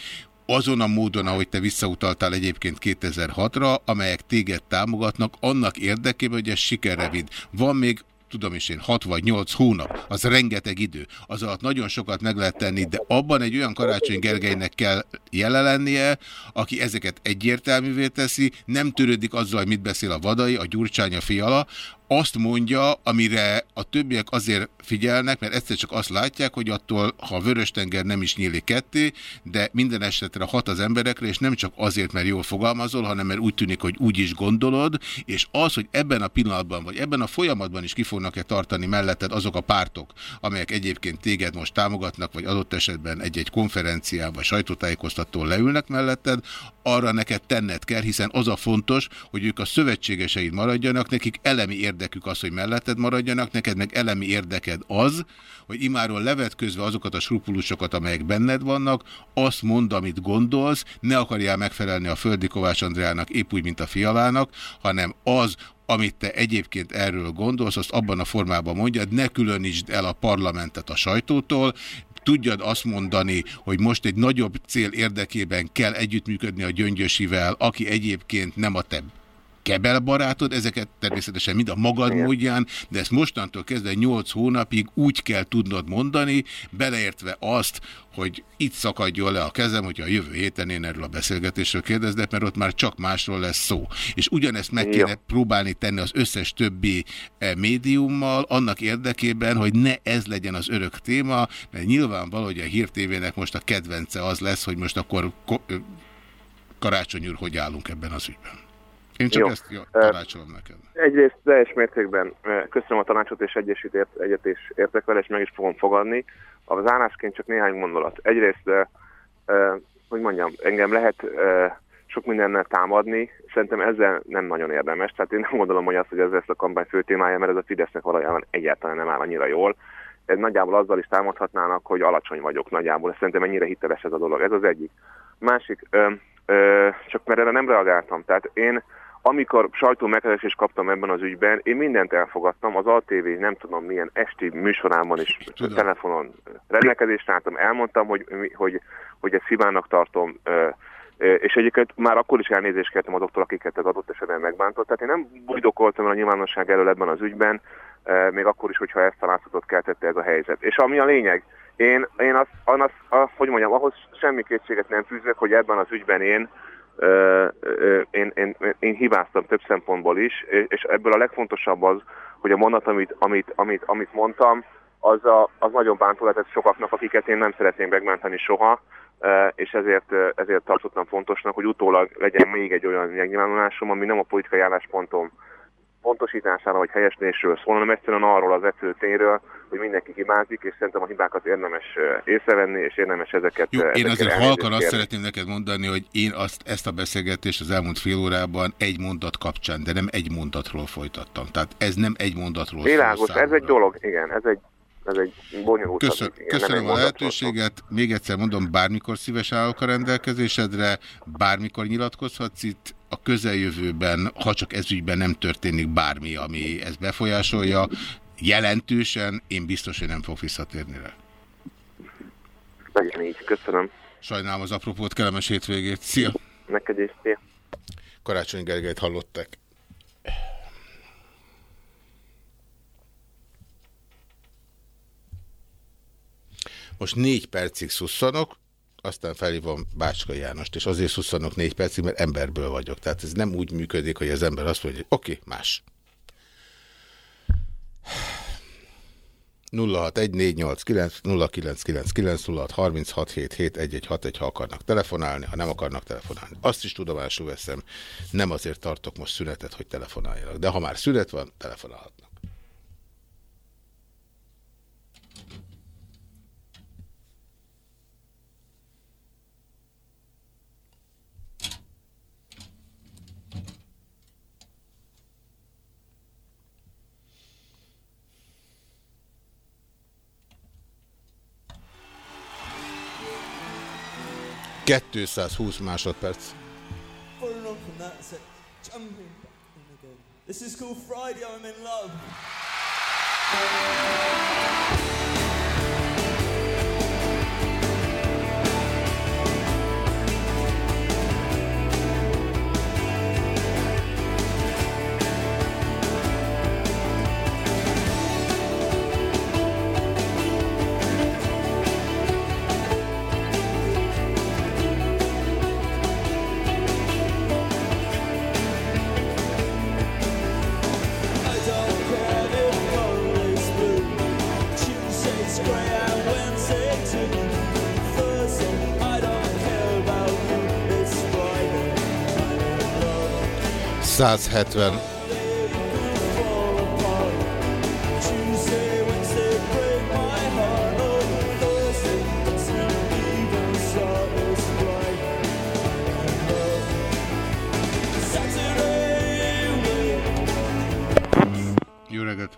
azon a módon, ahogy te visszautaltál egyébként 2006-ra, amelyek téged támogatnak, annak érdekében, hogy ez sikerre vidd. Van még tudom is én, 6 vagy 8 hónap, az rengeteg idő. Az alatt nagyon sokat meg lehet tenni, de abban egy olyan Karácsony Gergelynek kell jelen lennie, aki ezeket egyértelművé teszi, nem törődik azzal, hogy mit beszél a vadai, a gyurcsánya fiala, azt mondja, amire a többiek azért figyelnek, mert egyszer csak azt látják, hogy attól, ha a Vörös-tenger nem is nyílik ketté, de minden esetre hat az emberekre, és nem csak azért, mert jól fogalmazol, hanem mert úgy tűnik, hogy úgy is gondolod, és az, hogy ebben a pillanatban, vagy ebben a folyamatban is ki fognak-e tartani melletted azok a pártok, amelyek egyébként téged most támogatnak, vagy adott esetben egy-egy konferencián, vagy sajtótájékoztatón leülnek melletted, arra neked tenned kell, hiszen az a fontos, hogy ők a szövetségeseid maradjanak, nekik elemi érdekük az, hogy melletted maradjanak, neked meg elemi érdeked az, hogy imáról levetközve azokat a skrupulusokat, amelyek benned vannak, azt mond, amit gondolsz, ne akarjál megfelelni a Földi Kovács Andrának épp úgy, mint a fialának, hanem az, amit te egyébként erről gondolsz, azt abban a formában mondjad, ne különítsd el a parlamentet a sajtótól, tudjad azt mondani, hogy most egy nagyobb cél érdekében kell együttműködni a gyöngyösivel, aki egyébként nem a te kebelbarátod, ezeket természetesen mind a magad Igen. módján, de ezt mostantól kezdve 8 hónapig úgy kell tudnod mondani, beleértve azt, hogy itt szakadjon le a kezem, hogyha a jövő héten én erről a beszélgetésről kérdeznek, mert ott már csak másról lesz szó. És ugyanezt meg kéne ja. próbálni tenni az összes többi eh, médiummal, annak érdekében, hogy ne ez legyen az örök téma, mert nyilvánvaló, hogy a hírtévének most a kedvence az lesz, hogy most akkor Karácsony úr, hogy állunk ebben az ügyben. Én csak Jó. ezt tanácsolom neked. Egyrészt teljes mértékben köszönöm a tanácsot, és egyesít ért, egyet is értek vele, és meg is fogom fogadni. A zárásként csak néhány gondolat. Egyrészt, hogy mondjam, engem lehet eh, sok mindennel támadni, szerintem ezzel nem nagyon érdemes. Tehát én nem gondolom, hogy az, hogy ez lesz a kampány fő témája, mert ez a Fidesznek valójában egyáltalán nem áll annyira jól. Ez nagyjából azzal is támadhatnának, hogy alacsony vagyok nagyjából. Szerintem ennyire hiteles ez a dolog. Ez az egyik. Másik, ö, ö, csak mert erre nem reagáltam. Tehát én amikor sajtó megkeresést kaptam ebben az ügyben, én mindent elfogadtam, az ATV nem tudom milyen esti műsorában is tudom. telefonon rendelkezést álltam, elmondtam, hogy, hogy, hogy ezt hibának tartom, és egyébként már akkor is elnézést kértem azoktól, akiket ez adott esetben megbántott. Tehát én nem bujdokoltam el a nyilvánosság elől ebben az ügyben, még akkor is, hogyha ezt a látszatot keltette ez a helyzet. És ami a lényeg, én, én azt, azt, azt, hogy mondjam, ahhoz semmi kétséget nem fűzök, hogy ebben az ügyben én én, én, én hibáztam több szempontból is, és ebből a legfontosabb az, hogy a mondat, amit, amit, amit, amit mondtam, az, a, az nagyon bántó lehetett sokaknak, akiket én nem szeretném megmenteni soha, és ezért, ezért tartottam fontosnak, hogy utólag legyen még egy olyan megnyilvánulásom, ami nem a politikai álláspontom pontosítására vagy helyeslésről szól, hanem egyszerűen arról az egyszerű tényről, hogy mindenki hibázik, és szerintem a hibákat érdemes észrevenni, és érdemes ezeket... Jó, én azért halkan azt szeretném neked mondani, hogy én azt, ezt a beszélgetést az elmúlt fél órában egy mondat kapcsán, de nem egy mondatról folytattam. Tehát ez nem egy mondatról Világos, ez egy dolog, igen, ez egy ez egy bonyolult. Köszön, igen, köszönöm a lehetőséget. Még egyszer mondom, bármikor szíves állok a rendelkezésedre, bármikor nyilatkozhatsz itt a közeljövőben, ha csak ezügyben nem történik bármi, ami ezt befolyásolja, jelentősen, én biztos, hogy nem fog visszatérni rá. Legyen így, köszönöm. Sajnálom az apropót, kellemes hétvégét. Szia! Neked is, szia! Karácsony Gergelyt hallották. Most négy percig szusszanok, aztán felhívom Bácska Jánost, és azért szusszanok négy percig, mert emberből vagyok. Tehát ez nem úgy működik, hogy az ember azt mondja, hogy oké, okay, más. 0614890999 ha akarnak telefonálni, ha nem akarnak telefonálni. Azt is tudomásul veszem, nem azért tartok most szünetet, hogy telefonáljanak. De ha már szünet van, telefonálhatnak. 220 másodperc. This is called Friday, I'm in love. Száz hetven. Jó reggelt!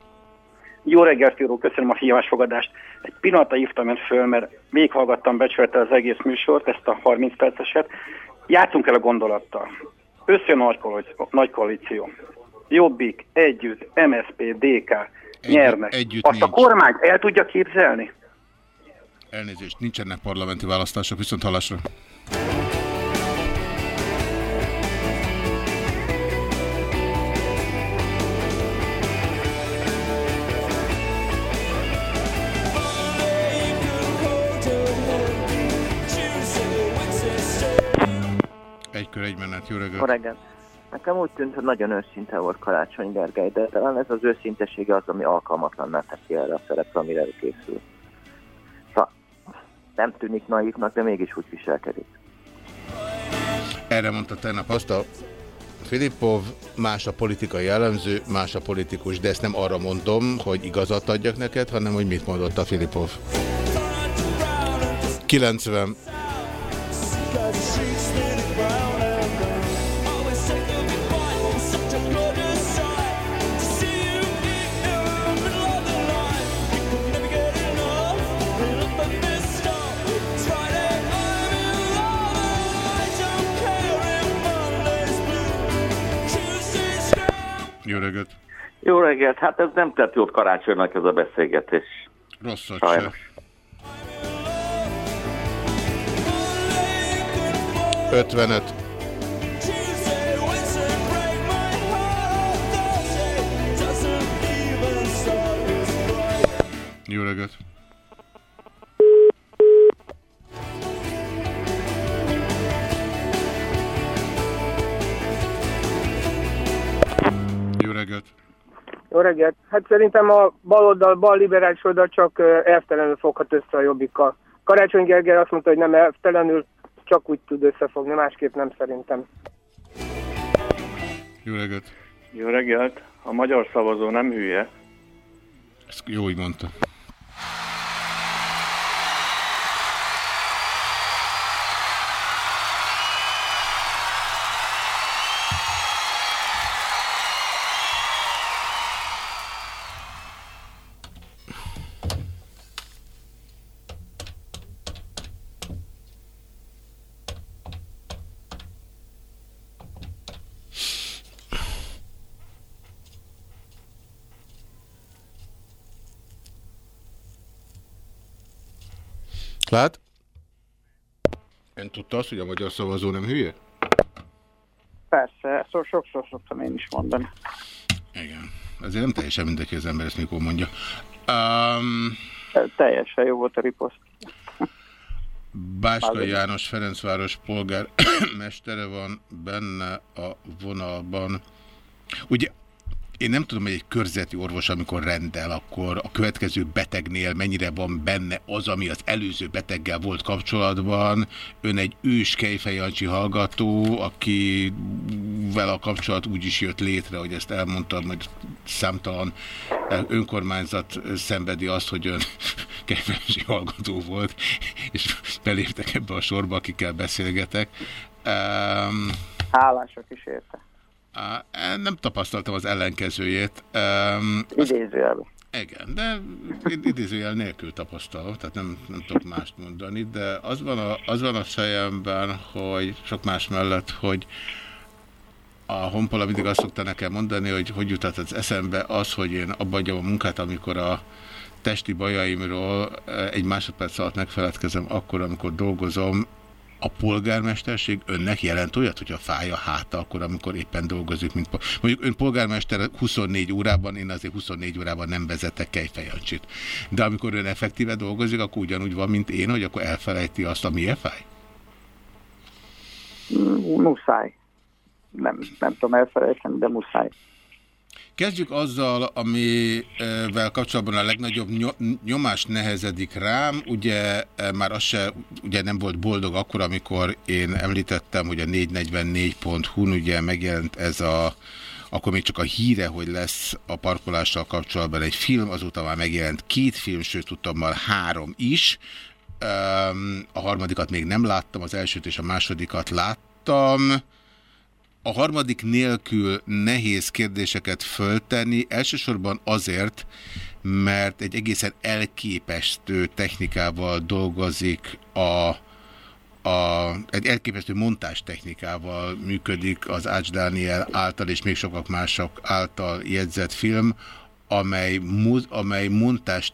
Jó reggelt, Jóró, köszönöm a hívásfogadást. Egy pillanatra hívtam ön föl, mert végighallgattam becsülettel az egész műsort, ezt a 30 perceset. Játszunk el a gondolattal. Össze nagy koalíció. Jobbik, együtt, MSP, DK Egy, nyernek. Együtt Azt nincs. a kormány el tudja képzelni? Elnézést, nincsenek parlamenti választások, viszont halásra. 2 egy menet. Jó reggelt! Reggelt! Nekem úgy tűnt, hogy nagyon őszinte volt Karácsony Gergely, de talán ez az őszintesége az, ami alkalmatlanná teszi erre a szerepre, amire ő készül. Szóval nem tűnik naívnak, de mégis úgy viselkedik. Erre mondta tegnap azt a Filippov, más a politikai jellemző, más a politikus, de ezt nem arra mondom, hogy igazat adjak neked, hanem hogy mit mondott a Filippov. 90. Jó reggelt! Jó reggelt, hát ez nem tett jót karácsonynak ez a beszélgetés. Rosszat Sajnos. se. 55. Jó reggelt! Reggelt! Jó reggelt. Hát szerintem a baloldal, bal liberális oldal csak elvtelenül foghat össze a jobbikkal. Karácsony Gergely azt mondta, hogy nem elvtelenül, csak úgy tud összefogni, másképp nem szerintem. Jó reggelt! Jó reggelt! A magyar szavazó nem hülye. Ezt jó, hogy mondta. Lát? Ön tudta azt, hogy a magyar szavazó nem hülye? Persze, sokszor szoktam én is mondani. Igen. Ezért nem teljesen mindegy, hogy az ember ezt mikor mondja. Um, Teljesen jó volt a riposzt. Báska Azért. János Ferencváros polgármestere [coughs] van benne a vonalban. Ugye én nem tudom, hogy egy körzeti orvos, amikor rendel, akkor a következő betegnél mennyire van benne az, ami az előző beteggel volt kapcsolatban. Ön egy ős Kejfejancsi hallgató, akivel a kapcsolat úgy is jött létre, hogy ezt elmondtam, hogy számtalan önkormányzat szenvedi azt, hogy ön [laughs] Kejfejancsi hallgató volt, és beléptek ebbe a sorba, akikkel beszélgetek. Um, Hálások is érte. Á, Nem tapasztaltam az ellenkezőjét. Idézőjelben. Igen, de id- idézőjel nélkül tapasztalom, tehát nem, nem tudok mást mondani, de az van, a, az van a fejemben, hogy sok más mellett, hogy a honpola mindig azt szokta nekem mondani, hogy hogy jutott az eszembe az, hogy én abba a munkát, amikor a testi bajaimról eh, egy másodperc alatt megfeledkezem akkor, amikor dolgozom, a polgármesterség önnek jelent olyat, hogyha fáj a háta, akkor amikor éppen dolgozik, mint mondjuk ön polgármester 24 órában, én azért 24 órában nem vezetek kejfejancsit. De amikor ön effektíve dolgozik, akkor ugyanúgy van, mint én, hogy akkor elfelejti azt, ami fáj. Mm, Muszáj. Nem, nem tudom elfelejteni, de muszáj. Kezdjük azzal, amivel kapcsolatban a legnagyobb nyo- nyomás nehezedik rám. Ugye eh, már az se, ugye nem volt boldog akkor, amikor én említettem, hogy a 444.hu-n ugye megjelent ez a akkor még csak a híre, hogy lesz a parkolással kapcsolatban egy film, azóta már megjelent két film, sőt tudtam már három is. A harmadikat még nem láttam, az elsőt és a másodikat láttam. A harmadik nélkül nehéz kérdéseket föltenni, elsősorban azért, mert egy egészen elképesztő technikával dolgozik a a, egy elképesztő technikával működik az Ács Dániel által és még sokak mások által jegyzett film, amely, amely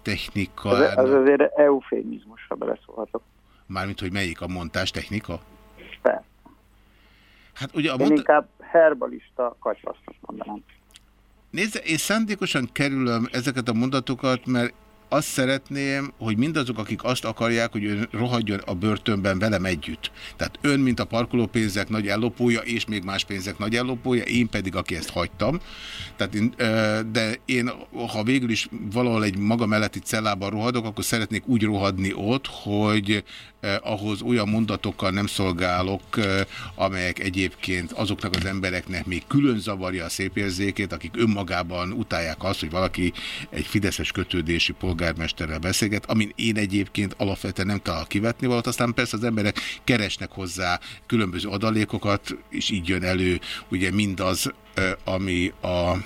technika. Az, az azért eufémizmus, ha beleszólhatok. Mármint, hogy melyik a technika? Hát ugye a Én monta... inkább herbalista kacsvasznak mondanám. Nézd, én szándékosan kerülöm ezeket a mondatokat, mert azt szeretném, hogy mindazok, akik azt akarják, hogy ön rohadjon a börtönben velem együtt. Tehát ön, mint a parkolópénzek nagy ellopója, és még más pénzek nagy ellopója, én pedig, aki ezt hagytam. Tehát én, de én, ha végül is valahol egy maga melletti cellában rohadok, akkor szeretnék úgy rohadni ott, hogy ahhoz olyan mondatokkal nem szolgálok, amelyek egyébként azoknak az embereknek még külön zavarja a szépérzékét, akik önmagában utálják azt, hogy valaki egy fideszes kötődési polgármesterrel beszélget, amin én egyébként alapvetően nem talál kivetni valat, aztán persze az emberek keresnek hozzá különböző adalékokat, és így jön elő ugye mindaz, ami a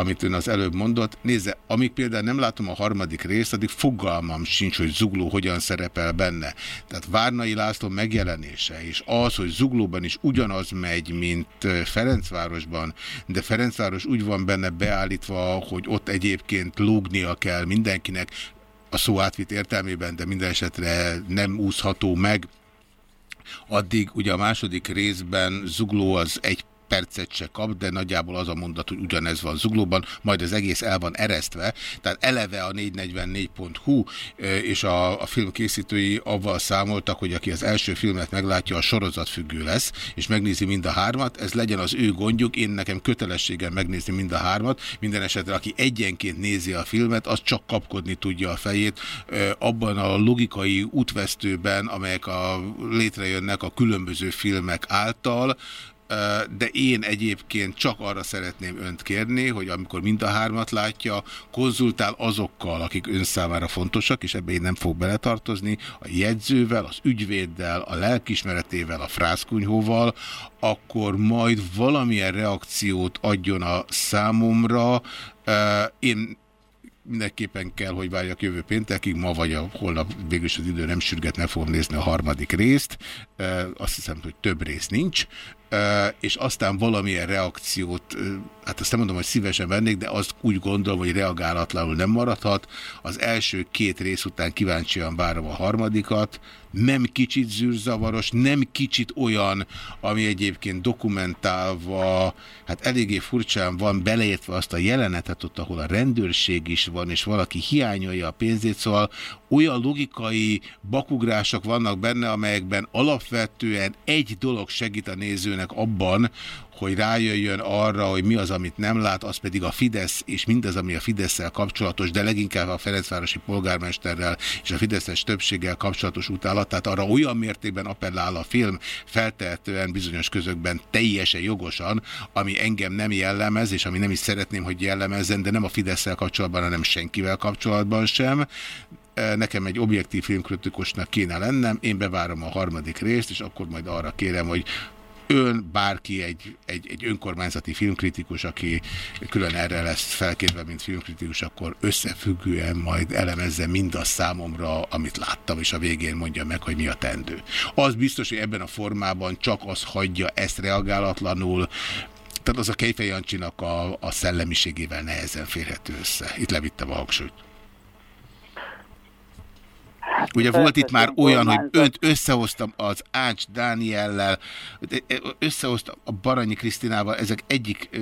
amit ön az előbb mondott. Nézze, amíg például nem látom a harmadik részt, addig fogalmam sincs, hogy Zugló hogyan szerepel benne. Tehát Várnai László megjelenése, és az, hogy Zuglóban is ugyanaz megy, mint Ferencvárosban, de Ferencváros úgy van benne beállítva, hogy ott egyébként lógnia kell mindenkinek, a szó átvitt értelmében, de minden esetre nem úszható meg, addig ugye a második részben Zugló az egy percet se kap, de nagyjából az a mondat, hogy ugyanez van zuglóban, majd az egész el van eresztve, tehát eleve a 444.hu és a, a film készítői avval számoltak, hogy aki az első filmet meglátja, a sorozat függő lesz, és megnézi mind a hármat, ez legyen az ő gondjuk, én nekem kötelességem megnézni mind a hármat, minden esetre aki egyenként nézi a filmet, az csak kapkodni tudja a fejét. Abban a logikai útvesztőben, amelyek a, létrejönnek a különböző filmek által, de én egyébként csak arra szeretném önt kérni, hogy amikor mind a hármat látja, konzultál azokkal, akik ön számára fontosak, és ebbe én nem fog beletartozni, a jegyzővel, az ügyvéddel, a lelkismeretével, a frászkunyhóval, akkor majd valamilyen reakciót adjon a számomra. Én mindenképpen kell, hogy várjak jövő péntekig, ma vagy a holnap végülis az idő nem sürget, ne fogom nézni a harmadik részt. Azt hiszem, hogy több rész nincs és aztán valamilyen reakciót, hát azt nem mondom, hogy szívesen vennék, de azt úgy gondolom, hogy reagálatlanul nem maradhat. Az első két rész után kíváncsian várom a harmadikat, nem kicsit zűrzavaros, nem kicsit olyan, ami egyébként dokumentálva, hát eléggé furcsán van, beleértve azt a jelenetet ott, ahol a rendőrség is van, és valaki hiányolja a pénzét, szóval olyan logikai bakugrások vannak benne, amelyekben alapvetően egy dolog segít a nézőnek abban, hogy rájöjjön arra, hogy mi az, amit nem lát, az pedig a Fidesz, és mindez, ami a fidesz kapcsolatos, de leginkább a Ferencvárosi polgármesterrel és a Fideszes többséggel kapcsolatos utálat, tehát arra olyan mértékben appellál a film, feltehetően bizonyos közökben teljesen jogosan, ami engem nem jellemez, és ami nem is szeretném, hogy jellemezzen, de nem a fidesz kapcsolatban, hanem senkivel kapcsolatban sem, nekem egy objektív filmkritikusnak kéne lennem, én bevárom a harmadik részt, és akkor majd arra kérem, hogy ön, bárki, egy, egy, egy önkormányzati filmkritikus, aki külön erre lesz felkérve, mint filmkritikus, akkor összefüggően majd elemezze mindazt számomra, amit láttam, és a végén mondja meg, hogy mi a tendő. Az biztos, hogy ebben a formában csak az hagyja ezt reagálatlanul, tehát az a Kejfej Jancsinak a, a szellemiségével nehezen férhető össze. Itt levittem a hangsúlyt. Ugye volt itt már olyan, hogy önt összehoztam az Ács Dániellel, összehoztam a Baranyi Krisztinával, ezek egyik,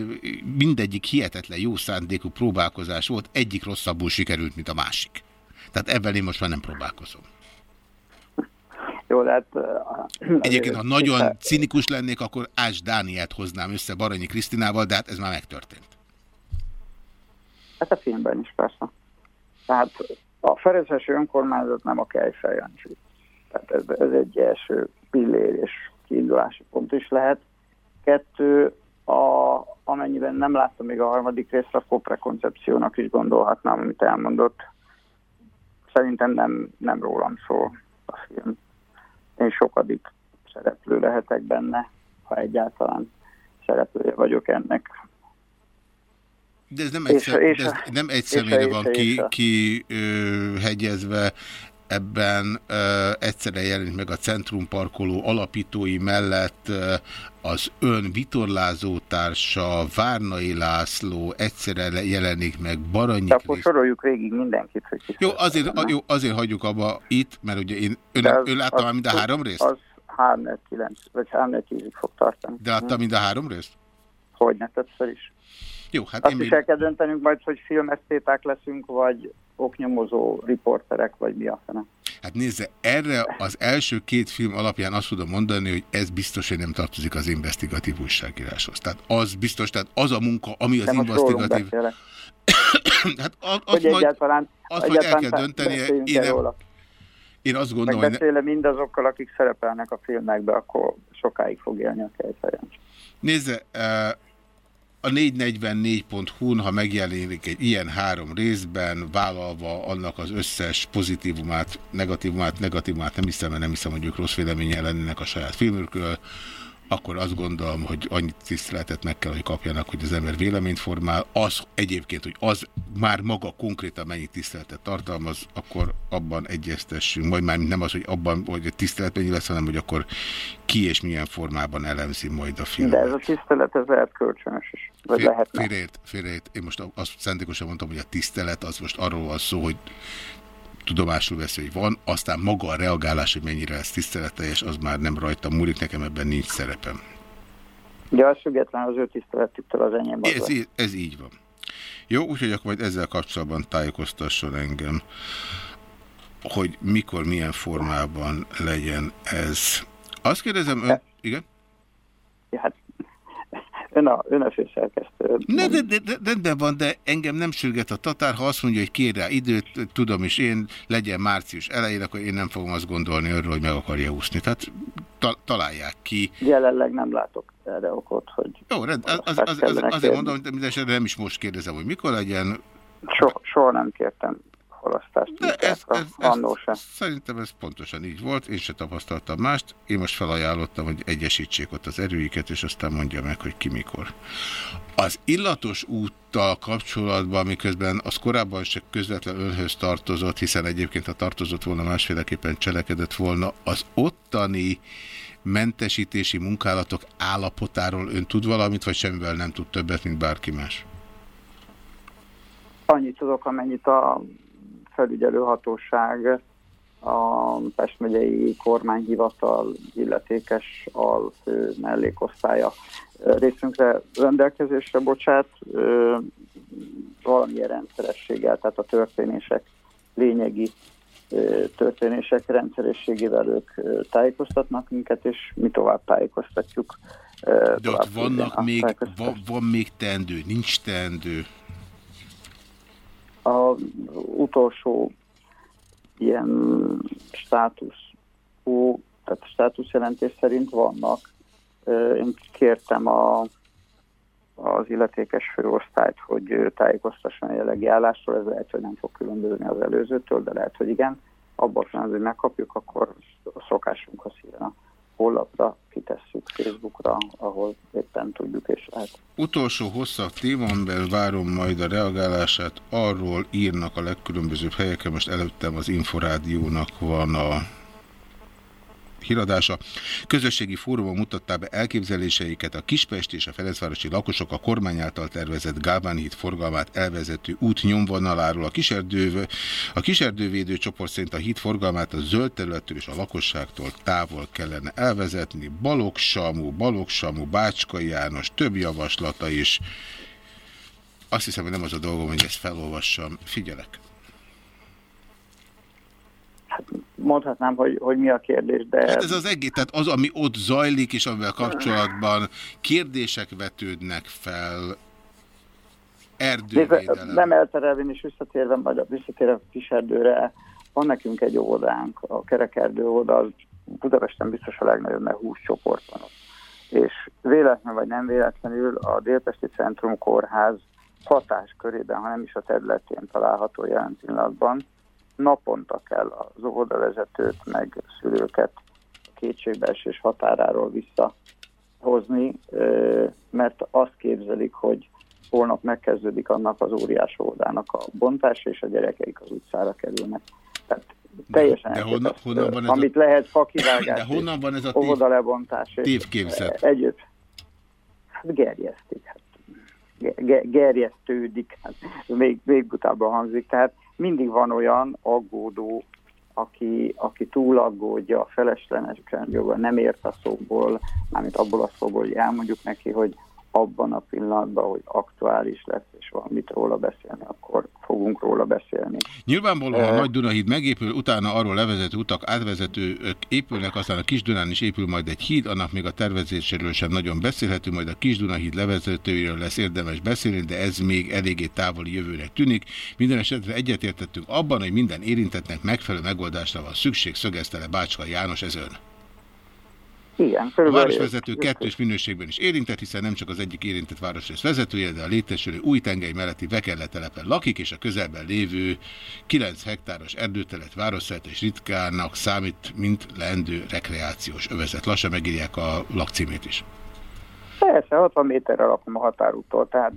mindegyik hihetetlen jó szándékú próbálkozás volt, egyik rosszabbul sikerült, mint a másik. Tehát ebben én most már nem próbálkozom. Jó, hát... [clears throat] Egyébként, ha nagyon cinikus lennék, akkor Ács Dánielt hoznám össze Baranyi Krisztinával, de hát ez már megtörtént. Hát a filmben is persze. Tehát a Ferencesi önkormányzat nem a Kejfel Jancsi. Tehát ez, ez egy első pillér és kiindulási pont is lehet. Kettő, a, amennyiben nem láttam még a harmadik részt, akkor prekoncepciónak is gondolhatnám, amit elmondott. Szerintem nem, nem rólam szól a film. Én sokadik szereplő lehetek benne, ha egyáltalán. szereplője vagyok ennek. De ez nem És- egy, szem, és- ez nem egy és- személyre és- van és- ki, és- ki ö, hegyezve, ebben ö, egyszerre jelenik meg a Centrum Parkoló alapítói mellett ö, az ön vitorlázótársa, Várnai László, egyszerre le- jelenik meg Baranyi akkor Krisz- soroljuk végig mindenkit, hogy Jó, azért, a, jó, azért hagyjuk abba itt, mert ugye én, ön, az- ön látta az- már mind a három részt? Az 3 9 vagy 3 10 fog tartani. De látta mind a három részt? Hogyne, többször is. Jó, hát Azt én is még... el kell döntenünk majd, hogy filmesztéták leszünk, vagy oknyomozó riporterek, vagy mi a fene. Hát nézze, erre az első két film alapján azt tudom mondani, hogy ez biztos, hogy nem tartozik az investigatív újságíráshoz. Tehát az biztos, tehát az a munka, ami az rólunk investigatív... [coughs] hát az, Hogy azt majd, egyáltalán, azt majd el egyáltalán kell döntenie. Én, el nem, én azt gondolom, hogy... Ne, mindazokkal, akik szerepelnek a filmekbe, akkor sokáig fog élni a Kejfejancsi. nézze, eh, a 444.hu-n, ha megjelenik egy ilyen három részben, vállalva annak az összes pozitívumát, negatívumát, negatívumát nem hiszem, mert nem hiszem, hogy ők rossz véleménye lennének a saját filmükről, akkor azt gondolom, hogy annyit tiszteletet meg kell, hogy kapjanak, hogy az ember véleményt formál. Az egyébként, hogy az már maga konkrétan mennyi tiszteletet tartalmaz, akkor abban egyeztessünk. Majd már nem az, hogy abban, hogy a tisztelet mennyi lesz, hanem hogy akkor ki és milyen formában elemzi majd a filmet. De ez a tisztelet, ez lehet kölcsönös is. Vagy Fél- lehetne. Félreért, félreért. Én most azt szándékosan mondtam, hogy a tisztelet az most arról van szó, hogy tudomásul veszi, hogy van, aztán maga a reagálás, hogy mennyire ez tiszteleteljes, az már nem rajta múlik, nekem ebben nincs szerepem. De az független az ő tiszteletüktől az enyém az Ez, lesz. í- ez így van. Jó, úgyhogy akkor majd ezzel kapcsolatban tájékoztasson engem, hogy mikor, milyen formában legyen ez. Azt kérdezem, ön... Igen? Ja, hát ön a, ön a főszerkesztő. Ne, de, de, de, rendben van, de engem nem sürget a tatár, ha azt mondja, hogy kér rá időt, tudom is én, legyen március elején, akkor én nem fogom azt gondolni arról, hogy meg akarja úszni. Tehát ta, találják ki. Jelenleg nem látok erre okot, hogy Jó, rend, az, az, az, az, azért mondom, hogy mindenesetre nem is most kérdezem, hogy mikor legyen. So, soha nem kértem halasztást. De ez, ez, annó ez, szerintem ez pontosan így volt, én se tapasztaltam mást. Én most felajánlottam, hogy egyesítsék ott az erőiket, és aztán mondja meg, hogy ki mikor. Az illatos úttal kapcsolatban, miközben az korábban se közvetlen önhöz tartozott, hiszen egyébként ha tartozott volna, másféleképpen cselekedett volna, az ottani mentesítési munkálatok állapotáról ön tud valamit, vagy semmivel nem tud többet, mint bárki más? Annyit tudok, amennyit a felügyelőhatóság, a Pest megyei kormányhivatal illetékes alfő mellékosztálya részünkre rendelkezésre bocsát, valamilyen rendszerességgel, tehát a történések lényegi történések rendszerességével ők tájékoztatnak minket, és mi tovább tájékoztatjuk. De ott vannak még, van, van még teendő, nincs teendő. A utolsó ilyen státusz, ó, tehát státuszjelentés szerint vannak. Én kértem a, az illetékes főosztályt, hogy tájékoztasson a jelenlegi állásról, ez lehet, hogy nem fog különbözni az előzőtől, de lehet, hogy igen. Abban az, hogy megkapjuk, akkor a szokásunkhoz híven a honlapra, kitesszük Facebookra, ahol éppen tudjuk és lehet. Utolsó hosszabb témán belül várom majd a reagálását. Arról írnak a legkülönbözőbb helyeken, most előttem az Inforádiónak van a híradása. Közösségi fórumon mutatták be elképzeléseiket a Kispest és a Ferencvárosi lakosok a kormány által tervezett Gálván híd forgalmát elvezető út nyomvonaláról. A kiserdő, a kiserdővédő csoport szerint a híd forgalmát a zöld területtől és a lakosságtól távol kellene elvezetni. Balog Samu, Balog Samu, Bácskai János, több javaslata is. Azt hiszem, hogy nem az a dolgom, hogy ezt felolvassam. Figyelek. Mondhatnám, hogy, hogy mi a kérdés, de... Hát ez az egész, tehát az, ami ott zajlik, és amivel kapcsolatban kérdések vetődnek fel, erdővédelem. nem elterelvén és visszatérve, majd visszatérve a kiserdőre, van nekünk egy óvodánk, a kerekerdő óvoda, az Budapesten biztos a legnagyobb, mert 20 csoport van ott. És véletlen vagy nem véletlenül a Délpesti Centrum Kórház hatáskörében, ha nem is a területén található jelen pillanatban, naponta kell az óvodavezetőt, meg szülőket kétségbeesés határáról vissza hozni, mert azt képzelik, hogy holnap megkezdődik annak az óriás óvodának a bontása, és a gyerekeik az utcára kerülnek. Tehát teljesen de honnan, honnan van ez amit a... lehet fakivágás, De honnan van ez a óvoda lebontás. tévképzet? Együtt. Hát gerjesztik. Hát, ge, gerjesztődik. Hát, még, még butábban hangzik. Tehát mindig van olyan aggódó, aki, aki túl aggódja a feleslenesen joga, nem ért a szóból, mármint abból a szóból, hogy elmondjuk neki, hogy abban a pillanatban, hogy aktuális lesz, és valamit róla beszélni, akkor fogunk róla beszélni. Nyilvánvalóan a Nagy Dunahíd megépül, utána arról levezető utak, átvezetők épülnek, aztán a Kis Dunán is épül majd egy híd, annak még a tervezéséről sem nagyon beszélhető, majd a Kis Dunahíd levezetőiről lesz érdemes beszélni, de ez még eléggé távoli jövőnek tűnik. Minden esetre egyetértettünk abban, hogy minden érintettnek megfelelő megoldásra van szükség, szögezte le Bácska János ez ön. Igen, a városvezető kettős minőségben is érintett, hiszen nem csak az egyik érintett városrész vezetője, de a létesülő új tengely melletti Vekerle telepen lakik, és a közelben lévő 9 hektáros erdőtelet városszert és ritkának számít, mint leendő rekreációs övezet. Lassan megírják a lakcímét is. Persze, 60 méterre lakom a határútól, tehát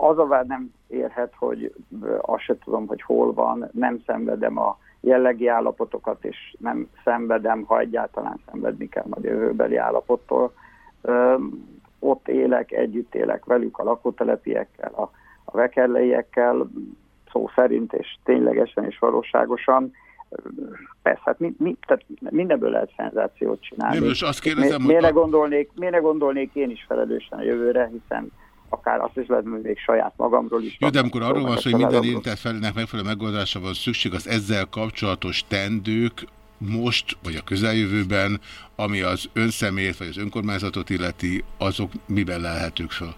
az a vád nem érhet, hogy azt se tudom, hogy hol van, nem szenvedem a jellegi állapotokat, és nem szenvedem, ha egyáltalán szenvedni kell majd jövőbeli állapottól. Ott élek, együtt élek velük, a lakótelepiekkel, a, a vekerleiekkel, szó szerint, és ténylegesen és valóságosan. Persze, hát mi, mi, tehát mindenből lehet szenzációt csinálni. Nem, most azt kérdezem, mi, miért, hogy... gondolnék, miért gondolnék én is felelősen a jövőre, hiszen akár azt is lehet, még saját magamról is. Jó, de amikor arról van szó, hogy minden érintett felnek megfelelő megoldásra van szükség, az ezzel kapcsolatos tendők most, vagy a közeljövőben, ami az önszemélyt, vagy az önkormányzatot illeti, azok miben lehetők fel?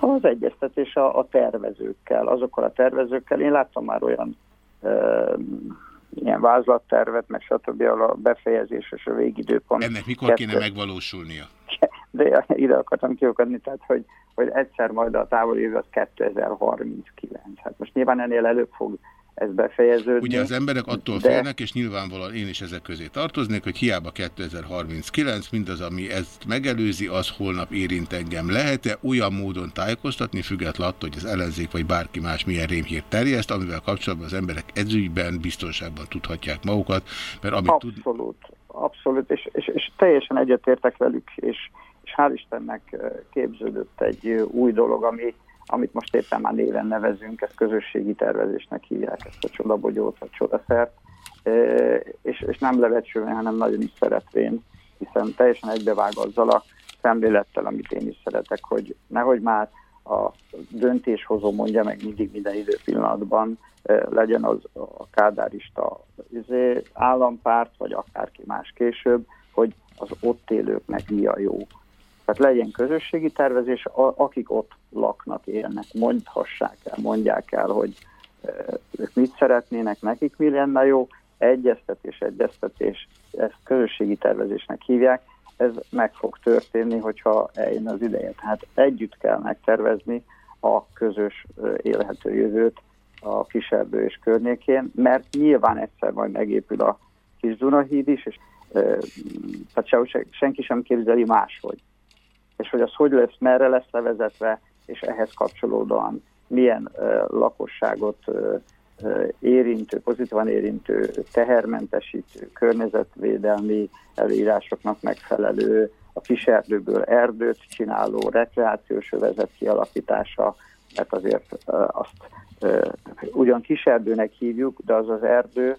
Az egyeztetés a, a tervezőkkel, azokkal a tervezőkkel. Én láttam már olyan ö, ilyen vázlattervet, meg stb. a befejezés és a végidőpont. Ennek mikor kettő... kéne megvalósulnia? [laughs] de [laughs] ide akartam kiokadni, tehát hogy, hogy egyszer majd a távoli jövő az 2039. Hát most nyilván ennél előbb fog ez befejeződni. Ugye az emberek attól de... félnek, és nyilvánvalóan én is ezek közé tartoznék, hogy hiába 2039, mindaz, ami ezt megelőzi, az holnap érint engem. Lehet-e olyan módon tájékoztatni, függetlenül attól, hogy az ellenzék vagy bárki más milyen rémhírt terjeszt, amivel kapcsolatban az emberek ezügyben biztonságban tudhatják magukat, mert amit abszolút, tud... abszolút, és, és, és teljesen egyetértek velük, és és hál' Istennek képződött egy új dolog, ami, amit most éppen már néven nevezünk, ezt közösségi tervezésnek hívják, ezt a csodabogyót, vagy csodaszert, és, és nem levecsülni, hanem nagyon is szeretvén, hiszen teljesen egybevág azzal a szemlélettel, amit én is szeretek, hogy nehogy már a döntéshozó mondja meg mindig minden időpillanatban, legyen az a kádárista izé, állampárt, vagy akárki más később, hogy az ott élőknek mi a jó. Tehát legyen közösségi tervezés, akik ott laknak, élnek, mondhassák el, mondják el, hogy ők mit szeretnének, nekik mi lenne jó, egyeztetés, egyeztetés, ezt közösségi tervezésnek hívják, ez meg fog történni, hogyha eljön az ideje. Tehát együtt kell megtervezni a közös élhető jövőt a Kiserdő és környékén, mert nyilván egyszer majd megépül a Kis Dunahíd is, és tehát senki sem képzeli máshogy és hogy az hogy lesz, merre lesz levezetve, és ehhez kapcsolódóan milyen lakosságot érintő, pozitívan érintő, tehermentesítő, környezetvédelmi előírásoknak megfelelő, a kiserdőből erdőt csináló rekreációs övezet kialakítása, mert azért uh, azt ugyan kiserdőnek hívjuk, de az az erdő,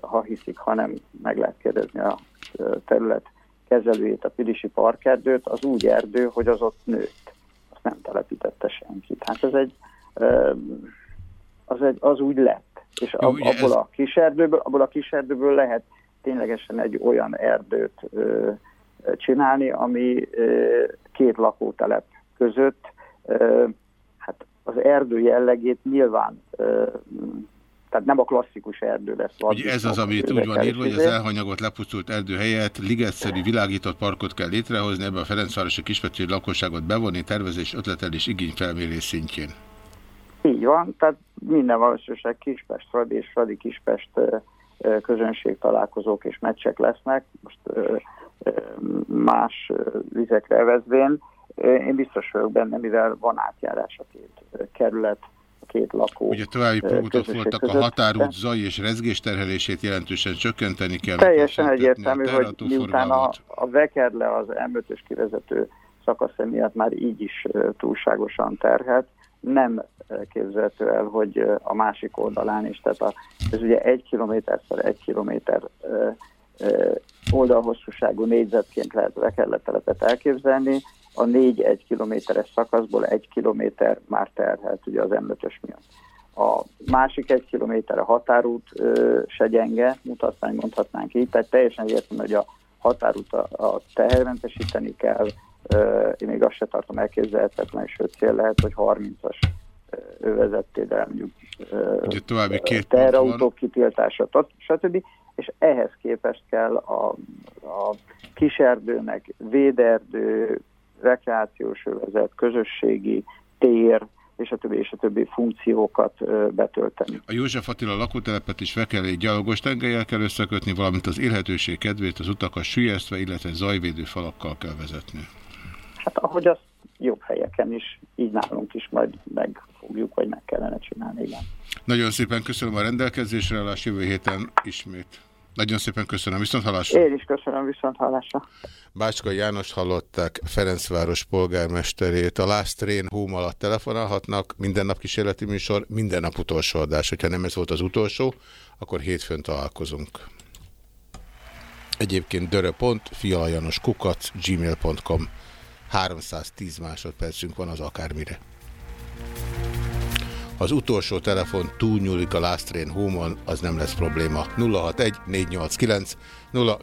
ha hiszik, ha nem, meg lehet kérdezni a terület kezelőjét, a Pilisi parkerdőt, az úgy erdő, hogy az ott nőtt. Azt nem telepítette senki. Hát ez egy, az, egy, az úgy lett. És Jó, abból, ez... a kis erdőből, abból a kis erdőből lehet ténylegesen egy olyan erdőt ö, csinálni, ami ö, két lakótelep között, ö, hát az erdő jellegét nyilván ö, tehát nem a klasszikus erdő lesz. Ugye ez az, amit úgy van írva, hogy az elhanyagot lepusztult erdő helyett ligetszerű világított parkot kell létrehozni, ebbe a Ferencvárosi Kispestői lakosságot bevonni tervezés, ötletelés, igényfelmérés szintjén. Így van, tehát minden valószínűség Kispest, Fradi és Fradi Kispest közönség találkozók és meccsek lesznek, most más vizekre evezvén. Én biztos vagyok benne, mivel van átjárás a két kerület, két lakó. Ugye további pontok voltak a határút zaj és rezgés terhelését jelentősen csökkenteni kell. Teljesen egyértelmű, hogy miután a, a Vekerle az M5-ös kivezető szakasz miatt már így is túlságosan terhet, nem képzelhető el, hogy a másik oldalán is, tehát a, ez ugye egy kilométerszer egy kilométer oldalhosszúságú négyzetként lehet Vekerletelepet elképzelni, a négy egy kilométeres szakaszból egy kilométer már terhelt ugye az M5-ös miatt. A másik egy kilométer a határút ö, se gyenge, mutatvány mondhatnánk így, tehát teljesen értem, hogy a határút a, a tehermentesíteni kell, ö, én még azt se tartom elképzelhetetlen, sőt cél lehet, hogy 30-as övezettél, mondjuk Ugye további két teherautók kitiltása, stb. És ehhez képest kell a, a kiserdőnek véderdő, rekreációs övezet, közösségi tér, és a többi, és a többi funkciókat betölteni. A József Attila lakótelepet is fel kell egy gyalogos tengelyel kell összekötni, valamint az élhetőség kedvét az utakat sülyeztve, illetve zajvédő falakkal kell vezetni. Hát ahogy azt jobb helyeken is, így nálunk is majd megfogjuk, vagy meg kellene csinálni, igen. Nagyon szépen köszönöm a rendelkezésre, állás jövő héten ismét. Nagyon szépen köszönöm, viszont hallásra. Én is köszönöm, viszont hallásra. Bácska János hallották Ferencváros polgármesterét. A Last Train Home alatt telefonálhatnak. Minden nap kísérleti műsor, minden nap utolsó adás. Hogyha nem ez volt az utolsó, akkor hétfőn találkozunk. Egyébként dörö.pont, kukac, gmail.com 310 másodpercünk van az akármire. Az utolsó telefon túlnyúlik a Last Train Home-on, az nem lesz probléma. 061 489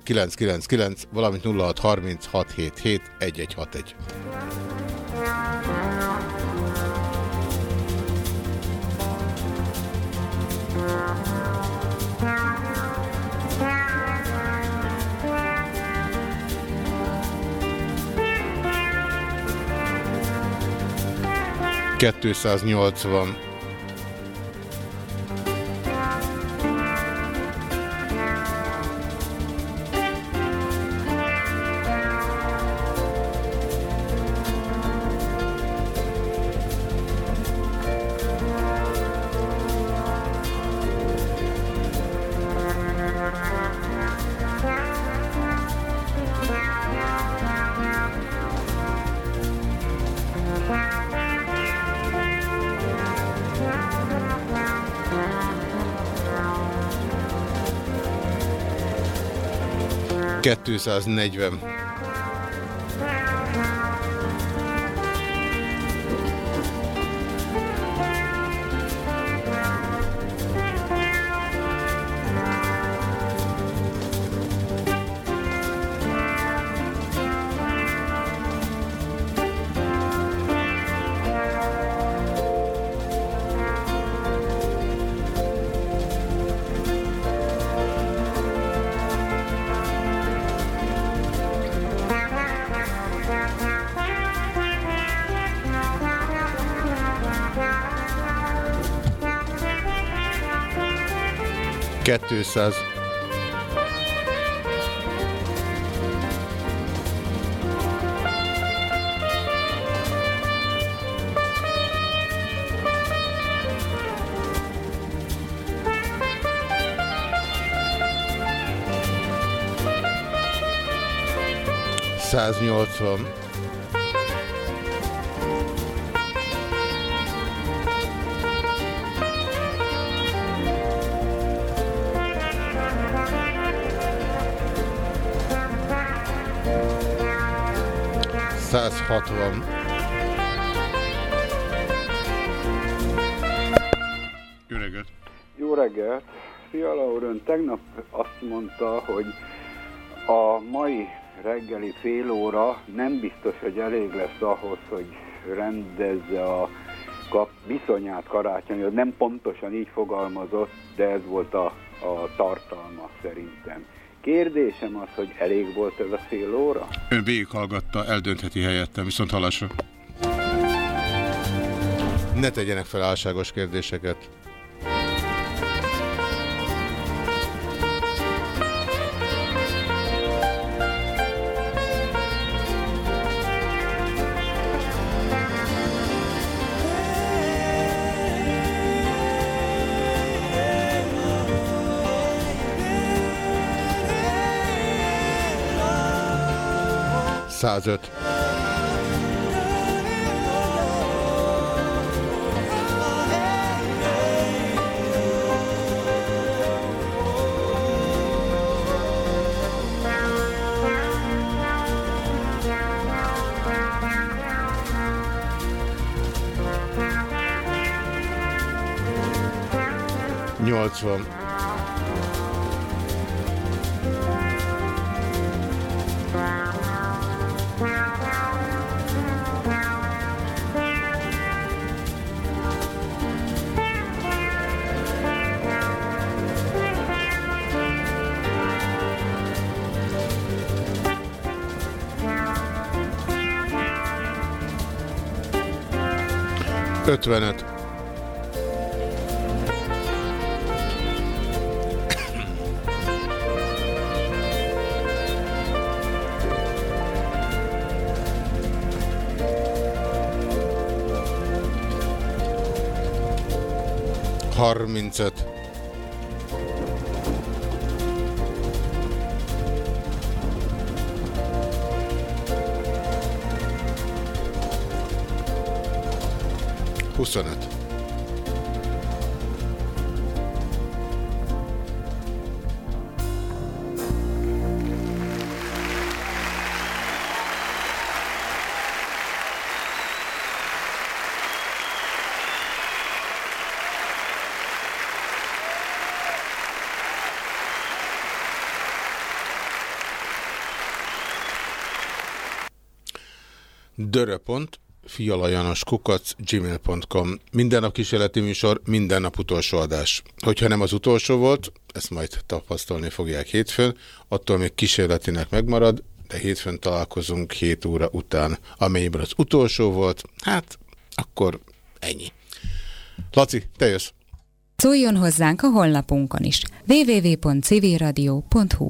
0999, valamint 0630 677 1161. Kettőszáznyolcvan. 240. Kétszáz. Száznyolcvan. 160. Jó reggelt! Jó reggelt! Fiala úr, ön tegnap azt mondta, hogy a mai reggeli fél óra nem biztos, hogy elég lesz ahhoz, hogy rendezze a kap viszonyát karácsony, nem pontosan így fogalmazott, de ez volt a, a tartalma szerintem. Kérdésem az, hogy elég volt ez a fél óra? Ön végighallgatta, eldöntheti helyettem, viszont hallásra. Ne tegyenek fel álságos kérdéseket. 105. Nyolcvan. Ötvenet. Harmincöt. Huszonöt. Döröpont, fialajanos kukac, gmail.com. Minden nap kísérleti műsor, minden nap utolsó adás. Hogyha nem az utolsó volt, ezt majd tapasztalni fogják hétfőn, attól még kísérletinek megmarad, de hétfőn találkozunk 7 óra után. Amennyiben az utolsó volt, hát akkor ennyi. Laci, te jössz. Szóljon hozzánk a honlapunkon is. www.civilradio.hu